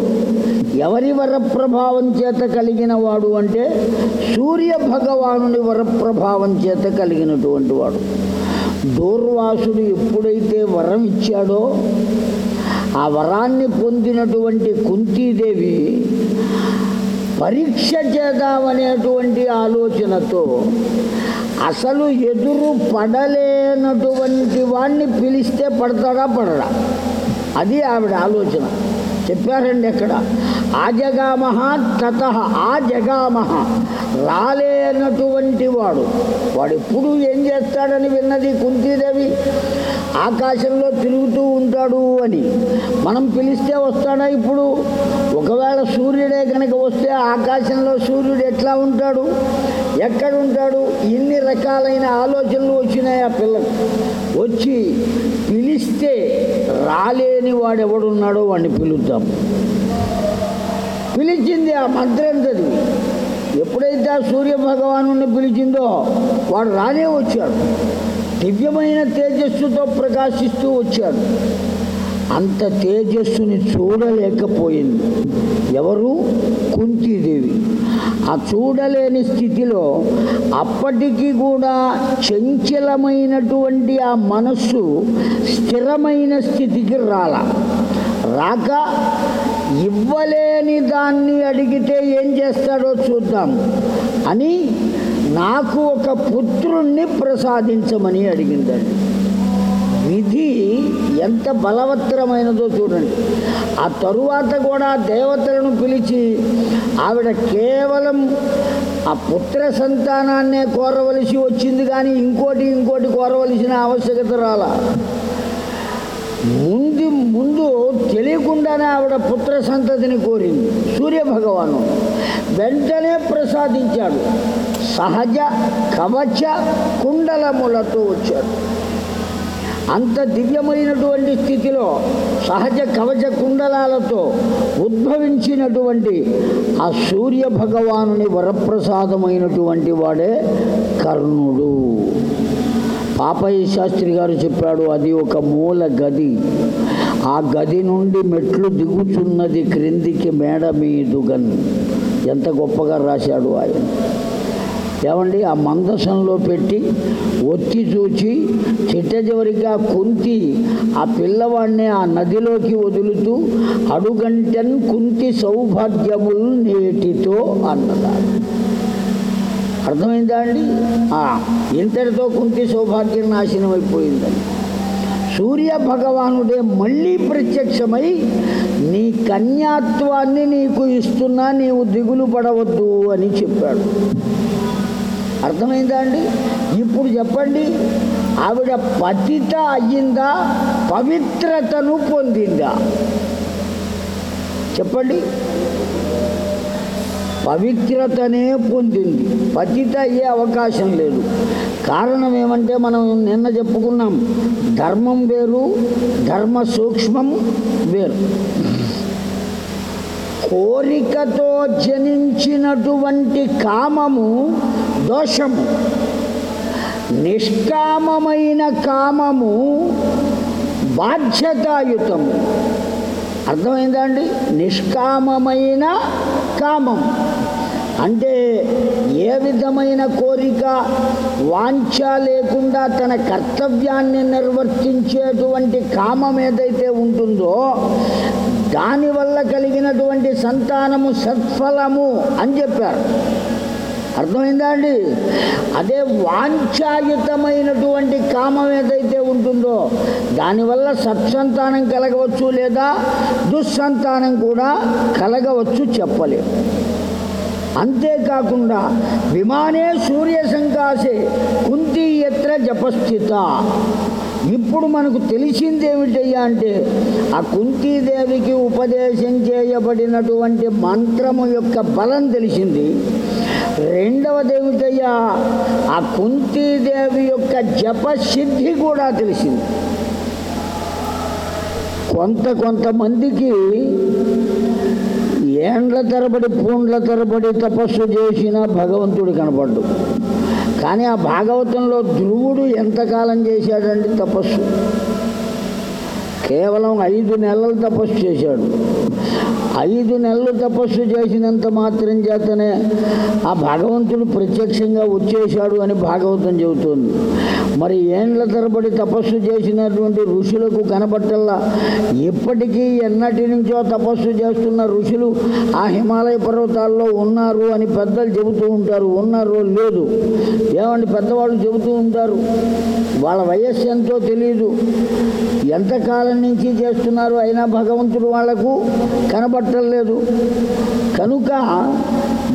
ఎవరి వరప్రభావం చేత కలిగిన వాడు అంటే సూర్య భగవానుని వరప్రభావం చేత కలిగినటువంటి వాడు. దూర్వాసుడు ఎప్పుడైతే వరం ఇచ్చాడో ఆ వరాన్ని పొందినటువంటి కుంతీదేవి పరీక్ష చేద్దామనేటువంటి ఆలోచనతో అసలు ఎదురు పడలేనటువంటి వాణ్ణి పిలిస్తే పడతాడా పడడా? అది ఆవిడ ఆలోచన. చెప్పారండి అక్కడ. ఆ జగామహ తత ఆ జగామహ రాలేనటువంటి వాడు వాడు. ఎప్పుడు ఏం చేస్తాడని విన్నది కుంతీదేవి. ఆకాశంలో తిరుగుతూ ఉంటాడు అని. మనం పిలిస్తే వస్తాడా ఇప్పుడు? ఒకవేళ సూర్యుడే కనుక వస్తే ఆకాశంలో సూర్యుడు ఎట్లా ఉంటాడు? ఎక్కడ ఉంటాడు ఇన్ని రకాలైన ఆలోచనలు వచ్చినాయి ఆ పిల్లకు వచ్చి పిలిస్తే రాలేని వాడు ఎవడున్నాడో వాడిని పిలుద్దాం. పిలిచింది ఆ మంత్రం చదివి ఎప్పుడైతే ఆ సూర్య భగవాను పిలిచిందో వాడు రానే వచ్చాడు. దివ్యమైన తేజస్సుతో ప్రకాశిస్తూ వచ్చాడు. అంత తేజస్సుని చూడలేకపోయింది. ఎవరు? కుంతీదేవి. ఆ చూడలేని స్థితిలో అప్పటికి కూడా చంచలమైనటువంటి ఆ మనస్సు స్థిరమైన స్థితికి రాల. రాక ఇవ్వలేని దాన్ని అడిగితే ఏం చేస్తాడో చూద్దాం అని నాకు ఒక పుత్రుణ్ణి ప్రసాదించమని అడిగిందండి. విధి ఎంత బలవత్తరమైనదో చూడండి. ఆ తరువాత కూడా దేవతలను పిలిచి ఆవిడ కేవలం ఆ పుత్ర సంతానాన్నే కోరవలసి వచ్చింది కానీ ఇంకోటి ఇంకోటి కోరవలసిన ఆవశ్యకత రాలా. ముందు ముందు తెలియకుండానే ఆవిడ పుత్ర సంతతిని కోరింది. సూర్య భగవాను వెంటనే ప్రసాదించాడు. సహజ కవచ కుండలములతో వచ్చాడు. అంత దివ్యమైనటువంటి స్థితిలో సహజ కవచ కుండలాలతో ఉద్భవించినటువంటి ఆ సూర్య భగవానుని వరప్రసాదమైనటువంటి వాడే కర్ణుడు. పాపయ్య శాస్త్రి గారు చెప్పాడు అది ఒక మూల గది. ఆ గది నుండి మెట్లు దిగుచున్నది క్రిందికి మేడ మీదుగన్. ఎంత గొప్పగా రాశాడు ఆయన. ఏమండి ఆ మందసంలో పెట్టి ఒత్తి చూచి చిట్ట చివరిగా కుంతి ఆ పిల్లవాడిని ఆ నదిలోకి వదులుతూ అడుగంటన్ కుంతి సౌభాగ్యములు నేటితో అన్నదాడు అర్థమైందా అండి? ఆ, ఇంతటితో కుంతి సౌభాగ్యం నాశనం అయిపోయిందండి. సూర్య భగవానుడే మళ్ళీ ప్రత్యక్షమై నీ కన్యాత్వాన్ని నీకు ఇస్తున్నా నీవు దిగులు పడవద్దు అని చెప్పాడు. అర్థమైందా అండి? ఇప్పుడు చెప్పండి. ఆవిడ పతిత అయ్యిందా? పవిత్రతను పొందిందా? చెప్పండి. పవిత్రతనే పొందింది. పతిత అయ్యే అవకాశం లేదు. కారణం ఏమంటే మనం నిన్న చెప్పుకున్నాం. ధర్మం వేరు ధర్మ సూక్ష్మం వేరు. కోరికతో జనించినటువంటి కామము దోషము. నిష్కామమైన కామము బాధ్యతాయుతము. అర్థమైందా అండి నిష్కామమైన కామం. అంటే ఏ విధమైన కోరిక వాంఛ లేకుండా తన కర్తవ్యాన్ని నిర్వర్తించేటువంటి కామం ఏదైతే ఉంటుందో దానివల్ల కలిగినటువంటి సంతానము సత్ఫలము అని చెప్పారు. అర్థమైందా అండి? అదే వాంఛాయుతమైనటువంటి కామం ఏదైతే ఉంటుందో దానివల్ల సత్సంతానం కలగవచ్చు లేదా దుస్సంతానం కూడా కలగవచ్చు చెప్పలేము. అంతేకాకుండా విమానే సూర్య సంకాసే కుంతి ఎత్ర జపస్థిత. ఇప్పుడు మనకు తెలిసింది ఏమిటయ్యా అంటే ఆ కుంతీదేవికి ఉపదేశం చేయబడినటువంటి మంత్రము యొక్క బలం తెలిసింది. రెండవది ఏమిటయ్యా ఆ కుంతీదేవి యొక్క జపసిద్ధి కూడా తెలిసింది. కొంత కొంతమందికి ఏండ్ల తరబడి పూండ్ల తరబడి తపస్సు చేసిన భగవంతుడు కనపడ్డు. కానీ ఆ భాగవతంలో ధ్రువుడు ఎంతకాలం చేశాడండి తపస్సు? కేవలం ఐదు నెలలు తపస్సు చేశాడు. ఐదు నెలలు తపస్సు చేసినంత మాత్రం చేతనే ఆ భగవంతుడు ప్రత్యక్షంగా వచ్చేశాడు అని భాగవతం చెబుతోంది. మరి ఏండ్ల తరబడి తపస్సు చేసినటువంటి ఋషులకు కనబట్టల్లా ఇప్పటికీ ఎన్నటి నుంచో తపస్సు చేస్తున్న ఋషులు ఆ హిమాలయ పర్వతాల్లో ఉన్నారు అని పెద్దలు చెబుతూ ఉంటారు. ఉన్నారో లేదు. ఏమండి పెద్దవాళ్ళు చెబుతూ ఉంటారు? వాళ్ళ వయస్సు ఎంతో తెలియదు ఎంతకాలం నుంచి చేస్తున్నారు అయినా భగవంతుడు వాళ్ళకు లేదు. కనుక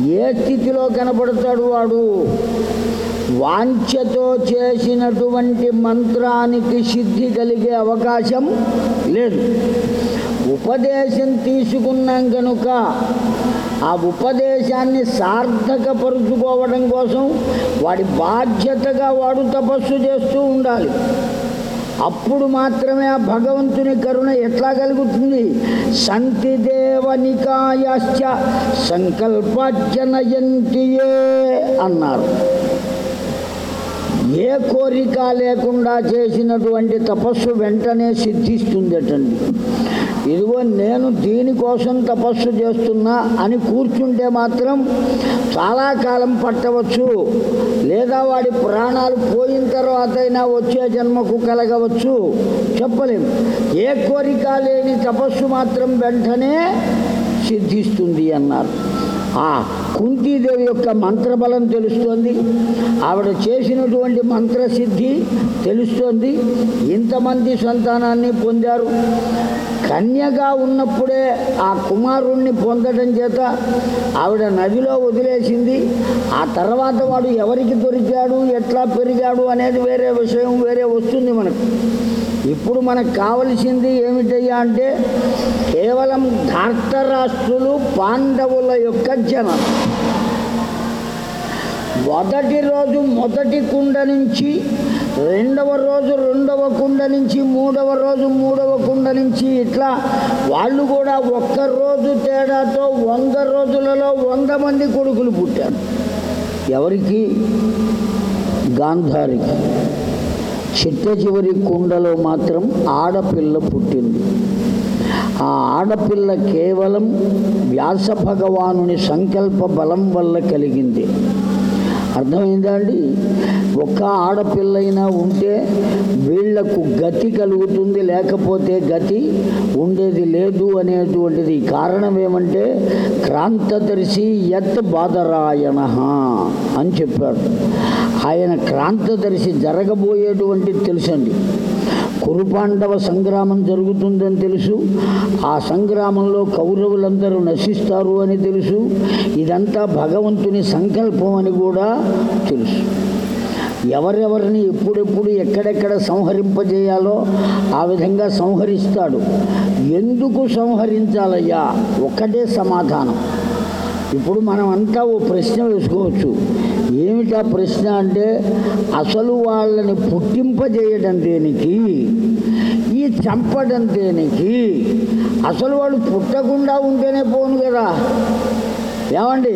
ఏ స్థితిలో కనపడతాడు వాడు? వాంఛతో చేసినటువంటి మంత్రానికి సిద్ధి కలిగే అవకాశం లేదు. ఉపదేశం తీసుకున్నాం కనుక ఆ ఉపదేశాన్ని సార్థకపరుచుకోవడం కోసం వాడి బాధ్యతగా వాడు తపస్సు చేస్తూ ఉండాలి. అప్పుడు మాత్రమే ఆ భగవంతుని కరుణ ఎట్లా కలుగుతుంది? సంతి దేవనికాయశ్చ సంకల్పజనయంతియే అన్నారు. ఏ కోరిక లేకుండా చేసినటువంటి తపస్సు వెంటనే సిద్ధిస్తుందటండి. ఇదిగో నేను దీనికోసం తపస్సు చేస్తున్నా అని కూర్చుంటే మాత్రం చాలా కాలం పట్టవచ్చు. లేదా వాడి ప్రాణాలు పోయిన తర్వాత అయినా వచ్చే జన్మకు కలగవచ్చు. చెప్పలేము ఏ కోరిక లేని తపస్సు మాత్రం వెంటనే సిద్ధిస్తుంది అన్నారు. ఆ కుంతీదేవి యొక్క మంత్రబలం తెలుస్తోంది. ఆవిడ చేసినటువంటి మంత్రసిద్ధి తెలుస్తోంది. ఇంతమంది సంతానాన్ని పొందారు. కన్యగా ఉన్నప్పుడే ఆ కుమారుణ్ణి పొందడం చేత ఆవిడ నదిలో వదిలేసింది. ఆ తర్వాత వాడు ఎవరికి దొరికాడు ఎట్లా పెరిగాడు అనేది వేరే విషయం వేరే వస్తుంది మనకు. ఇప్పుడు మనకు కావలసింది ఏమిటయ్యా అంటే కేవలం ధార్తరాష్ట్రులు పాండవుల యొక్క జనం మొదటి రోజు మొదటి కుండ నుంచి రెండవ రోజు రెండవ కుండ నుంచి మూడవ రోజు మూడవ కుండ నుంచి ఇట్లా వాళ్ళు కూడా ఒక్క రోజు తేడాతో వంద రోజులలో వంద మంది కొడుకులు పుట్టారు. ఎవరికి? గాంధారికి. చిట్ట చివరి కుండలో మాత్రం ఆడపిల్ల పుట్టింది. ఆ ఆడపిల్ల కేవలం వ్యాస భగవానుని సంకల్ప బలం వల్ల కలిగింది. అర్థమైందా అండి? ఒక్క ఆడపిల్లైనా ఉంటే వీళ్ళకు గతి కలుగుతుంది లేకపోతే గతి ఉండేది లేదు అనేటువంటిది. కారణం ఏమంటే క్రాంతదర్శి యత్ బాధరాయణ అని చెప్పారు ఆయన క్రాంతదర్శి జరగబోయేటువంటిది తెలుసండి. కురుపాండవ సంగ్రామం జరుగుతుందని తెలుసు. ఆ సంగ్రామంలో కౌరవులందరూ నశిస్తారు అని తెలుసు. ఇదంతా భగవంతుని సంకల్పం అని కూడా తెలుసు. ఎవరెవరిని ఎప్పుడెప్పుడు ఎక్కడెక్కడ సంహరింపజేయాలో ఆ విధంగా సంహరిస్తాడు. ఎందుకు సంహరించాలయ్యా? ఒకటే సమాధానం. ఇప్పుడు మనం అంతా ఓ ప్రశ్న వేసుకోవచ్చు. ఏమిటా ప్రశ్న అంటే అసలు వాళ్ళని పుట్టింపజేయడం దేనికి? ఈ చంపడం దేనికి? అసలు వాళ్ళు పుట్టకుండా ఉంటేనే పోను కదా. ఏమండి?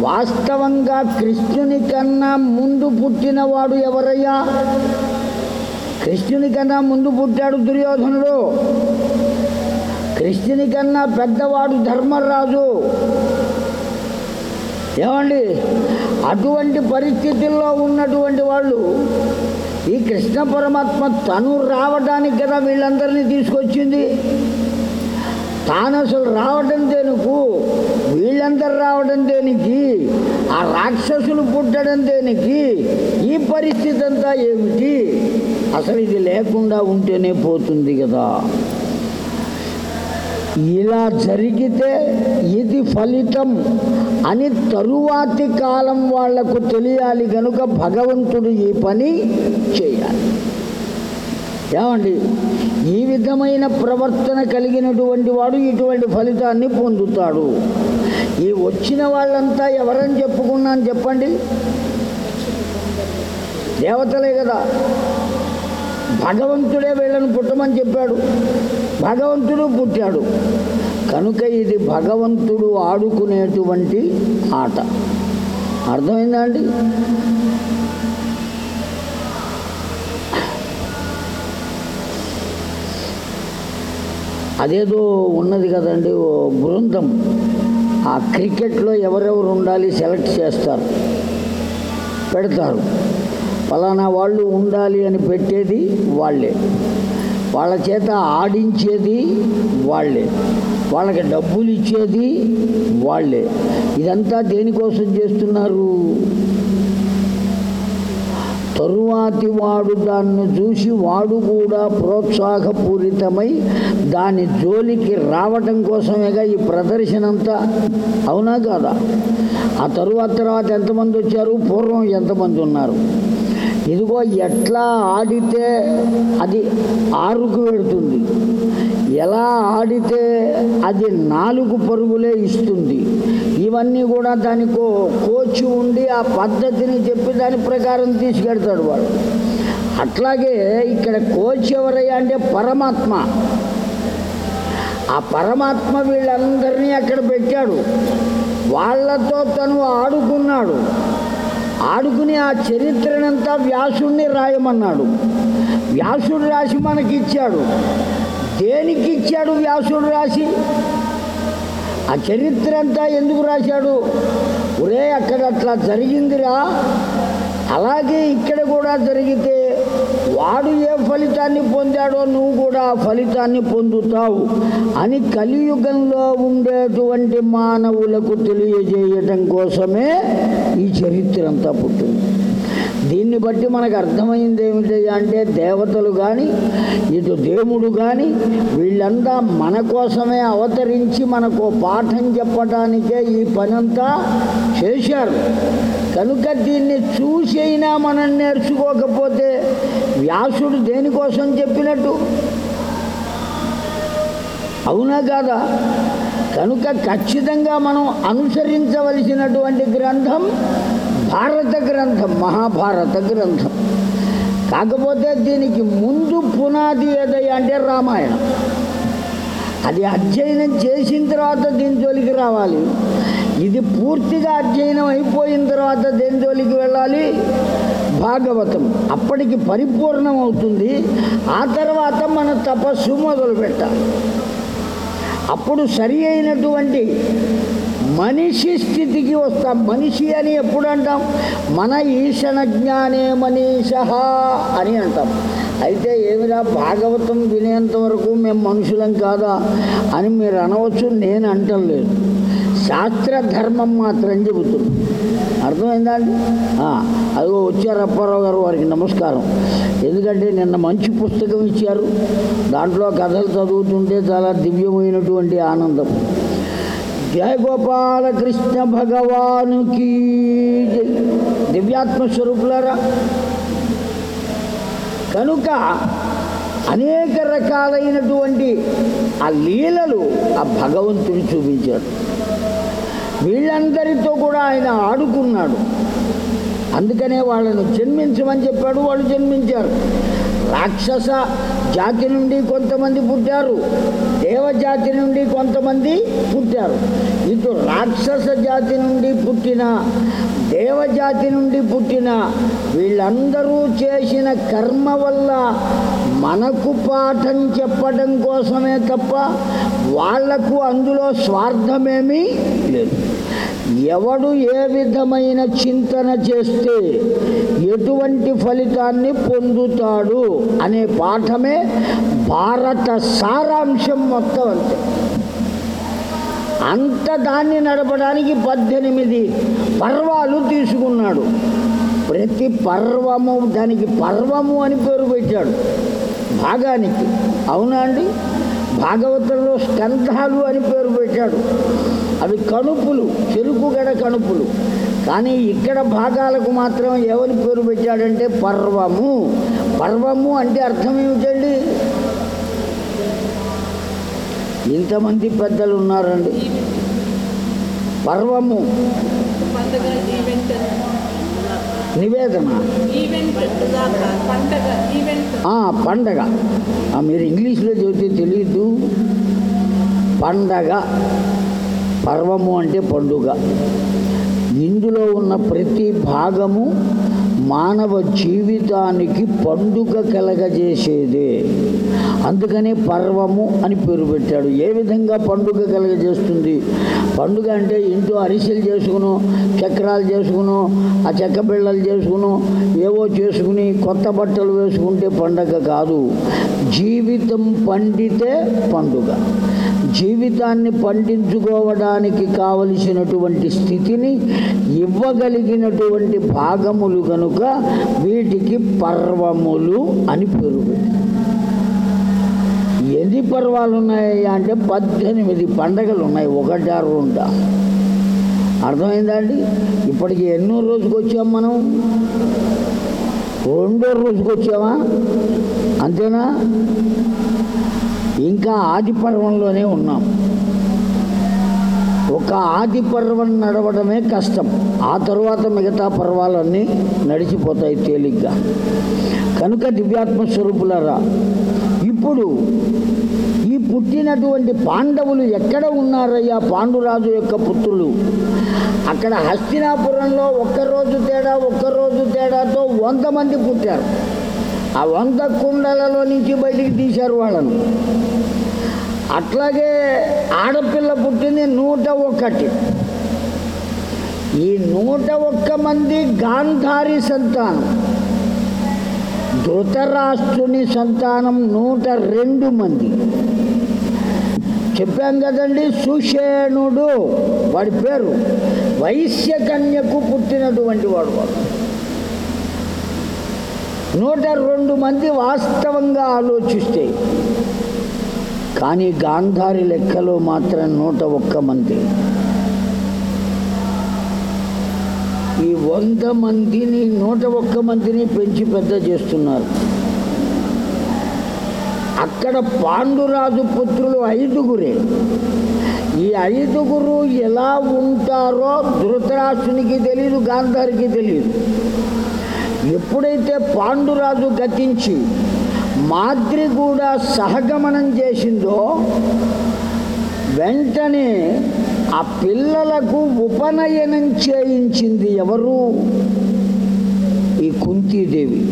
వాస్తవంగా కృష్ణుని కన్నా ముందు పుట్టినవాడు ఎవరయ్యా? కృష్ణుని కన్నా ముందు పుట్టాడు దుర్యోధనుడు. కృష్ణుని కన్నా పెద్దవాడు ధర్మరాజు. ఏమండి? అటువంటి పరిస్థితుల్లో ఉన్నటువంటి వాళ్ళు ఈ కృష్ణ పరమాత్మ తను రావడానికి కదా వీళ్ళందరినీ తీసుకొచ్చింది. తాను అసలు రావడం దేనికి? వీళ్ళందరూ రావడం దేనికి? ఆ రాక్షసులు పుట్టడం దేనికి? ఈ పరిస్థితి అంతా ఏమిటి? అసలు ఇది లేకుండా ఉంటేనే పోతుంది కదా. ఇలా జరిగితే ఇది ఫలితం అని తరువాతి కాలం వాళ్ళకు తెలియాలి కనుక భగవంతుడు ఈ పని చేయాలి. ఏమండి? ఈ విధమైన ప్రవర్తన కలిగినటువంటి వాడు ఇటువంటి ఫలితాన్ని పొందుతాడు. ఈ వచ్చిన వాళ్ళంతా ఎవరని చెప్పుకున్నాను చెప్పండి? దేవతలే కదా. భగవంతుడే వీళ్ళని పుట్టమని చెప్పాడు. భగవంతుడు పుట్టాడు. కనుక ఇది భగవంతుడు ఆడుకునేటువంటి ఆట. అర్థమైందా అండి? అదేదో ఉన్నది కదండి ఓ బృందం. ఆ క్రికెట్లో ఎవరెవరు ఉండాలి సెలెక్ట్ చేస్తారు. పెడతారు. ఫలానా వాళ్ళు ఉండాలి అని పెట్టేది వాళ్ళే. వాళ్ళ చేత ఆడించేది వాళ్ళే. వాళ్ళకి డబ్బులు ఇచ్చేది వాళ్ళే. ఇదంతా దేనికోసం చేస్తున్నారు? తరువాతి వాడు దాన్ని చూసి వాడు కూడా ప్రోత్సాహపూరితమై దాని జోలికి రావటం కోసమేగా ఈ ప్రదర్శన అంతా అవునా కాదా? ఆ తరువాత తర్వాత ఎంతమంది వచ్చారు? పూర్వం ఎంతమంది ఉన్నారు? ఇదిగో ఎట్లా ఆడితే అది ఆరుకు పెడుతుంది ఎలా ఆడితే అది నాలుగు పరుగులే ఇస్తుంది. ఇవన్నీ కూడా దానికో కోచ్ ఉండి ఆ పద్ధతిని చెప్పి దాని ప్రకారం తీసుకెడతాడు వాడు. అట్లాగే ఇక్కడ కోచ్ ఎవరయ్యా అంటే పరమాత్మ. ఆ పరమాత్మ వీళ్ళందరినీ అక్కడ పెట్టాడు. వాళ్ళతో తను ఆడుకున్నాడు. ఆడుకుని ఆ చరిత్రనంతా వ్యాసుడిని రాయమన్నాడు. వ్యాసుడు రాసి మనకి ఇచ్చాడు దేనికి ఇచ్చాడు వ్యాసుడు రాసి? ఆ చరిత్ర అంతా ఎందుకు రాశాడు? ఒరే అక్కడ అట్లా జరిగిందిరా. అలాగే ఇక్కడ కూడా జరిగితే వాడు ఏ ఫలితాన్ని పొందాడో నువ్వు కూడా ఆ ఫలితాన్ని పొందుతావు. అని కలియుగంలో ఉండేటువంటి మానవులకు తెలియజేయటం కోసమే ఈ చరిత్ర అంతా పుట్టింది. దీన్ని బట్టి మనకు అర్థమైంది ఏమిటి అంటే దేవతలు కానీ ఇటు దేవుడు కానీ వీళ్ళంతా మన కోసమే అవతరించి మనకు పాఠం చెప్పడానికే ఈ పనంతా చేశారు. కనుక దీన్ని చూసి అయినా మనం నేర్చుకోకపోతే వ్యాసుడు దేనికోసం చెప్పినట్టు? అవునా కాదా? కనుక ఖచ్చితంగా మనం అనుసరించవలసినటువంటి గ్రంథం భారత గ్రంథం మహాభారత గ్రంథం. కాకపోతే దీనికి ముందు పునాది ఏదయ్యా అంటే రామాయణం. అది అధ్యయనం చేసిన తర్వాత దీని జోలికి రావాలి. ఇది పూర్తిగా అధ్యయనం అయిపోయిన తర్వాత దేని జోలికి వెళ్ళాలి? భాగవతం. అప్పటికి పరిపూర్ణం అవుతుంది. ఆ తర్వాత మన తపస్సు మొదలు పెట్టాలి అప్పుడు సరి అయినటువంటి మనిషి స్థితికి వస్తాం. మనిషి అని ఎప్పుడు అంటాం? మన ఈశన జ్ఞానే మనీష అని అంటాం. అయితే ఏమిరా భాగవతం వినేంత వరకు మేము మనుషులం కాదా అని మీరు అనవచ్చు నేను అంటలేదు శాస్త్ర ధర్మం మాత్రం చెబుతుంది అర్థమైందా అండి? అదిగో వచ్చారు అప్పారావు గారు వారికి నమస్కారం. ఎందుకంటే నిన్న మంచి పుస్తకం ఇచ్చారు. దాంట్లో కథలు చదువుతుంటే చాలా దివ్యమైనటువంటి ఆనందం. జయ గోపాలకృష్ణ భగవానుకి దివ్యాత్మస్వరూపులరా దివ్యాత్మ కనుక అనేక రకాలైనటువంటి ఆ లీలలు ఆ భగవంతుడు చూపించాడు. వీళ్ళందరితో కూడా ఆయన ఆడుకున్నాడు. అందుకనే వాళ్ళను జన్మించమని చెప్పాడు వాళ్ళు జన్మించారు. రాక్షస జాతి నుండి కొంతమంది పుట్టారు దేవజాతి నుండి కొంతమంది పుట్టారు. ఇటు రాక్షస జాతి నుండి పుట్టిన దేవజాతి నుండి పుట్టిన వీళ్ళందరూ చేసిన కర్మ వల్ల మనకు పాఠం చెప్పడం కోసమే తప్ప వాళ్ళకు అందులో స్వార్థమేమీ లేదు. ఎవడు ఏ విధమైన చింతన చేస్తే ఎటువంటి ఫలితాన్ని పొందుతాడు అనే పాఠమే భారత సారాంశం మొత్తం అంతే. అంత దాన్ని నడపడానికి పద్దెనిమిది పర్వాలు తీసుకున్నాడు. ప్రతి పర్వము దానికి పర్వము అని పేరు పెట్టాడు. భాగానికి. అవునా అండి? భాగవతంలో స్కంధాలు అని పేరు పెట్టాడు. అవి కణుపులు చెరుకుగడ కణుపులు. కానీ ఇక్కడ భాగాలకు మాత్రం ఎవరి పేరు పెట్టాడంటే పర్వము. పర్వము అంటే అర్థం ఏమిటండి? ఇంతమంది పెద్దలు ఉన్నారండి. పర్వము. నివేదన. పండగ మీరు ఇంగ్లీష్లో చెబితే తెలియదు పండగ పర్వము అంటే పండుగ. ఇందులో ఉన్న ప్రతి భాగము మానవ జీవితానికి పండుగ కలగజేసేదే. అందుకనే పర్వము అని పేరు పెట్టాడు. ఏ విధంగా పండుగ కలగజేస్తుంది? పండుగ అంటే ఇంట్లో అరిసెలు చేసుకును చక్రాలు చేసుకును ఆ చెక్క బిళ్ళలు చేసుకును ఏవో చేసుకుని కొత్త బట్టలు వేసుకుంటే పండగ కాదు. జీవితం పండితే పండుగ. జీవితాన్ని పండించుకోవడానికి కావలసినటువంటి స్థితిని ఇవ్వగలిగినటువంటి భాగములు కనుక వీటికి పర్వములు అని పేరు పెట్టారు. ఎన్ని పర్వాలు ఉన్నాయి అంటే పద్దెనిమిది పండగలు ఉన్నాయి ఒకటా రెండా. అర్థమైందా అండి ఇప్పటికి ఎన్నో రోజుకి వచ్చాం మనం? రెండో రోజుకి వచ్చామా? అంతేనా? ఇంకా ఆది పర్వంలోనే ఉన్నాం. ఒక ఆది పర్వం నడవడమే కష్టం. ఆ తరువాత మిగతా పర్వాలన్నీ నడిచిపోతాయి తేలిగ్గా. కనుక దివ్యాత్మ స్వరూపులరా ఇప్పుడు ఈ పుట్టినటువంటి పాండవులు ఎక్కడ ఉన్నారయ్యా పాండురాజు యొక్క పుత్రులు? అక్కడ హస్తినాపురంలో ఒక్కరోజు తేడా ఒక్కరోజు తేడాతో వంద మంది పుట్టారు. ఆ వంద కుండలలో నుంచి బయటికి తీశారు వాళ్ళను. అట్లాగే ఆడపిల్ల పుట్టింది నూట ఒకటి. ఈ నూట ఒక్క మంది గాంధారి సంతానం. ధృతరాష్ట్రుని సంతానం నూట రెండు మంది. చెప్పాం కదండి సుషేణుడు వాడి పేరు. వైశ్య కన్యకు పుట్టినటువంటి వాడు వాడు. నూట రెండు మంది వాస్తవంగా ఆలోచిస్తే కానీ గాంధారి లెక్కలో మాత్రం నూట ఒక్క మంది. ఈ వంద మందిని నూట ఒక్క మందిని పెంచి పెద్ద చేస్తున్నారు. అక్కడ పాండురాజు పుత్రులు ఐదుగురే. ఈ ఐదుగురు ఎలా ఉంటారో ధృతరాష్ట్రునికి తెలియదు గాంధారికి తెలియదు ఎప్పుడైతే పాండురాజు గతించి మాద్రి కూడా సహగమనం చేసిందో వెంటనే ఆ పిల్లలకు ఉపనయనం చేయించింది ఎవరు? ఈ కుంతీదేవి.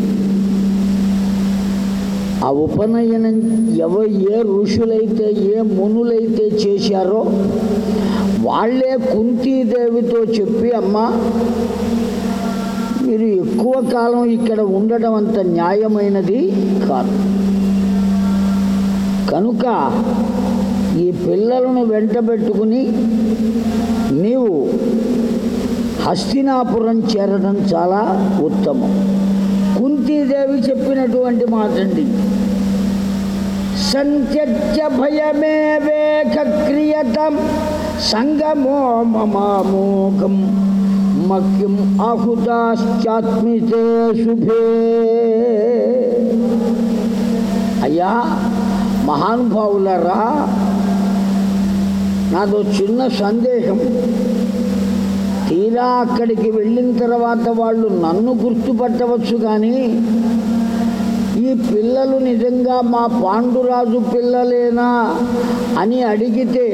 ఆ ఉపనయనం ఎవ ఏ ఋషులైతే ఏ మునులైతే చేశారో వాళ్ళే కుంతీదేవితో చెప్పి అమ్మా మీరు ఎక్కువ కాలం ఇక్కడ ఉండడం అంత న్యాయమైనది కాదు. కనుక ఈ పిల్లలను వెంటబెట్టుకుని నీవు హస్తినాపురం చేరడం చాలా ఉత్తమం. కుంతీదేవి చెప్పినటువంటి మాటండి. సంత్యత్య భయమే వేఖ క్రియతం సంగమో మమామోకం మక్యం ఆహుతాశ్చాత్మితే శుభే అయ్యా మహానుభావులరా నాదో చిన్న సందేహం. తీరా అక్కడికి వెళ్ళిన తర్వాత వాళ్ళు నన్ను గుర్తుపట్టవచ్చు కానీ ఈ పిల్లలు నిజంగా మా పాండురాజు పిల్లలేనా అని అడిగితే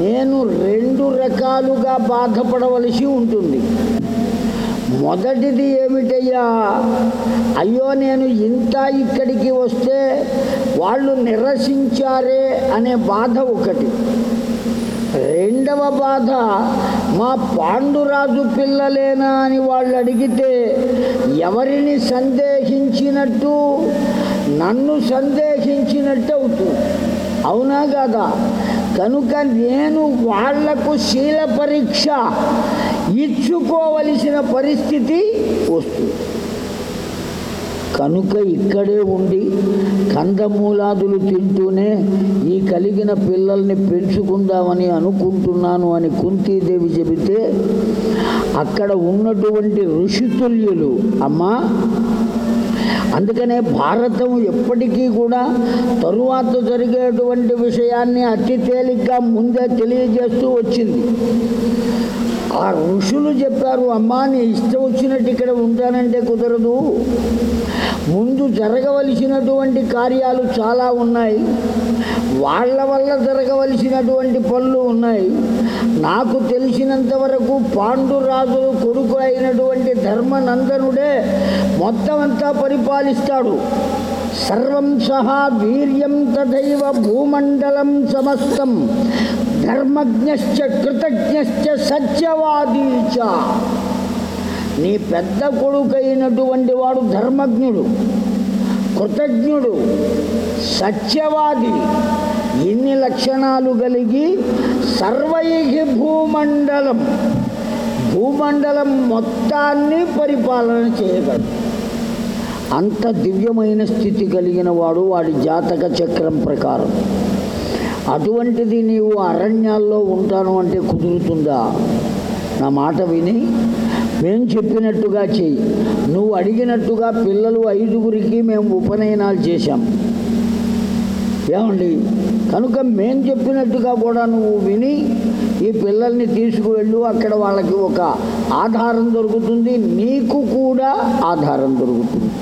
నేను రెండు రకాలుగా బాధపడవలసి ఉంటుంది. మొదటిది ఏమిటయ్యా అయ్యో నేను ఇంత ఇక్కడికి వస్తే వాళ్ళు నిరసించారే అనే బాధ ఒకటి. రెండవ బాధ మా పాండురాజు పిల్లలేనా అని వాళ్ళు అడిగితే ఎవరిని సందేహించినట్టు నన్ను సందేహించినట్టు అవుతుంది అవునా కదా? కనుక నేను వాళ్ళకు శీల పరీక్ష ఇచ్చుకోవలసిన పరిస్థితి వస్తుంది. కనుక ఇక్కడే ఉండి కందమూలాదులు తింటూనే ఈ కలిగిన పిల్లల్ని పెంచుకుందామని అనుకుంటున్నాను అని కుంతీదేవి చెబితే అక్కడ ఉన్నటువంటి ఋషితుల్యులు అమ్మా అందుకనే భారతం ఎప్పటికీ కూడా తరువాత జరిగేటువంటి విషయాన్ని అతి తేలిగ్గా ముందే తెలియజేస్తూ వచ్చింది. ఆ ఋషులు చెప్పారు అమ్మా నీ ఇష్టం వచ్చినట్టు ఇక్కడ ఉంటానంటే కుదరదు. ముందు జరగవలసినటువంటి కార్యాలు చాలా ఉన్నాయి. వాళ్ళ వల్ల జరగవలసినటువంటి పనులు ఉన్నాయి. నాకు తెలిసినంత వరకు పాండురాజు కొడుకు అయినటువంటి ధర్మనందనుడే మొత్తం అంతా పరిపాలిస్తాడు. సర్వం సహా వీర్యం తథైవ భూమండలం సమస్తం. ధర్మజ్ఞశ్చ కృతజ్ఞశ్చ సత్యవాదీ చ. నీ పెద్ద కొడుకైనటువంటి వాడు ధర్మజ్ఞుడు కృతజ్ఞుడు సత్యవాది. ఇన్ని లక్షణాలు కలిగి సర్వై భూమండలం. భూమండలం మొత్తాన్ని పరిపాలన చేయగలడు. అంత దివ్యమైన స్థితి కలిగిన వాడు వాడి జాతక చక్రం ప్రకారం. అటువంటిది నీవు అరణ్యాల్లో ఉంటాను అంటే కుదురుతుందా? నా మాట విని మేము చెప్పినట్టుగా చెయ్యి నువ్వు అడిగినట్టుగా పిల్లలు ఐదుగురికి మేము ఉపనయనాలు చేశాం. ఏమండి? కనుక మేం చెప్పినట్టుగా కూడా నువ్వు విని ఈ పిల్లల్ని తీసుకువెళ్ళు అక్కడ వాళ్ళకి ఒక ఆధారం దొరుకుతుంది నీకు కూడా ఆధారం దొరుకుతుంది.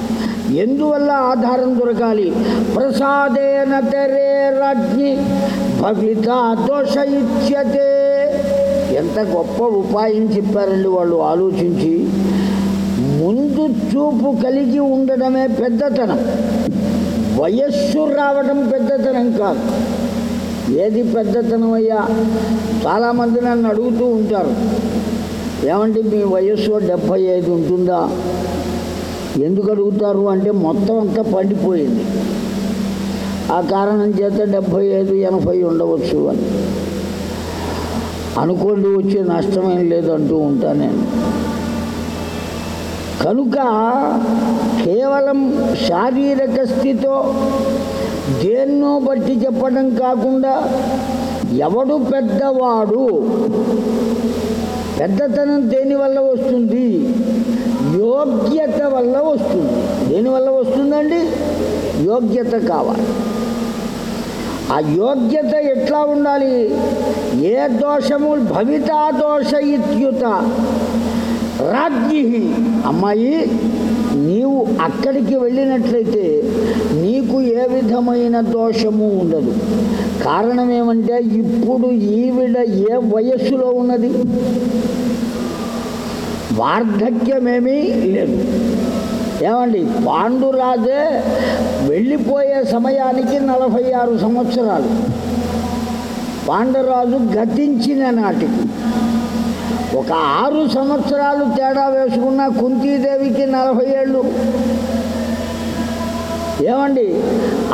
ఎందువల్ల ఆధారం దొరకాలి? ప్రసాదేన తెరే రాజ్ఞి భవిత దోష ఎంత గొప్ప ఉపాయం చెప్పారండి వాళ్ళు ఆలోచించి. ముందు చూపు కలిగి ఉండడమే పెద్దతనం. వయస్సు రావడం పెద్దతనం కాదు. ఏది పెద్దతనం అయ్యా చాలామంది నన్ను అడుగుతూ ఉంటారు. ఏమంటే మీ వయస్సు డెబ్భై ఐదు ఉంటుందా? ఎందుకు అడుగుతారు అంటే మొత్తం అంతా పండిపోయింది. ఆ కారణం చేత డెబ్భై ఐదు ఎనభై ఉండవచ్చు అని. అనుకోండి వచ్చే నష్టమేం లేదు అంటూ ఉంటాను నేను. కనుక కేవలం శారీరక స్థితితో దేన్నో బట్టి చెప్పడం కాకుండా ఎవడు పెద్దవాడు పెద్దతనం దేనివల్ల వస్తుంది? యోగ్యత వల్ల వస్తుంది. దేనివల్ల వస్తుందండి? యోగ్యత కావాలి. ఆ యోగ్యత ఎట్లా ఉండాలి? ఏ దోషము భవితా దోష ఇత్యుత. రాజ్ఞి అమ్మాయి నీవు అక్కడికి వెళ్ళినట్లయితే నీకు ఏ విధమైన దోషము ఉండదు. కారణం ఏమంటే ఇప్పుడు ఈవిడ ఏ వయస్సులో ఉన్నది? వార్ధక్యమేమీ లేదు. ఏమండి పాండురాజే వెళ్ళిపోయే సమయానికి నలభై ఆరు సంవత్సరాలు. పాండురాజు గతించిన నాటికి ఒక ఆరు సంవత్సరాలు తేడా వేసుకున్న కుంతీదేవికి నలభై ఏళ్ళు. ఏమండి?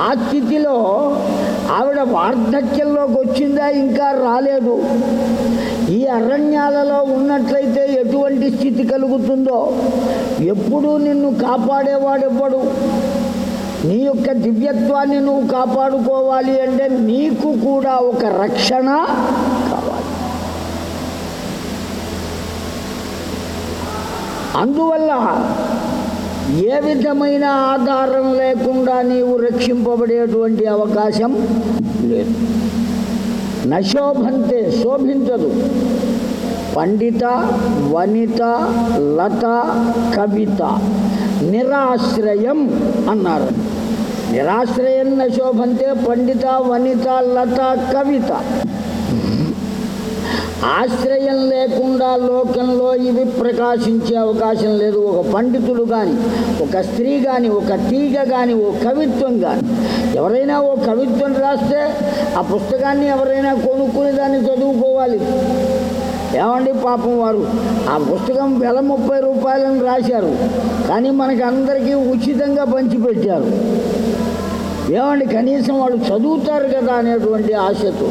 ఆ స్థితిలో ఆవిడ వార్ధక్యంలోకి వచ్చిందా ఇంకా రాలేదు. ఈ అరణ్యాలలో ఉన్నట్లయితే ఎటువంటి స్థితి కలుగుతుందో ఎప్పుడూ నిన్ను కాపాడేవాడెవ్వడు. నీ యొక్క దివ్యత్వాన్ని నువ్వు కాపాడుకోవాలి అంటే నీకు కూడా ఒక రక్షణ అందువల్ల ఏ విధమైన ఆధారం లేకుండా నీవు రక్షింపబడేటువంటి అవకాశం లేదు. నశోభంతే శోభించదు. పండిత వనిత లత కవిత నిరాశ్రయం అన్నారు. నిరాశ్రయం నశోభంతే పండిత వనిత లత కవిత. ఆశ్రయం లేకుండా లోకంలో ఇవి ప్రకాశించే అవకాశం లేదు. ఒక పండితుడు కానీ ఒక స్త్రీ కానీ ఒక తీగ కానీ ఓ కవిత్వం కానీ ఎవరైనా ఓ కవిత్వం రాస్తే ఆ పుస్తకాన్ని ఎవరైనా కొనుక్కుని దాన్ని చదువుకోవాలి. ఏమండి పాపం వారు? ఆ పుస్తకం వెల ముప్పై రూపాయలను రాశారు. కానీ మనకి అందరికీ ఉచితంగా పంచిపెట్టారు. ఏమండి కనీసం వాళ్ళు చదువుతారు కదా అనేటువంటి ఆశతో?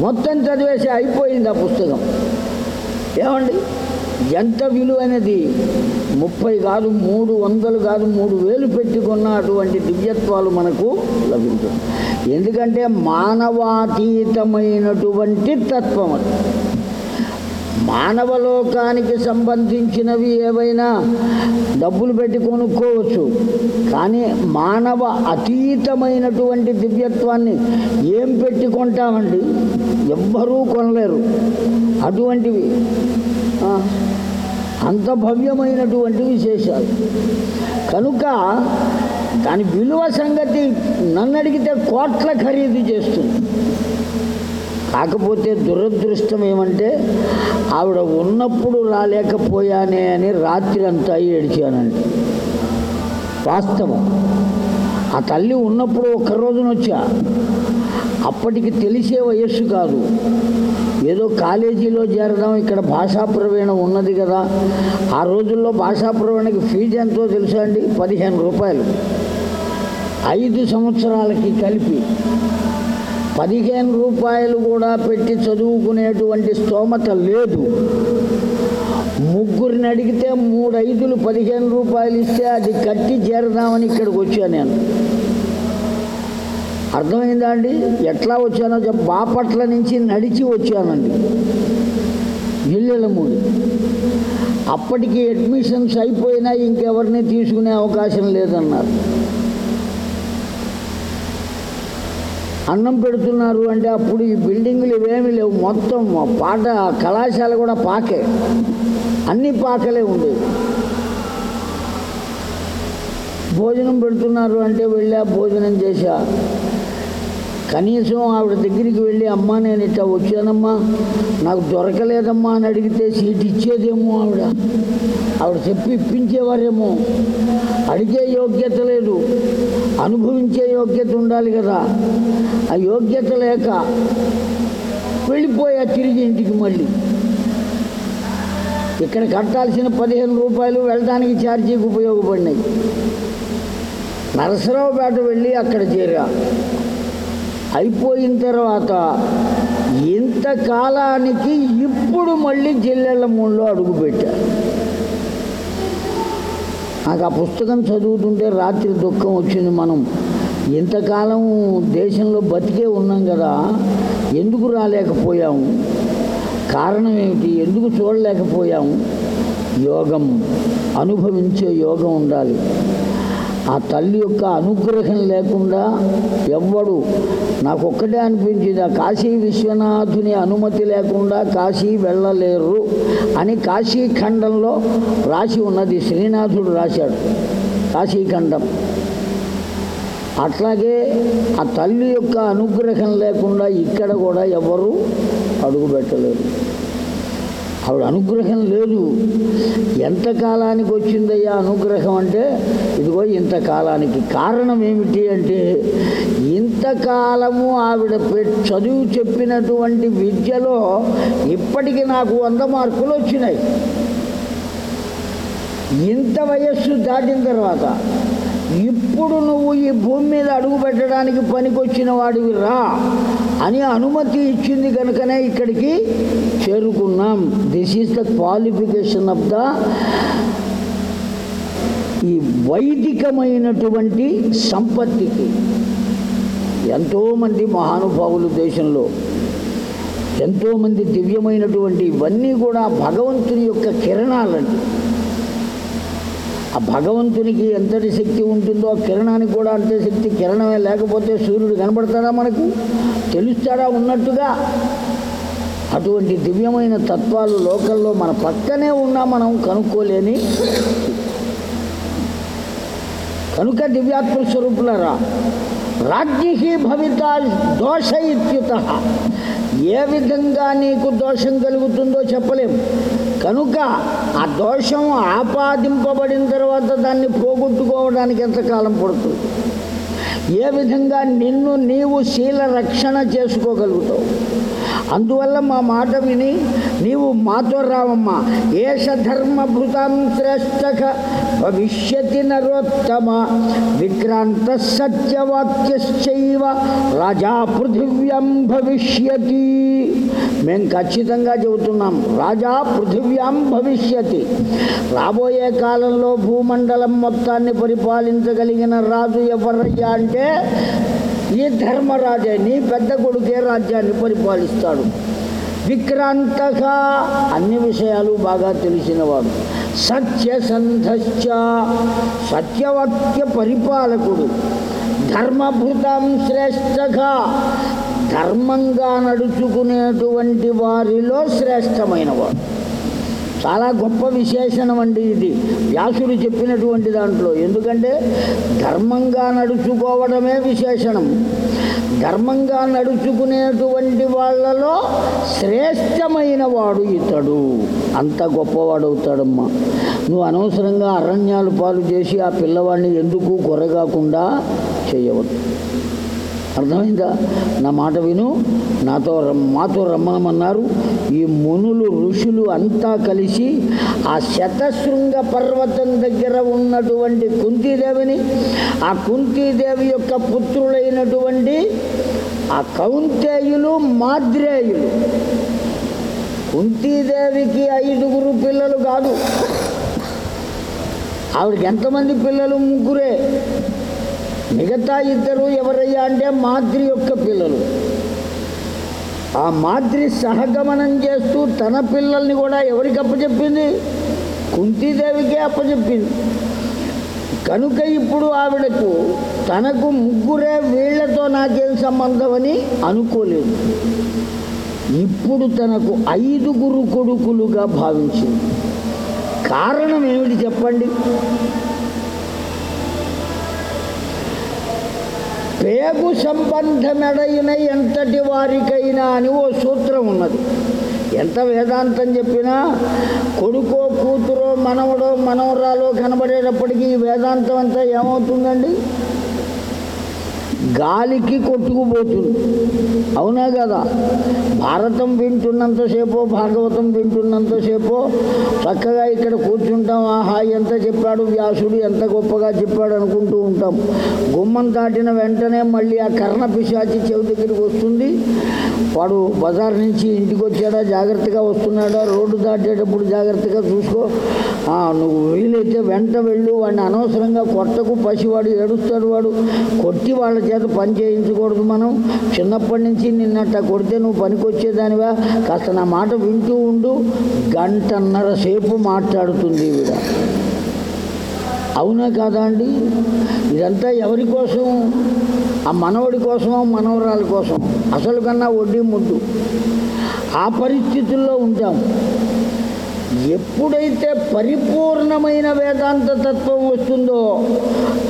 మొత్తం చదివేసి అయిపోయింది ఆ పుస్తకం. ఏమండి? ఎంత విలువైనది? ముప్పై కాదు మూడు వందలు కాదు మూడు వేలు పెట్టుకున్న అటువంటి దివ్యత్వాలు మనకు లభించాయి ఎందుకంటే మానవాతీతమైనటువంటి తత్వం అది. మానవలోకానికి సంబంధించినవి ఏవైనా డబ్బులు పెట్టి కొనుక్కోవచ్చు. కానీ మానవ అతీతమైనటువంటి దివ్యత్వాన్ని ఏం పెట్టి కొంటామండి? ఎవ్వరూ కొనలేరు. అటువంటివి అంత భవ్యమైనటువంటి విశేషాలు. కనుక దాని విలువ సంగతి నన్ను అడిగితే కోట్ల ఖరీదు చేస్తుంది. కాకపోతే దురదృష్టం ఏమంటే ఆవిడ ఉన్నప్పుడు రాలేకపోయానే అని రాత్రి అంతా ఏడిచానండి. వాస్తవం. ఆ తల్లి ఉన్నప్పుడు ఒక్క రోజున వచ్చా. అప్పటికి తెలిసే వయస్సు కాదు. ఏదో కాలేజీలో చేరడం ఇక్కడ భాషా ప్రవీణ ఉన్నది కదా. ఆ రోజుల్లో భాషా ప్రవీణకి ఫీజు ఎంతో తెలుసా అండి? పదిహేను రూపాయలు. ఐదు సంవత్సరాలకి కలిపి. పదిహేను రూపాయలు కూడా పెట్టి చదువుకునేటువంటి స్తోమత లేదు. ముగ్గురిని అడిగితే మూడు ఐదులు పదిహేను రూపాయలు ఇస్తే అది కట్టి చేరదామని ఇక్కడికి వచ్చాను నేను. అర్థమైందా అండి? ఎట్లా వచ్చానో చెప్ప బాపట్ల నుంచి నడిచి వచ్చానండి. ఇల్లెలమూడి అప్పటికి అడ్మిషన్స్ అయిపోయినా ఇంకెవరిని తీసుకునే అవకాశం లేదన్నారు. అన్నం పెడుతున్నారు అంటే అప్పుడు ఈ బిల్డింగులు ఇవేమీ లేవు. మొత్తం పాట కళాశాల కూడా పాకే. అన్ని పాకలే ఉండేవి. భోజనం పెడుతున్నారు అంటే వెళ్ళా భోజనం చేశా. కనీసం ఆవిడ దగ్గరికి వెళ్ళి అమ్మా నేను ఇట్లా వచ్చానమ్మా నాకు దొరకలేదమ్మా అని అడిగితే సీట్ ఇచ్చేదేమో ఆవిడ. ఆవిడ చెప్పి ఇప్పించేవారేమో. అడిగే యోగ్యత లేదు. అనుభవించే యోగ్యత ఉండాలి కదా. ఆ యోగ్యత లేక వెళ్ళిపోయా తిరిగి ఇంటికి మళ్ళీ. ఇక్కడ కట్టాల్సిన పదిహేను రూపాయలు వెళ్ళడానికి ఛార్జీకి ఉపయోగపడినాయి. నరసరావుపేట వెళ్ళి అక్కడ చేరా. అయిపోయిన తర్వాత ఇంతకాలానికి ఇప్పుడు మళ్ళీ జిల్లెళ్ళ మూడులో అడుగుపెట్టా నాకు ఆ పుస్తకం చదువుతుంటే రాత్రి దుఃఖం వచ్చింది మనం. ఇంతకాలం దేశంలో బతికే ఉన్నాం కదా ఎందుకు రాలేకపోయాము కారణం ఏమిటి? ఎందుకు చూడలేకపోయాము యోగం అనుభవించే యోగం ఉండాలి. ఆ తల్లి యొక్క అనుగ్రహం లేకుండా ఎవ్వడు నాకు ఒక్కటే అనిపించింది. ఆ కాశీ విశ్వనాథుని అనుమతి లేకుండా కాశీ వెళ్ళలేరు అని కాశీ ఖండంలో రాసి ఉన్నది. శ్రీనాథుడు రాశాడు కాశీఖండం అట్లాగే ఆ తల్లి యొక్క అనుగ్రహం లేకుండా ఇక్కడ కూడా ఎవరు అడుగుపెట్టలేరు. ఆవిడ అనుగ్రహం లేదు. ఎంతకాలానికి వచ్చిందయ్యా అనుగ్రహం అంటే ఇదిగో ఇంతకాలానికి కారణం ఏమిటి అంటే ఇంతకాలము ఆవిడ చదువు చెప్పినటువంటి విద్యలో ఇప్పటికి నాకు వంద మార్కులు వచ్చినాయి. ఇంత వయస్సు దాటిన తర్వాత ఇప్పుడు నువ్వు ఈ భూమి మీద అడుగు పెట్టడానికి పనికొచ్చిన వాడివి రా అని అనుమతి ఇచ్చింది కనుకనే ఇక్కడికి చేరుకున్నాం. This is the qualification of the ఈ వైదికమైనటువంటి సంపత్తికి. ఎంతోమంది మహానుభావులు దేశంలో ఎంతోమంది దివ్యమైనటువంటి ఇవన్నీ కూడా భగవంతుని యొక్క కిరణాలండి. ఆ భగవంతునికి ఎంతటి శక్తి ఉంటుందో ఆ కిరణానికి కూడా అంతే శక్తి. కిరణమే లేకపోతే సూర్యుడు కనబడతాడా మనకు? తెలుస్తాడా ఉన్నట్టుగా? అటువంటి దివ్యమైన తత్వాలు లోకల్లో మన పక్కనే ఉన్నా మనం కనుక్కోలేని కనుక దివ్యాత్మ స్వరూపులరా? రాజ్ఞి భవిత దోష ఇత్యుత ఏ విధంగా నీకు దోషం కలుగుతుందో చెప్పలేం. కనుక ఆ దోషం ఆపాదింపబడిన తర్వాత దాన్ని పోగొట్టుకోవడానికి ఎంతకాలం పడుతుంది? ఏ విధంగా నిన్ను నీవు శీల రక్షణ చేసుకోగలుగుతావు? అందువల్ల మా మాట విని నీవు మాతో రావమ్మా. ఏష ధర్మభృతం శ్రేష్ఠక భవిష్యతి నరోత్తమ. విక్రాంత సత్యవాక్యశ్చైవ రాజా పృథివ్యం భవిష్యతి. మేము ఖచ్చితంగా చెబుతున్నాం రాజా పృథివ్యాం భవిష్యతి. రాబోయే కాలంలో భూమండలం మొత్తాన్ని పరిపాలించగలిగిన రాజు ఎవరయ్యా అంటే ఈ ధర్మరాజే నీ పెద్ద కొడుకే రాజ్యాన్ని పరిపాలిస్తాడు. విక్రాంతక అన్ని విషయాలు బాగా తెలిసినవాడు. సత్యసంధశ్చ సత్యవత్య పరిపాలకుడు. ధర్మభృతం శ్రేష్టగా ధర్మంగా నడుచుకునేటువంటి వారిలో శ్రేష్టమైనవాడు. చాలా గొప్ప విశేషణం అండి ఇది. వ్యాసుడు చెప్పినటువంటి దాంట్లో. ఎందుకంటే ధర్మంగా నడుచుకోవడమే విశేషణం. ధర్మంగా నడుచుకునేటువంటి వాళ్ళలో శ్రేష్టమైన వాడు ఇతడు. అంత గొప్పవాడు అవుతాడమ్మా నువ్వు అనవసరంగా అరణ్యాలు పాలు చేసి ఆ పిల్లవాడిని ఎందుకు కొరగాకుండా చేయవద్దు. అర్థమైందా? నా మాట విను నాతో మాతో రమ్మనమన్నారు. ఈ మునులు ఋషులు అంతా కలిసి ఆ శతశృంగ పర్వతం దగ్గర ఉన్నటువంటి కుంతీదేవిని ఆ కుంతీదేవి యొక్క పుత్రులైనటువంటి ఆ కౌంతేయులు మాద్రేయులు. కుంతీదేవికి ఐదుగురు పిల్లలు కాదు. ఆవిడకి ఎంతమంది పిల్లలు? ముగ్గురే. మిగతా ఇద్దరు ఎవరయ్యా అంటే మాద్రి యొక్క పిల్లలు. ఆ మాద్రి సహగమనం చేస్తూ తన పిల్లల్ని కూడా ఎవరికి అప్పచెప్పింది? కుంతీదేవికే అప్పచెప్పింది. కనుక ఇప్పుడు ఆవిడకు తనకు ముగ్గురే వీళ్ళతో నాకేం సంబంధం అని అనుకోలేదు. ఇప్పుడు తనకు ఐదుగురు కొడుకులుగా భావించింది. కారణం ఏమిటి చెప్పండి? పేగు సంబంధమెడైన ఎంతటి వారికైనా అని ఓ సూత్రం ఉన్నది. ఎంత వేదాంతం చెప్పినా కొడుకో కూతురో మనవడో మనవరాలో కనబడేటప్పటికీ ఈ వేదాంతం అంతా ఏమవుతుందండి? గాలికి కొట్టుకుపోతుంది. అవునా కదా? భారతం వింటున్నంతసేపో భాగవతం వింటున్నంతసేపో చక్కగా ఇక్కడ కూర్చుంటాం. ఆహా ఎంత చెప్పాడు వ్యాసుడు ఎంత గొప్పగా చెప్పాడు అనుకుంటూ ఉంటాం. గుమ్మం దాటిన వెంటనే మళ్ళీ ఆ కర్ణ పిశాచి చెవి దగ్గరికి వస్తుంది. వాడు బజార్ నుంచి ఇంటికి వచ్చాడా జాగ్రత్తగా వస్తున్నాడా? రోడ్డు దాటేటప్పుడు జాగ్రత్తగా చూసుకో. నువ్వు వీలైతే వెంట వెళ్ళు. వాడిని అనవసరంగా కొట్టకు. పసివాడు ఏడుస్తాడు వాడు. కొట్టి వాళ్ళ చేత పని చేయించకూడదు మనం. చిన్నప్పటి నుంచి నిన్నట్ట కొడితే నువ్వు పనికొచ్చేదానివా? కాస్త నా మాట వింటూ ఉండు. గంటన్నర సేపు మాట్లాడుతుంది ఈవిడ. అవునా కాదా అండి? ఇదంతా ఎవరి కోసం? ఆ మనవడి కోసమో మనవరాల కోసం అసలు కన్నా వడ్డీ ముద్దు. ఆ పరిస్థితుల్లో ఉంటాం. ఎప్పుడైతే పరిపూర్ణమైన వేదాంత తత్వం వస్తుందో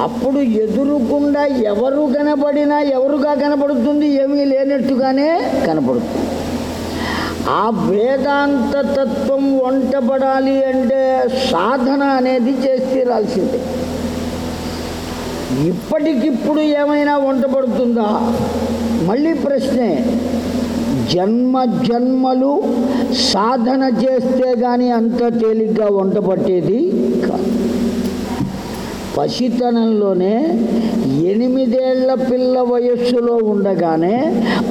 అప్పుడు ఎదురుకుండా ఎవరు కనబడినా ఎవరుగా కనపడుతుంది ఏమీ లేనట్టుగానే కనపడుతుంది ఆ వేదాంత తత్వం వంటపడాలి అంటే సాధన అనేది చేసి తీరాల్సిందే ఇప్పటికిప్పుడు ఏమైనా వంటపడుతుందా మళ్ళీ ప్రశ్నే జన్మ జన్మలు సాధన చేస్తే కానీ అంత తేలిగ్గా వంట పట్టేది కాదు. పసితనంలోనే ఎనిమిదేళ్ళ పిల్ల వయస్సులో ఉండగానే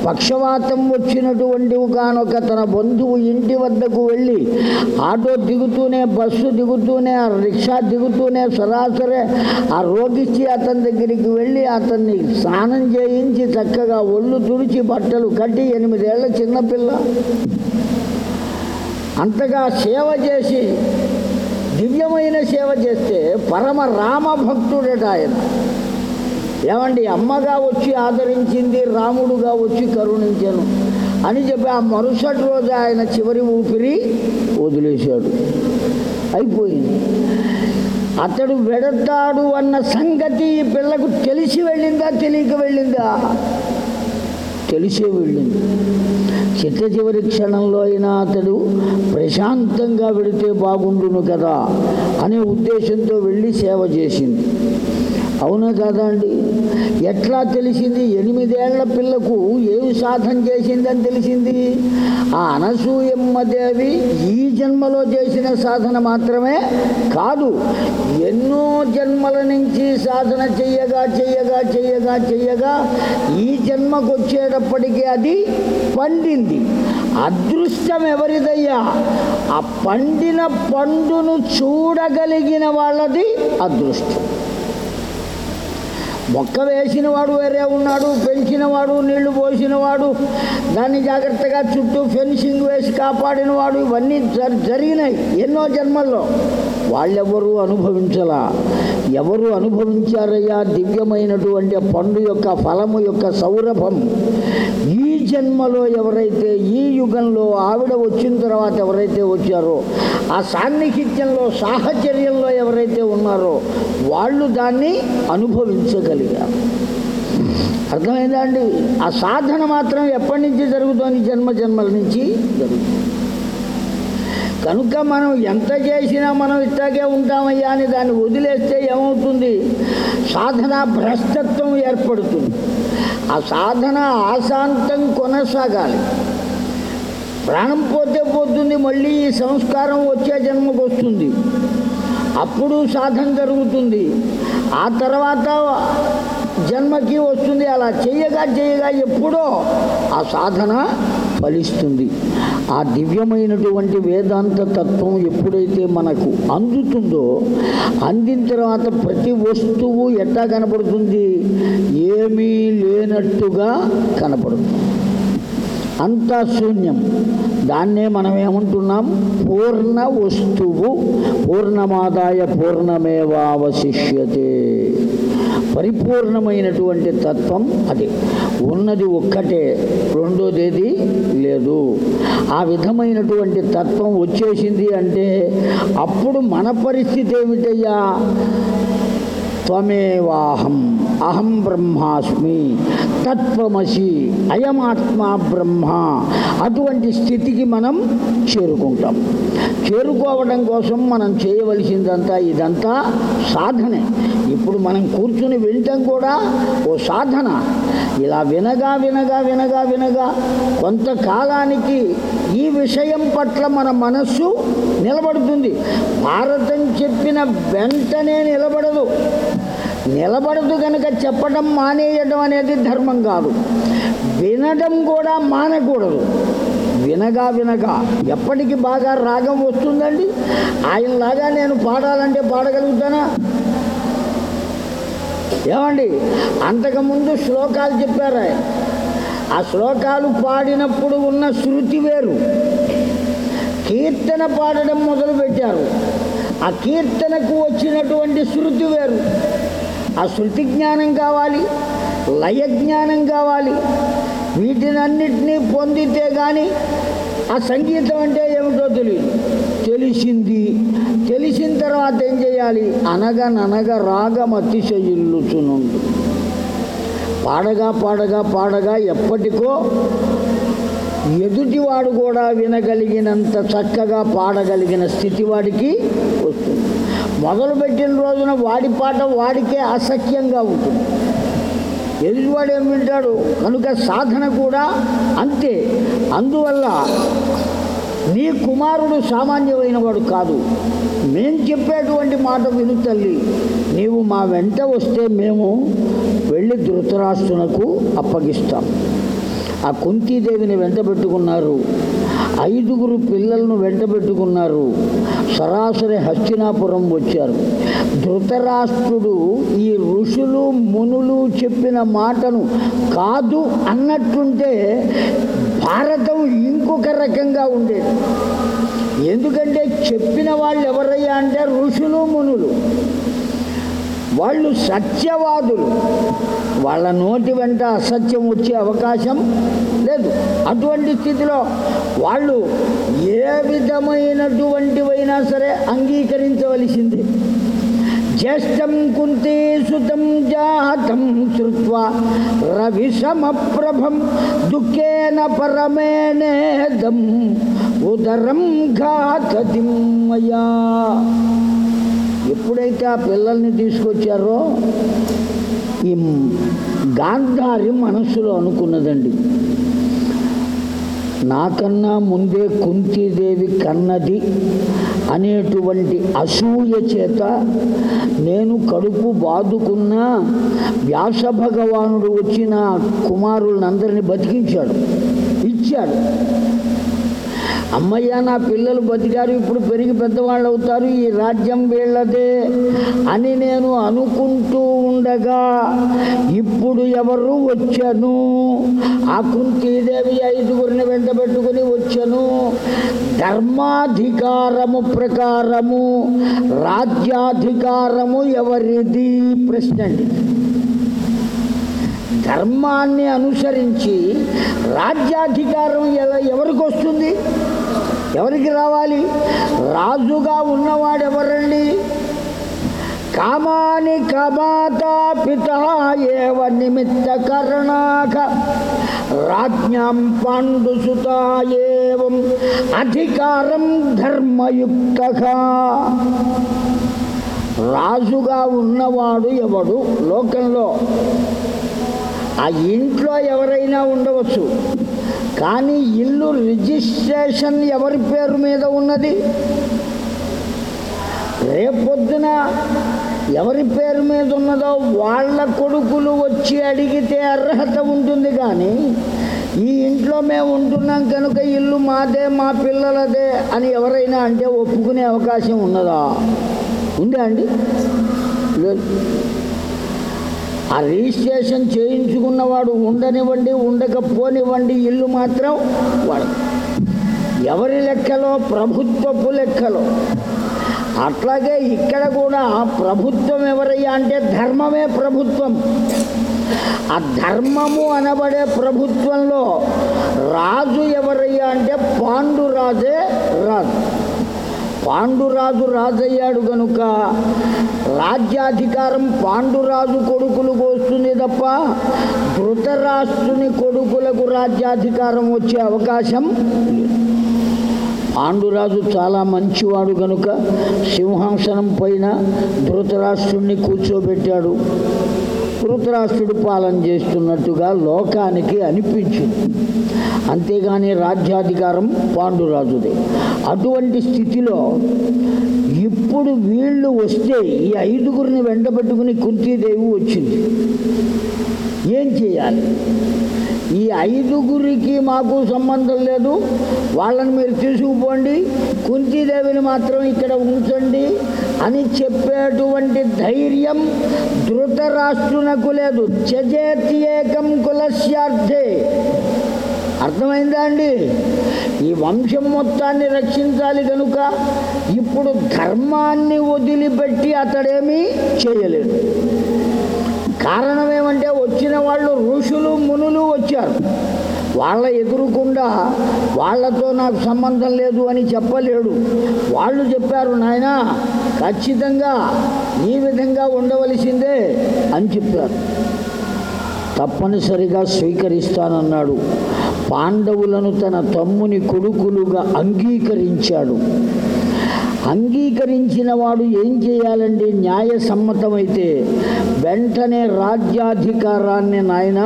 పక్షవాతం వచ్చినటువంటి ఒకనొక తన బంధువు ఇంటి వద్దకు వెళ్ళి ఆటో దిగుతూనే బస్సు దిగుతూనే ఆ రిక్షా దిగుతూనే సరాసరి ఆ రోగిచ్చి అతని దగ్గరికి వెళ్ళి అతన్ని స్నానం చేయించి చక్కగా ఒళ్ళు తుడిచి బట్టలు కట్టి ఎనిమిదేళ్ళ చిన్నపిల్ల అంతగా సేవ చేసి దివ్యమైన సేవ చేస్తే పరమ రామ భక్తుడట ఆయన. ఏమండి అమ్మగా వచ్చి ఆదరించింది రాముడుగా వచ్చి కరుణించాను. అని చెప్పి ఆ మరుసటి రోజు ఆయన చివరి ఊపిరి వదిలేశాడు. అయిపోయింది. అతడు వెడతాడు అన్న సంగతి ఈ పిల్లకు తెలిసి వెళ్ళిందా తెలియక వెళ్ళిందా? తెలిసే వెళ్ళింది. చిట్ట చివరి క్షణంలో అయినా అతడు ప్రశాంతంగా వెడితే బాగుండును కదా అనే ఉద్దేశంతో వెళ్ళి సేవ చేసింది. అవునా కాదా అండి? ఎట్లా తెలిసింది? ఎనిమిదేళ్ళ పిల్లకు ఏమి సాధన చేసిందని తెలిసింది? ఆ అనసూయమ్మదేవి ఈ జన్మలో చేసిన సాధన మాత్రమే కాదు ఎన్నో జన్మల నుంచి సాధన చెయ్యగా చెయ్యగా చెయ్యగా చెయ్యగా ఈ జన్మకు వచ్చేటప్పటికీ అది పండింది. అదృష్టం ఎవరిదయ్యా? ఆ పండిన పండును చూడగలిగిన వాళ్ళది అదృష్టం. మొక్క వేసినవాడు వేరే ఉన్నాడు పెంచినవాడు నీళ్ళు పోసినవాడు దాన్ని జాగ్రత్తగా చుట్టూ ఫెన్సింగ్ వేసి కాపాడినవాడు ఇవన్నీ జరి- జరిగినాయి ఎన్నో జన్మల్లో. వాళ్ళెవరూ అనుభవించలా. ఎవరు అనుభవించారయ్యా? దివ్యమైనటువంటి పండు యొక్క ఫలము యొక్క సౌరభం. ఈ జన్మలో ఎవరైతే ఈ యుగంలో ఆవిడ వచ్చిన తర్వాత ఎవరైతే వచ్చారో ఆ సాన్నిహిత్యంలో సాహచర్యంలో ఎవరైతే ఉన్నారో వాళ్ళు దాన్ని అనుభవించగలిగారు అర్థమైందా అండి ఆ సాధన మాత్రం ఎప్పటి నుంచి జరుగుతోంది? జన్మ జన్మల నుంచి జరుగుతుంది. కనుక మనం ఎంత చేసినా మనం ఇట్లాగే ఉంటామయ్యా అని దాన్ని వదిలేస్తే ఏమవుతుంది? సాధన భ్రష్టత్వం ఏర్పడుతుంది. ఆ సాధన ఆశాంతం కొనసాగాలి. ప్రాణం పోతే పోతుంది మళ్ళీ ఈ సంస్కారం వచ్చే జన్మకు వస్తుంది. అప్పుడు సాధన జరుగుతుంది. ఆ తర్వాత జన్మకి వస్తుంది. అలా చేయగా చేయగా ఎప్పుడో ఆ సాధన ఫలిస్తుంది. ఆ దివ్యమైనటువంటి వేదాంత తత్వం ఎప్పుడైతే మనకు అందుతుందో అందిన తర్వాత ప్రతి వస్తువు ఎట్లా కనపడుతుంది? ఏమీ లేనట్టుగా కనపడుతుంది. అంతా శూన్యం దాన్నే మనం ఏమంటున్నాం పూర్ణ వస్తువు. పూర్ణమాదాయ పూర్ణమేవావశిష్యతే. పరిపూర్ణమైనటువంటి తత్వం అది. ఉన్నది ఒక్కటే రెండోదేది లేదు. ఆ విధమైనటువంటి తత్వం వచ్చేసింది అంటే అప్పుడు మన పరిస్థితి ఏమిటయ్యా? త్వమేవాహం. అహం బ్రహ్మాస్మి తత్వమసి అయమాత్మా బ్రహ్మ అటువంటి స్థితికి మనం చేరుకుంటాం. చేరుకోవడం కోసం మనం చేయవలసిందంతా ఇదంతా సాధనే. ఇప్పుడు మనం కూర్చుని వినటం కూడా ఓ సాధన. ఇలా వినగా వినగా వినగా వినగా కొంతకాలానికి ఈ విషయం పట్ల మన మనస్సు నిలబడుతుంది. భారతం చెప్పిన వెంటనే నిలబడదు. నిలబడదు కనుక చెప్పడం మానేయడం అనేది ధర్మం కాదు. వినడం కూడా మానకూడదు. వినగా వినగా. ఎప్పటికి బాగా రాగం వస్తుందండి? ఆయనలాగా నేను పాడాలంటే పాడగలుగుతానా? ఏమండి? అంతకుముందు శ్లోకాలు చెప్పారు? ఆయన ఆ శ్లోకాలు పాడినప్పుడు ఉన్న శృతి వేరు. కీర్తన పాడడం మొదలుపెట్టారు. ఆ కీర్తనకు వచ్చినటువంటి శృతి వేరు. ఆ శృతి జ్ఞానం కావాలి లయ జ్ఞానం కావాలి. వీటినన్నిటినీ పొందితే కానీ ఆ సంగీతం అంటే ఏమిటో తెలియదు. తెలిసింది. తెలిసిన తర్వాత ఏం చేయాలి? అనగననగ రాగం అతిశయిల్లుచునుండు. పాడగా పాడగా పాడగా ఎప్పటికో ఎదుటివాడు కూడా వినగలిగినంత చక్కగా పాడగలిగిన స్థితి వాడికి వస్తుంది. మొదలుపెట్టిన రోజున వాడి పాట వాడికే అసఖ్యంగా ఉంటుంది. ఎదుటివాడు ఏం వింటాడు? కనుక సాధన కూడా అంతే. అందువల్ల నీ కుమారుడు సామాన్యమైన వాడు కాదు. మేం చెప్పేటువంటి మాట విను తల్లి. నీవు మా వెంట వస్తే మేము వెళ్ళి ధృతరాష్ట్రునకు అప్పగిస్తాం. ఆ కుంతీదేవిని వెంట పెట్టుకున్నారు. ఐదుగురు పిల్లలను వెంటబెట్టుకున్నారు. సరాసరి హస్తినాపురం వచ్చారు. ధృతరాష్ట్రుడు ఈ ఋషులు మునులు చెప్పిన మాటను కాదు అన్నట్టుంటే భారతం ఇంకొక రకంగా ఉండేది. ఎందుకంటే చెప్పిన వాళ్ళు ఎవరయ్యా అంటే ఋషులు మునులు. వాళ్ళు సత్యవాదులు. వాళ్ళ నోటి వెంట అసత్యం వచ్చే అవకాశం లేదు. అటువంటి స్థితిలో వాళ్ళు ఏ విధమైనటువంటివైనా సరే అంగీకరించవలసింది. జ్యేష్టం కుంతే సుతం జాతం శ్రుత్వా రవి సమప్రభం దుఃఖేన పరమేణేదం ఉదరం ఘాతతిం మయా ఎప్పుడైతే ఆ పిల్లల్ని తీసుకొచ్చారో ఈ గాంధారి మనస్సులో అనుకున్నదండి. నాకన్నా ముందే కుంతీదేవి కన్నది అనేటువంటి అసూయ చేత నేను కడుపు బాదుకున్న వ్యాస భగవానుడు వచ్చిన కుమారులందరినీ బతికించాడు ఇచ్చాడు. అమ్మయ్య నా పిల్లలు బతికారు ఇప్పుడు పెరిగి పెద్దవాళ్ళు అవుతారు ఈ రాజ్యం వీళ్ళదే అని నేను అనుకుంటూ ఉండగా ఇప్పుడు ఎవరు వచ్చాను? ఆ కుంతీదేవి ఐదుగురిని వెంట పెట్టుకుని వచ్చాను. ధర్మాధికారము ప్రకారము రాజ్యాధికారము ఎవరిది? ప్రశ్న అండి. ధర్మాన్ని అనుసరించి రాజ్యాధికారం ఎలా ఎవరికి వస్తుంది? ఎవరికి రావాలి? రాజుగా ఉన్నవాడు ఎవరండి? కామాని కమాతా పిత ఏవ నిమిత్త కర్ణాక. రాజ్ఞాం పాండుసుత ఏవం అధికారం ధర్మయుక్త రాజుగా ఉన్నవాడు ఎవడు? లోకంలో. ఆ ఇంట్లో ఎవరైనా ఉండవచ్చు. కానీ ఇల్లు రిజిస్ట్రేషన్ ఎవరి పేరు మీద ఉన్నది? రేపొద్దున ఎవరి పేరు మీద ఉన్నదో వాళ్ళ కొడుకులు వచ్చి అడిగితే అర్హత ఉంటుంది కానీ ఈ ఇంట్లో మేము ఉంటున్నాం కనుక ఇల్లు మాదే మా పిల్లలదే అని ఎవరైనా అంటే ఒప్పుకునే అవకాశం ఉన్నదా? ఉందా అండి? లేదు ఆ రిజిస్ట్రేషన్ చేయించుకున్నవాడు ఉండనివ్వండి ఉండకపోనివ్వండి ఇల్లు మాత్రం వాడు. ఎవరి లెక్కలో? ప్రభుత్వపు లెక్కలో. అట్లాగే ఇక్కడ కూడా ప్రభుత్వం ఎవరయ్యా అంటే ధర్మమే ప్రభుత్వం. ఆ ధర్మము అనబడే ప్రభుత్వంలో రాజు ఎవరయ్యా అంటే పాండురాజే రాజు. పాండురాజు రాజయ్యాడు గనుక రాజ్యాధికారం పాండురాజు కొడుకులకు వస్తుంది తప్ప ధృతరాష్ట్రుని కొడుకులకు రాజ్యాధికారం వచ్చే అవకాశం పాండురాజు చాలా మంచివాడు కనుక సింహాసనం పైన ధృతరాష్ట్రుణ్ణి కూర్చోబెట్టాడు. ధృతరాష్ట్రుడు పాలన చేస్తున్నట్టుగా లోకానికి అనిపించింది. అంతేగాని రాజ్యాధికారం పాండురాజుదే. అటువంటి స్థితిలో ఇప్పుడు వీళ్ళు వస్తే ఈ ఐదుగురిని వెంటబెట్టుకుని కుంతీదేవి వచ్చింది. ఏం చేయాలి? ఈ ఐదుగురికి మాకు సంబంధం లేదు. వాళ్ళని మీరు తీసుకుపోండి. కుంతీదేవిని మాత్రం ఇక్కడ ఉంచండి. అని చెప్పేటువంటి ధైర్యం ధృతరాష్ట్రునకు లేదు. చజేత్యేకం కులస్యార్థే. అర్థమైందా అండి? ఈ వంశం మొత్తాన్ని రక్షించాలి కనుక ఇప్పుడు ధర్మాన్ని వదిలిపెట్టి అతడేమీ చేయలేడు కారణం ఏమంటే వచ్చిన వాళ్ళు ఋషులు మునులు వచ్చారు. వాళ్ళ ఎదురుకుండా వాళ్ళతో నాకు సంబంధం లేదు అని చెప్పలేడు. వాళ్ళు చెప్పారు నాయన ఖచ్చితంగా ఈ విధంగా ఉండవలసిందే అని చెప్పారు. తప్పనిసరిగా స్వీకరిస్తానన్నాడు. పాండవులను తన తమ్ముని కొడుకులుగా అంగీకరించాడు. అంగీకరించిన వాడు ఏం చేయాలండి? న్యాయసమ్మతమైతే వెంటనే రాజ్యాధికారాన్ని నాయన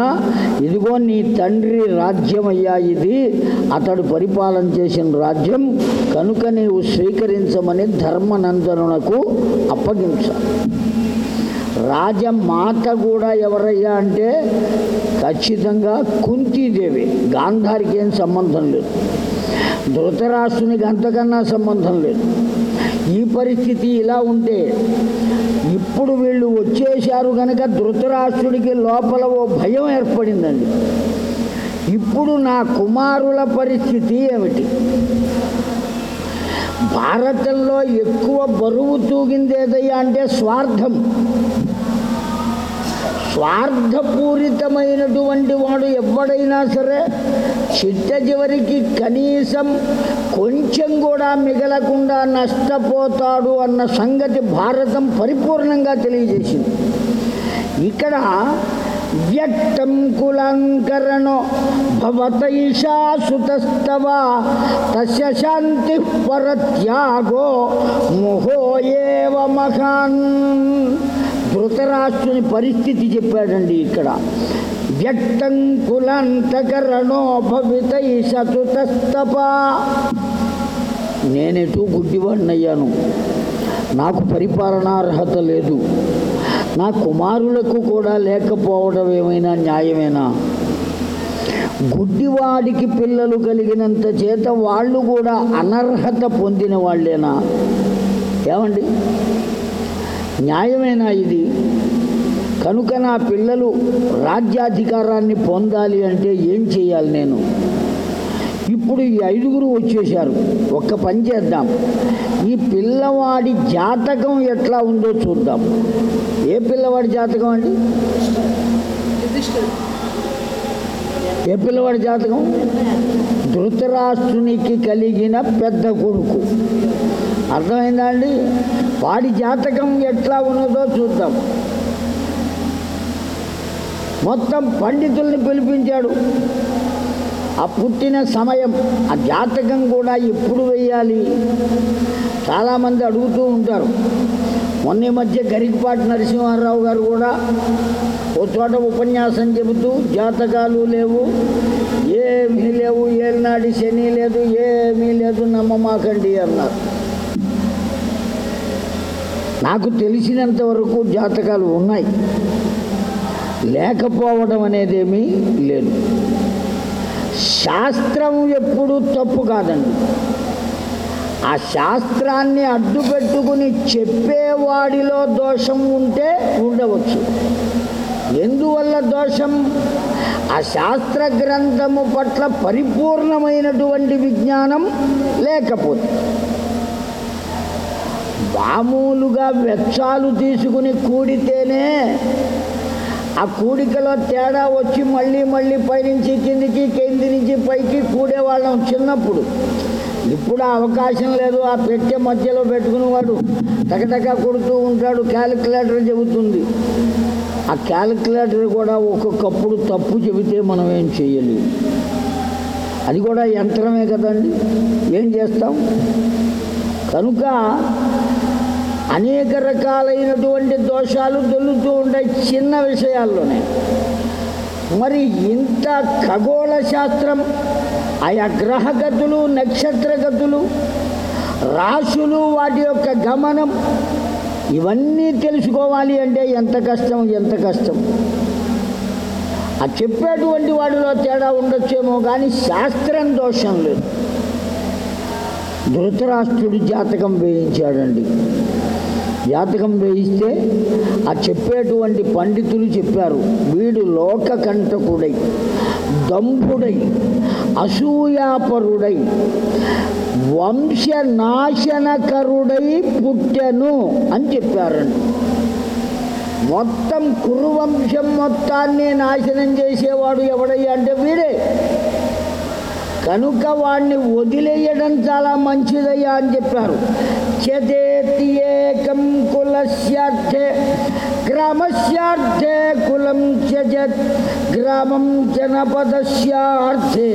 ఇదిగో నీ తండ్రి రాజ్యమయ్యా ఇది అతడు పరిపాలన చేసిన రాజ్యం కనుక నీవు స్వీకరించమని ధర్మనందనునకు అప్పగించాలి రాజమాత కూడా ఎవరయ్యా అంటే ఖచ్చితంగా కుంతీదేవి. గాంధారికి ఏం సంబంధం లేదు. ధృతరాష్ట్రునికి అంతకన్నా సంబంధం లేదు. ఈ పరిస్థితి ఇలా ఉంటే ఇప్పుడు వీళ్ళు వచ్చేశారు కనుక ధృతరాష్ట్రుడికి లోపల ఓ భయం ఏర్పడిందండి. ఇప్పుడు నా కుమారుల పరిస్థితి ఏమిటి? భారతంలో ఎక్కువ బరువు తూగింది ఏదయ్యా అంటే స్వార్థం. స్వార్థపూరితమైనటువంటి వాడు ఎవడైనా సరే చిట్ట చివరికి కనీసం కొంచెం కూడా మిగలకుండా నష్టపోతాడు అన్న సంగతి భారతం పరిపూర్ణంగా తెలియజేసింది. ఇక్కడ వ్యక్తం కులంకరణో భవతైషా సుతస్తవ తస్య శాంతి పరత్యాగో ముహో ఏవ మహాన్. ధృతరాష్ట్రుని పరిస్థితి చెప్పాడండి ఇక్కడ. వ్యక్తం కులంతకరణో భవితైష సుతస్తప నేనెటు గుడ్డివాడినయ్యాను. నాకు పరిపాలనార్హత లేదు. నా కుమారులకు కూడా లేకపోవడం ఏమైనా న్యాయమేనా? గుడ్డివాడికి పిల్లలు కలిగినంత చేత వాళ్ళు కూడా అనర్హత పొందిన వాళ్ళేనా? ఏమండి? న్యాయమేనా ఇది? కనుక నా పిల్లలు రాజ్యాధికారాన్ని పొందాలి అంటే ఏం చేయాలి నేను? ఇప్పుడు ఈ ఐదుగురు వచ్చేశారు. ఒక్క పని చేద్దాం. ఈ పిల్లవాడి జాతకం ఎట్లా ఉందో చూద్దాం. ఏ పిల్లవాడి జాతకం అండి? ఏ పిల్లవాడి జాతకం? ధృతరాష్ట్రునికి కలిగిన పెద్ద కొడుకు. అర్థమైందా అండి? వాడి జాతకం ఎట్లా ఉన్నదో చూద్దాం. మొత్తం పండితుల్ని పిలిపించాడు. ఆ పుట్టిన సమయం ఆ జాతకం కూడా ఎప్పుడు వేయాలి? చాలామంది అడుగుతూ ఉంటారు. మొన్న మధ్య గరికపాటి నరసింహారావు గారు కూడా ఓ చోట ఉపన్యాసం చెబుతూ జాతకాలు లేవు ఏమీ లేవు ఏనాటి శని లేదు ఏమీ లేదు నమ్మమాకండి అన్నారు. నాకు తెలిసినంత వరకు జాతకాలు ఉన్నాయి. లేకపోవడం అనేదేమీ లేదు. శాస్త్రం ఎప్పుడు తప్పు కాదండి. ఆ శాస్త్రాన్ని అడ్డు పెట్టుకుని చెప్పేవాడిలో దోషం ఉంటే ఉండవచ్చు. ఎందువల్ల దోషం? ఆ శాస్త్ర గ్రంథము పట్ల పరిపూర్ణమైనటువంటి విజ్ఞానం లేకపోతే మామూలుగా వెచ్చాలు తీసుకుని కూడితేనే ఆ కూడికలో తేడా వచ్చి మళ్ళీ మళ్ళీ పైనుంచి కిందికి కింది నుంచి పైకి కూడేవాళ్ళం చిన్నప్పుడు. ఇప్పుడు అవకాశం లేదు ఆ పెట్టె మధ్యలో పెట్టుకునేవాడు టకటక కొడుతూ ఉంటాడు క్యాలిక్యులేటర్ చెబుతుంది. ఆ క్యాలిక్యులేటర్ కూడా ఒక్కొక్కప్పుడు తప్పు చెబితే మనం ఏం చేయలేము అది కూడా యంత్రమే కదండి. ఏం చేస్తాం? కనుక అనేక రకాలైనటువంటి దోషాలు దొల్లుతూ ఉంటాయి చిన్న విషయాల్లోనే. మరి ఇంత ఖగోళ శాస్త్రం ఆయా గ్రహగతులు నక్షత్రగతులు రాశులు వాటి యొక్క గమనం ఇవన్నీ తెలుసుకోవాలి అంటే ఎంత కష్టం ఎంత కష్టం. ఆ చెప్పేటువంటి వాడిలో తేడా ఉండొచ్చేమో కానీ శాస్త్రం దోషం లేదు. ధృతరాష్ట్రుడి జాతకం వేయించాడండి. జాతకం వేయిస్తే ఆ చెప్పేటువంటి పండితులు చెప్పారు వీడు లోక కంటకుడై దంపుడై అసూయాపరుడై వంశనాశనకరుడై పుట్టెను అని చెప్పారండి. మొత్తం కురువంశం మొత్తాన్ని నాశనం చేసేవాడు ఎవడయ్యా అంటే వీడే. కనుక వాడిని వదిలేయడం చాలా మంచిదయ్యా అని చెప్పారు. చదేతి ఏకం కులస్యార్థే గ్రామస్యార్థే కులం త్యజత్ గ్రామం జనపదస్యార్థే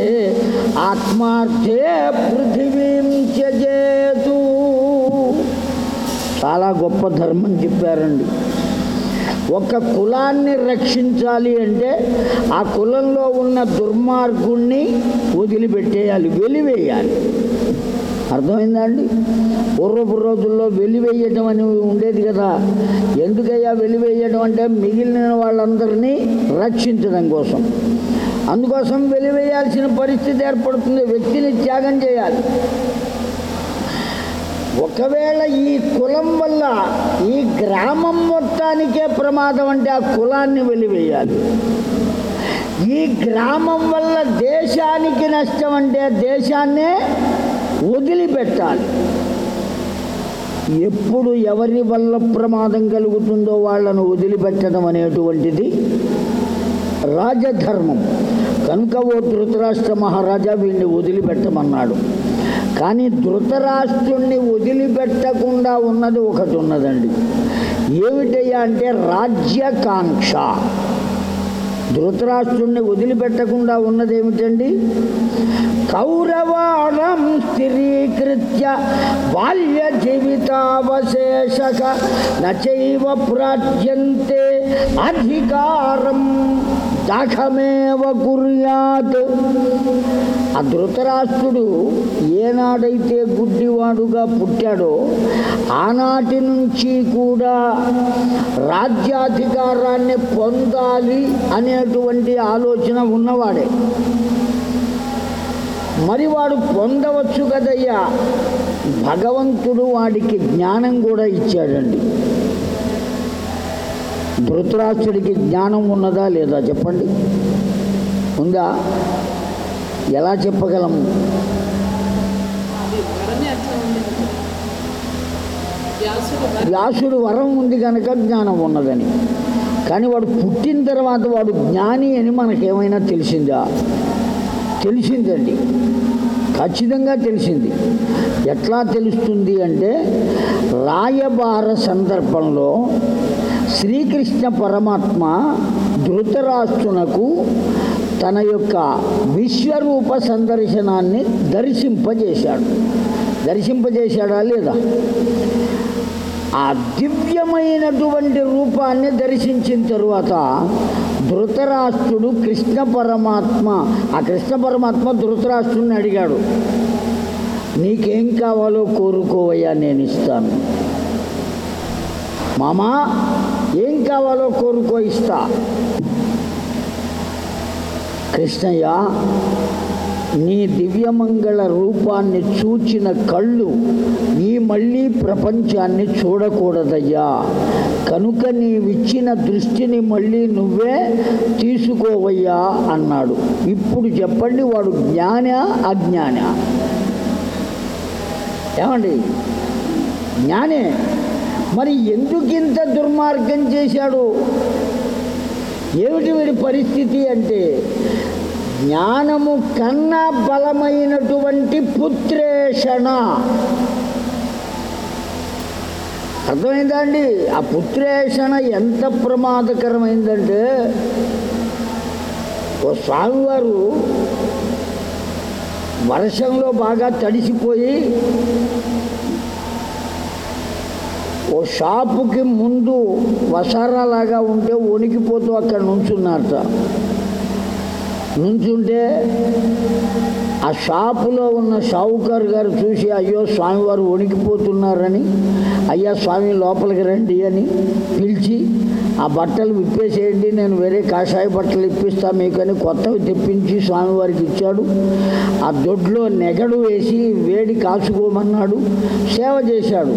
ఆత్మార్థే పృథివీం త్యజేతు. చాలా గొప్ప ధర్మం చెప్పారండి. ఒక కులాన్ని రక్షించాలి అంటే ఆ కులంలో ఉన్న దుర్మార్గుణ్ణి వదిలిపెట్టేయాలి వెలివేయాలి. అర్థమైందా అండి పూర్వపు రోజుల్లో వెలివేయటం అని ఉండేది కదా. ఎందుకయ్యా వెలివేయటం అంటే మిగిలిన వాళ్ళందరినీ రక్షించడం కోసం. అందుకోసం వెలివేయాల్సిన పరిస్థితి ఏర్పడుతుంది. వ్యక్తిని త్యాగం చేయాలి. ఒకవేళ ఈ కులం వల్ల ఈ గ్రామం మొత్తానికే ప్రమాదం అంటే ఆ కులాన్ని వెలివేయాలి. ఈ గ్రామం వల్ల దేశానికి నష్టం అంటే దేశాన్నే వదిలిపెట్టాలి. ఎప్పుడు ఎవరి వల్ల ప్రమాదం కలుగుతుందో వాళ్ళను వదిలిపెట్టడం అనేటువంటిది రాజధర్మం. కనుక ఓ ధృతరాష్ట్ర మహారాజా వీడిని వదిలిపెట్టమన్నాడు. కానీ ధృతరాష్ట్రుణ్ణి వదిలిపెట్టకుండా ఉన్నది ఒకటి ఉన్నదండి. ఏమిటయ్యా అంటే రాజ్యాకాంక్ష. ధృతరాష్ట్రుణ్ణి వదిలిపెట్టకుండా ఉన్నది ఏమిటండి కౌరవాణం స్థిరీకృత్య బాల్య జీవితావశేషక నచైవ ప్రాజ్యంతే అధికారం. దాఖమేవ కుర్యాత్. ఆ ధృతరాష్ట్రుడు ఏనాడైతే గుడ్డివాడుగా పుట్టాడో ఆనాటి నుంచి కూడా రాజ్యాధికారాన్ని పొందాలి అనేటువంటి ఆలోచన ఉన్నవాడే. మరి వాడు పొందవచ్చు కదయ్యా? భగవంతుడు వాడికి జ్ఞానం కూడా ఇచ్చాడండి. ధృతరాష్ట్రుడికి జ్ఞానం ఉన్నదా లేదా చెప్పండి. ఉందా? ఎలా చెప్పగలము వరం వ్యాసుడు వరం ఉంది కనుక జ్ఞానం ఉన్నదని. కానీ వాడు పుట్టిన తర్వాత వాడు జ్ఞాని అని మనకేమైనా తెలిసిందా? తెలిసిందండి. ఖచ్చితంగా తెలిసింది. ఎట్లా తెలుస్తుంది అంటే రాయబార సందర్భంలో శ్రీకృష్ణ పరమాత్మ ధృతరాష్ట్రునకు తన యొక్క విశ్వరూప సందర్శనాన్ని దర్శింపజేశాడు. దర్శింపజేశాడా లేదా? ఆ దివ్యమైనటువంటి రూపాన్ని దర్శించిన తరువాత ధృతరాష్ట్రుడు కృష్ణ పరమాత్మ ఆ కృష్ణ పరమాత్మ ధృతరాష్ట్రుడిని అడిగాడు. నీకేం కావాలో కోరుకోవయ్యా నేను ఇస్తాను. మామా ఏం కావాలో కోరుకో ఇస్తా. కృష్ణయ్య నీ దివ్యమంగళ రూపాన్ని చూచిన కళ్ళు ఈ మళ్ళీ ప్రపంచాన్ని చూడకూడదయ్యా. కనుక నీవిచ్చిన దృష్టిని మళ్ళీ నువ్వే తీసుకోవయ్యా అన్నాడు. ఇప్పుడు చెప్పండి వాడు జ్ఞాన అజ్ఞాన? ఏమండి? జ్ఞానే? మరి ఎందుకు ఇంత దుర్మార్గం చేశాడు? ఏమిటి వీడి పరిస్థితి అంటే జ్ఞానము కన్నా బలమైనటువంటి పుత్రేషణ అర్థమైందా అండి? ఆ పుత్రేషణ ఎంత ప్రమాదకరమైందంటే ఓ స్వామివారు వర్షంలో బాగా తడిసిపోయి ఓ షాపుకి ముందు వసారాలాగా ఉంటే వణికిపోతూ అక్కడ నుంచున్నారట. నుంచుంటే ఆ షాపులో ఉన్న షావుకారు గారు చూసి అయ్యో స్వామివారు వణికిపోతున్నారని అయ్యా స్వామి లోపలికి రండి అని పిలిచి ఆ బట్టలు విప్పేసేయండి నేను వేరే కాషాయ బట్టలు ఇప్పిస్తా మీకని కొత్తవి తెప్పించి స్వామివారికి ఇచ్చాడు. ఆ దొడ్లో నెగడు వేసి వేడి కాచుకోమన్నాడు సేవ చేశాడు.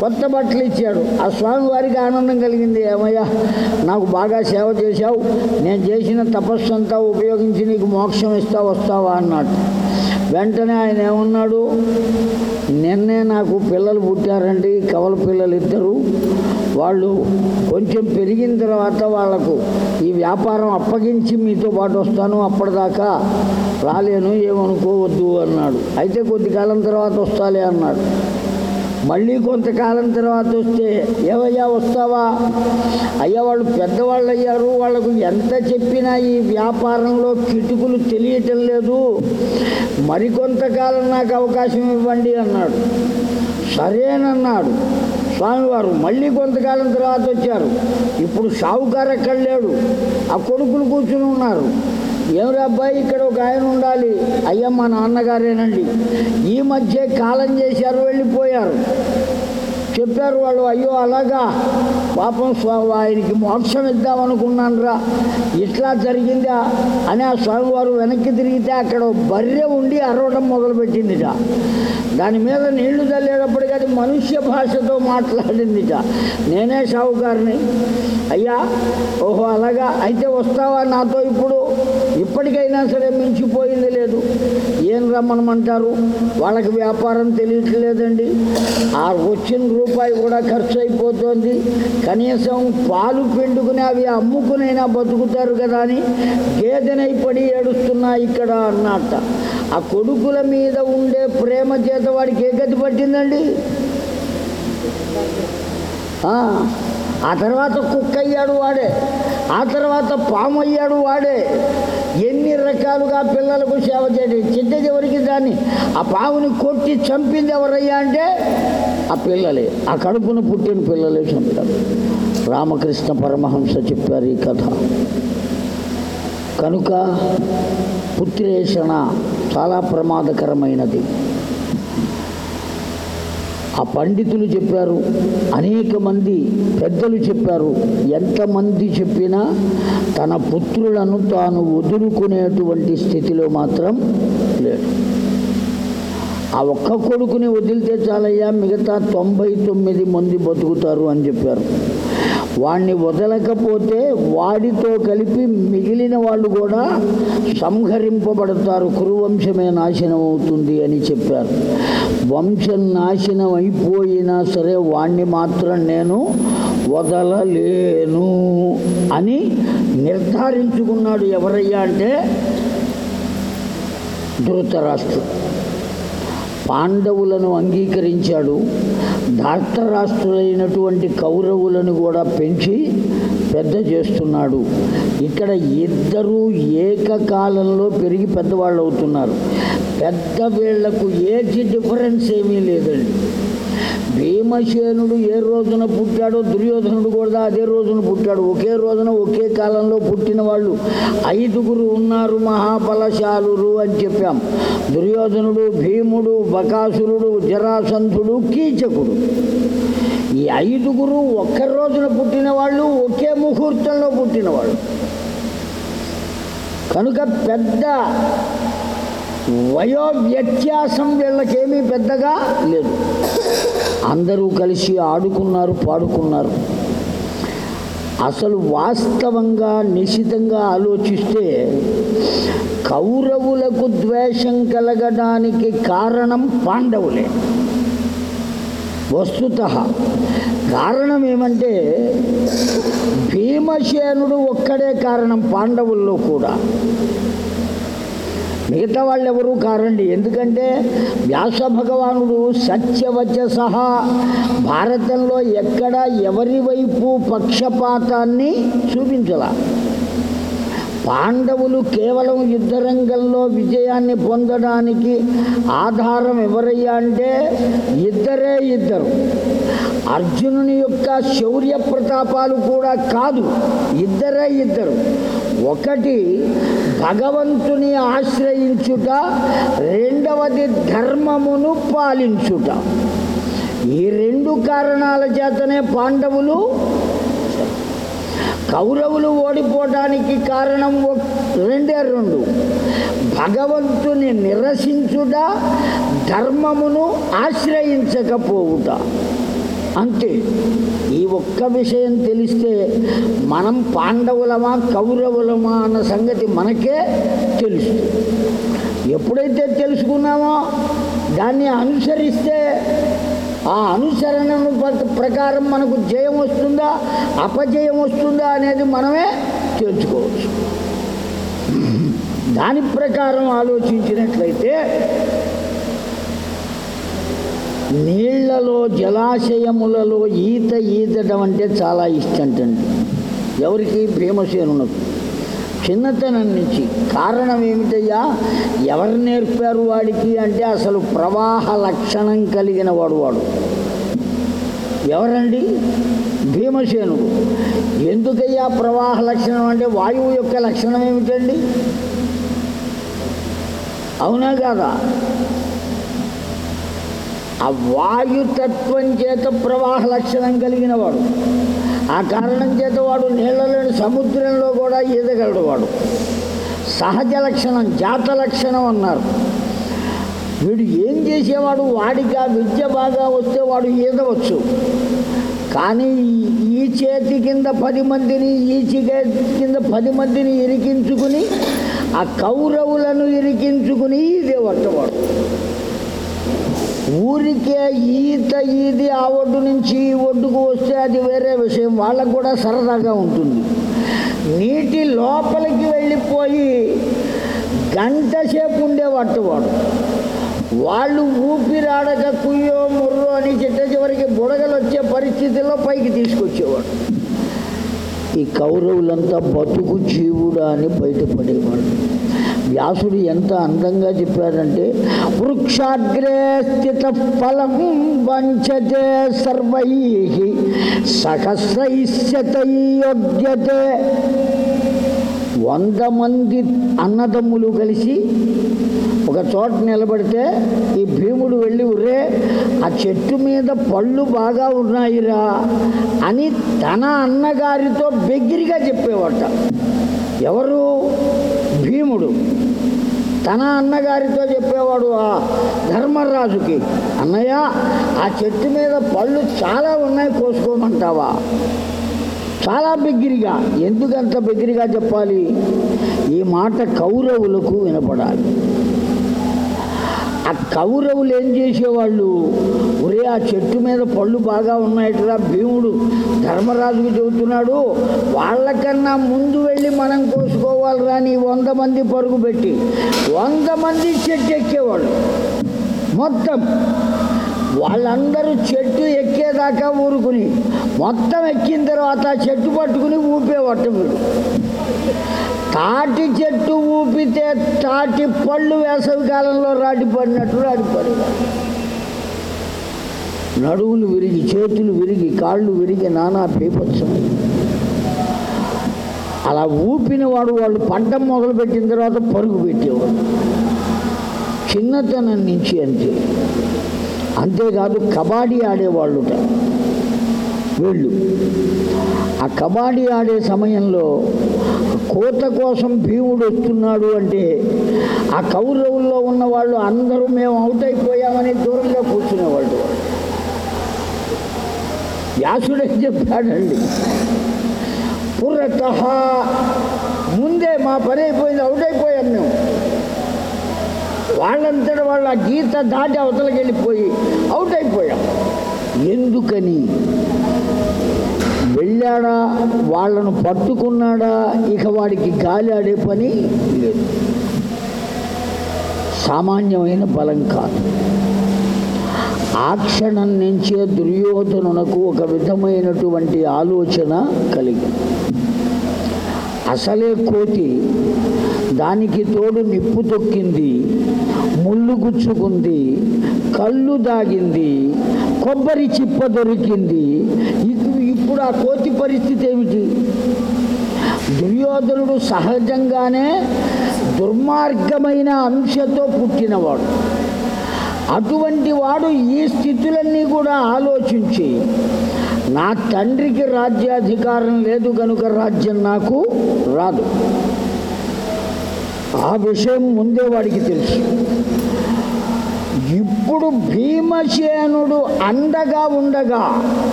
కొత్త బట్టలు ఇచ్చాడు. ఆ స్వామివారికి ఆనందం కలిగింది. ఏమయ్యా నాకు బాగా సేవ చేశావు. నేను చేసిన తపస్సు అంతా ఉపయోగించి నీకు మోక్షం ఇస్తా వస్తావా అన్నాడు. వెంటనే ఆయన ఏమన్నాడు నిన్నే నాకు పిల్లలు పుట్టారండి కవల పిల్లలు ఇద్దరు. వాళ్ళు కొంచెం పెరిగిన తర్వాత వాళ్ళకు ఈ వ్యాపారం అప్పగించి మీతో పాటు వస్తాను అప్పటిదాకా రాలేను ఏమనుకోవద్దు అన్నాడు. అయితే కొద్ది కాలం తర్వాత వస్తాలే అన్నాడు. మళ్ళీ కొంతకాలం తర్వాత వస్తే ఏవయ్యా వస్తావా? అయ్యా వాళ్ళు పెద్దవాళ్ళు అయ్యారు వాళ్ళకు ఎంత చెప్పినా ఈ వ్యాపారంలో కిటుకులు తెలియటం లేదు. మరికొంతకాలం నాకు అవకాశం ఇవ్వండి అన్నాడు. సరేనన్నాడు. స్వామివారు మళ్ళీ కొంతకాలం తర్వాత వచ్చారు. ఇప్పుడు సావుకారు ఎక్కడ లేడు? ఆ కొడుకులు కూర్చుని ఉన్నారు. ఏమిరా అబ్బాయి ఇక్కడ ఒక ఆయన ఉండాలి? అయ్యమ్మ మా నాన్నగారేనండి. ఈ మధ్య కాలం చేశారు వెళ్ళిపోయారు. చెప్పారు వాళ్ళు అయ్యో అలాగా. పాపం స్వామి ఆయనకి మోక్షం ఇద్దామనుకున్నాను రా ఇట్లా జరిగిందా? అని ఆ స్వామివారు వెనక్కి తిరిగితే అక్కడ బర్రె ఉండి అరవడం మొదలుపెట్టిందిట. దాని మీద నీళ్ళు చల్లేటప్పటికి అది మనుష్య భాషతో మాట్లాడిందిట. నేనే షావుకారిని. అయ్యా ఓహో అలాగా. అయితే వస్తావా నాతో ఇప్పుడు? ఇప్పటికైనా సరే మించిపోయింది లేదు. ఏం రమ్మనమంటారు? వాళ్ళకి వ్యాపారం తెలియట్లేదండి. ఆ వచ్చిన రూపాయి కూడా ఖర్చు అయిపోతుంది కనీసం పాలు పిండుకుని అవి అమ్ముకునైనా బతుకుతారు కదా అని గేదెనై పడి ఏడుస్తున్నా ఇక్కడ అన్నట్ట ఆ కొడుకుల మీద ఉండే ప్రేమ చేత వాడికి ఏ గతి పట్టిందండి? ఆ, తర్వాత కుక్క అయ్యాడు వాడే. ఆ తర్వాత పాము అయ్యాడు వాడే. ఎన్ని రకాలుగా పిల్లలకు సేవ చేయడం. చిన్నది ఎవరికి దాన్ని? ఆ పావుని కొట్టి చంపింది ఎవరయ్యా అంటే? ఆ పిల్లలే. ఆ కడుపున పుట్టిన పిల్లలే చంపారు రామకృష్ణ పరమహంస చెప్పారు ఈ కథ. కనుక పుత్రేషణ చాలా ప్రమాదకరమైనది. ఆ పండితులు చెప్పారు అనేక మంది పెద్దలు చెప్పారు. ఎంతమంది చెప్పినా తన పుత్రులను తాను వదులుకునేటువంటి స్థితిలో మాత్రం లేడు. ఆ ఒక్క కొడుకుని వదిలితే చాలయ్యా మిగతా తొంభై తొమ్మిది మంది బతుకుతారు అని చెప్పారు. వాణ్ణి వదలకపోతే వాడితో కలిపి మిగిలిన వాళ్ళు కూడా సంహరింపబడతారు. కురువంశమే నాశనం అవుతుంది అని చెప్పారు. వంశం నాశనం అయిపోయినా సరే వాణ్ణి మాత్రం నేను వదలలేను అని నిర్ధారించుకున్నాడు ఎవరయ్యా అంటే ధృతరాష్ట్రుడు. పాండవులను అంగీకరించాడు. ధార్తరాష్ట్రులైనటువంటి కౌరవులను కూడా పెంచి పెద్ద చేస్తున్నాడు. ఇక్కడ ఇద్దరూ ఏకకాలంలో పెరిగి పెద్దవాళ్ళు అవుతున్నారు పెద్ద వీళ్ళకు ఏజ్ డిఫరెన్స్ ఏమీ లేదండి. భీమసేనుడు ఏ రోజున పుట్టాడో దుర్యోధనుడు కూడా అదే రోజున పుట్టాడు. ఒకే రోజున ఒకే కాలంలో పుట్టిన వాళ్ళు ఐదుగురు ఉన్నారు మహాబలశాలురు అని చెప్పాం. దుర్యోధనుడు భీముడు బకాసురుడు జరాసంధుడు కీచకుడు. ఈ ఐదుగురు ఒక్క రోజున పుట్టిన వాళ్ళు ఒకే ముహూర్తంలో పుట్టినవాళ్ళు కనుక పెద్ద వయో వ్యత్యాసం వీళ్ళకేమీ పెద్దగా లేదు. అందరూ కలిసి ఆడుకున్నారు పాడుకున్నారు. అసలు వాస్తవంగా నిశితంగా ఆలోచిస్తే కౌరవులకు ద్వేషం కలగడానికి కారణం పాండవులే. వస్తుత కారణం ఏమంటే భీమసేనుడు ఒక్కడే కారణం పాండవుల్లో కూడా. మిగతా వాళ్ళు ఎవరు కారండి. ఎందుకంటే వ్యాస భగవానుడు సత్యవచ సహా భారతంలో ఎక్కడ ఎవరి వైపు పక్షపాతాన్ని చూపించలా. పాండవులు కేవలం యుద్ధరంగంలో విజయాన్ని పొందడానికి ఆధారం ఎవరయ్యా అంటే ఇద్దరే ఇద్దరు. అర్జునుని యొక్క శౌర్య ప్రతాపాలు కూడా కాదు ఇద్దరే ఇద్దరు. ఒకటి భగవంతుని ఆశ్రయించుట రెండవది ధర్మమును పాలించుట. ఈ రెండు కారణాల చేతనే పాండవులు కౌరవులు ఓడిపోవడానికి కారణం రెండే రెండు. భగవంతుని నిరసించుట ధర్మమును ఆశ్రయించకపోవుట. అంతే. ఈ ఒక్క విషయం తెలిస్తే మనం పాండవులమా కౌరవులమా అన్న సంగతి మనకే తెలుస్తుంది. ఎప్పుడైతే తెలుసుకున్నామో దాన్ని అనుసరిస్తే ఆ అనుసరణను ప్రకారం మనకు జయం వస్తుందా అపజయం వస్తుందా అనేది మనమే తెలుసుకోవచ్చు. దాని ప్రకారం ఆలోచించినట్లయితే నీళ్ళలో జలాశయములలో ఈత ఈదడం అంటే చాలా ఇష్టంటండి. ఎవరికి భీమసేనునకు చిన్నతనం నుంచి కారణం ఏమిటయ్యా? ఎవరు నేర్పారు వాడికి అంటే అసలు ప్రవాహ లక్షణం కలిగిన వాడు వాడు. ఎవరండి? భీమసేనుడు ఎందుకయ్యా ప్రవాహ లక్షణం అంటే వాయువు యొక్క లక్షణం ఏమిటండి? అవునా కాదా? ఆ వాయుతత్వం చేత ప్రవాహ లక్షణం కలిగిన వాడు ఆ కారణం చేత వాడు నీళ్ళలోని సముద్రంలో కూడా ఈదగలడు వాడు సహజ లక్షణం జాత లక్షణం అన్నారు. వీడు ఏం చేసేవాడు? వాడికి ఆ విద్య బాగా వస్తే వాడు ఈదవచ్చు. కానీ ఈ- చేతి కింద పది మందిని ఈ చేతి కింద పది మందిని ఇరికించుకుని ఆ కౌరవులను ఇరికించుకుని ఇదే పట్టవాడు ఊరికే ఈత ఈది ఆ ఒడ్డు నుంచి ఈ ఒడ్డుకు వస్తే అది వేరే విషయం. వాళ్ళకు కూడా సరదాగా ఉంటుంది. నీటి లోపలికి వెళ్ళిపోయి గంట సేపు ఉండేవాడు వాడు. వాళ్ళు ఊపిరాడక కుయ్యో ముర్రో అని చిట్ట చివరికి బుడగలు వచ్చే పరిస్థితిలో పైకి తీసుకొచ్చేవాడు. ఈ కౌరవులంతా బతుకు జీవుడా అని బయటపడేవాడు. వ్యాసుడు ఎంత అందంగా చెప్పాడంటే వృక్షాగ్రే స్థిత ఫలం వంచతే సర్వై సహస్రైశ్యతయోగ్యతే వంద మంది అన్నదమ్ములు కలిసి ఒక చోట నిలబడితే ఈ భీముడు వెళ్ళి ఉరే ఆ చెట్టు మీద పళ్ళు బాగా ఉన్నాయిరా అని తన అన్నగారితో బెగ్గిరిగా చెప్పేవాట. ఎవరు? భీముడు. తన అన్నగారితో చెప్పేవాడు ఆ ధర్మరాజుకి అన్నయ్య ఆ చెట్టు మీద పళ్ళు చాలా ఉన్నాయి కోసుకోమంటావా? చాలా బిగ్గిరిగా ఎందుకంత బిగ్గిరిగా చెప్పాలి? ఈ మాట కౌరవులకు వినపడాలి. ఆ కౌరవులు ఏం చేసేవాళ్ళు? ఒరే ఆ చెట్టు మీద పళ్ళు బాగా ఉన్నాయటరా భీముడు ధర్మరాజుకు చెబుతున్నాడు వాళ్ళకన్నా ముందు వెళ్ళి మనం కోసుకోవాలి రాని వంద మంది పరుగు పెట్టి వంద మంది చెట్టు ఎక్కేవాళ్ళు మొత్తం వాళ్ళందరూ చెట్టు ఎక్కేదాకా ఊరుకుని మొత్తం ఎక్కిన తర్వాత చెట్టు పట్టుకుని ఊపేవట్ట వీడు తాటి చెట్టు ఊపితే తాటి పళ్ళు వేసవి కాలంలో రాడిపడినట్టు రాడిపడి నడువులు విరిగి చేతులు విరిగి కాళ్ళు విరిగి నానా పేపర్స్ అలా ఊపిన వాడు వాళ్ళు పంట మొదలుపెట్టిన తర్వాత పరుగు పెట్టేవాడు. చిన్నతనం నుంచి అంతే. అంతేకాదు కబడ్డీ ఆడేవాళ్ళుట. వీళ్ళు. ఆ కబడ్డీ ఆడే సమయంలో కోత కోసం భీముడు వస్తున్నాడు అంటే ఆ కౌరవుల్లో ఉన్న వాళ్ళు అందరూ మేము అవుట్ అయిపోయామని దూరంగా కూర్చునేవాళ్ళు. వ్యాసుడే చెప్పాడండి? పురత ముందే మా పని అయిపోయింది అవుట్ అయిపోయాం మేము. వాళ్ళంతటా వాళ్ళ గీత దాటి అవతలకి వెళ్ళిపోయి అవుట్ అయిపోయాం. ఎందుకని? వెళ్ళాడా? వాళ్ళను పట్టుకున్నాడా? ఇక వాడికి గాలి ఆడే పని లేదు. సామాన్యమైన బలం కాదు. ఆ క్షణం నుంచే దుర్యోధనునకు ఒక విధమైనటువంటి ఆలోచన కలిగింది. అసలే కోతి. దానికి తోడు నిప్పు తొక్కింది ముళ్ళు గుచ్చుకుంది కళ్ళు దాగింది కొబ్బరి చిప్ప దొరికింది. ఇప్పుడు ఆ కోతి పరిస్థితి ఏమిటి? దుర్యోధనుడు సహజంగానే దుర్మార్గమైన అంశతో పుట్టినవాడు. అటువంటి వాడు ఈ స్థితులన్నీ కూడా ఆలోచించి నా తండ్రికి రాజ్యాధికారం లేదు కనుక రాజ్యం నాకు రాదు. ఆ విషయం ముందే వాడికి తెలుసు. ఇప్పుడు భీమసేనుడు అండగా ఉండగా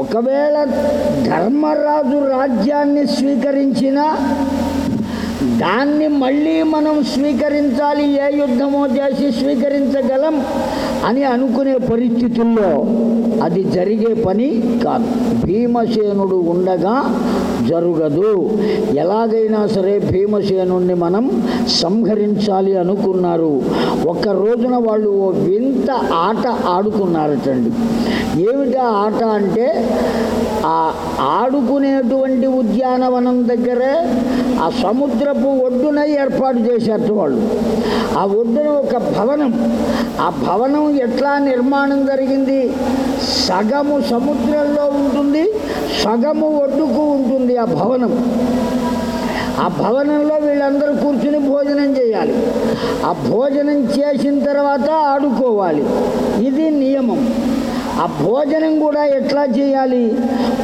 ఒకవేళ ధర్మరాజు రాజ్యాన్ని స్వీకరించినా దాన్ని మళ్ళీ మనం స్వీకరించాలి ఏ యుద్ధమో చేసి స్వీకరించగలం అని అనుకునే పరిస్థితుల్లో అది జరిగే పని కాదు. భీమసేనుడు ఉండగా జరగదు. ఎలాగైనా సరే భీమసేనుణ్ణి మనం సంహరించాలి అనుకున్నారు. ఒక రోజున వాళ్ళు ఓ వింత ఆట ఆడుకున్నారటండి. ఏమిటా ఆట అంటే ఆ ఆడుకునేటువంటి ఉద్యానవనం దగ్గరే ఆ సముద్రపు ఒడ్డున ఏర్పాటు చేశారు వాళ్ళు. ఆ ఒడ్డున ఒక భవనం. ఆ భవనం ఎట్లా నిర్మాణం జరిగింది? సగము సముద్రంలో ఉంటుంది సగము ఒడ్డుకు ఉంటుంది ఆ భవనం. ఆ భవనంలో వీళ్ళందరూ కూర్చుని భోజనం చేయాలి. ఆ భోజనం చేసిన తర్వాత ఆడుకోవాలి. ఇది నియమం. ఆ భోజనం కూడా ఎట్లా చేయాలి?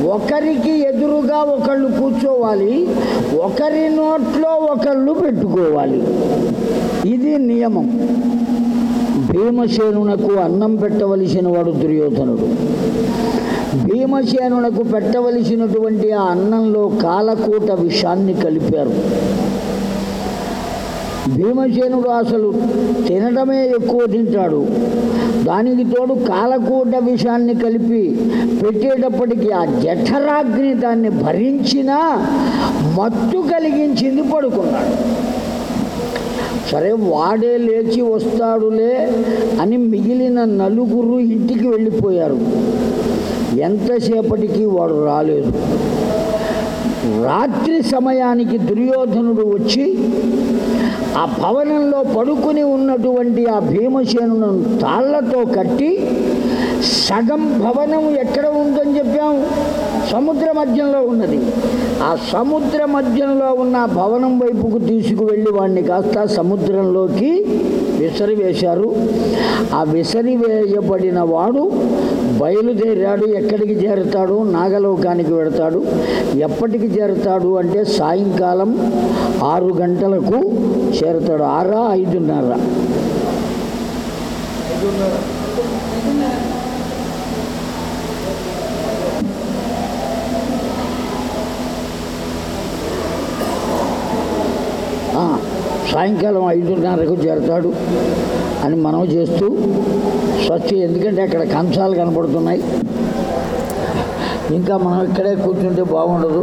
ఒకరికి ఎదురుగా ఒకళ్ళు కూర్చోవాలి ఒకరి నోట్లో ఒకళ్ళు పెట్టుకోవాలి. ఇది నియమం. భీమసేనునకు అన్నం పెట్టవలసిన వాడు దుర్యోధనుడు. భీమసేనునకు పెట్టవలసినటువంటి ఆ అన్నంలో కాలకూట విషాన్ని కలిపారు. భీమసేనుడు అసలు తినడమే ఎక్కువ తింటాడు. దానికి తోడు కాలకూట విషాన్ని కలిపి పెట్టేటప్పటికి ఆ జఠరాగ్ని దాన్ని భరించినా మత్తు కలిగించింది పడుకున్నాడు. సరే వాడే లేచి వస్తాడులే అని మిగిలిన నలుగురు ఇంటికి వెళ్ళిపోయారు. ఎంతసేపటికి వాడు రాలేదు. రాత్రి సమయానికి దుర్యోధనుడు వచ్చి ఆ భవనంలో పడుకుని ఉన్నటువంటి ఆ భీమసేనును తాళ్ళతో కట్టి సగం భవనం ఎక్కడ ఉందని చెప్పాం? సముద్ర మధ్యంలో ఉన్నది. ఆ సముద్ర మధ్యంలో ఉన్న భవనం వైపుకు తీసుకువెళ్ళి వాడిని కాస్త సముద్రంలోకి విసిరివేశారు. ఆ విసిరివేయబడిన వాడు బయలుదేరాడు ఎక్కడికి చేరుతాడు? నాగలోకానికి వెడతాడు ఎప్పటికి చేరుతాడు అంటే సాయంకాలం ఆరు గంటలకు చేరుతాడు. ఆరా? ఐదున్నర. సాయంకాలం ఐదున్నరకు చేరుతాడు. అని మనం చేస్తూ స్వచ్ఛ ఎందుకంటే అక్కడ కంచాలు కనపడుతున్నాయి. ఇంకా మనం ఇక్కడే కూర్చుంటే బాగుండదు.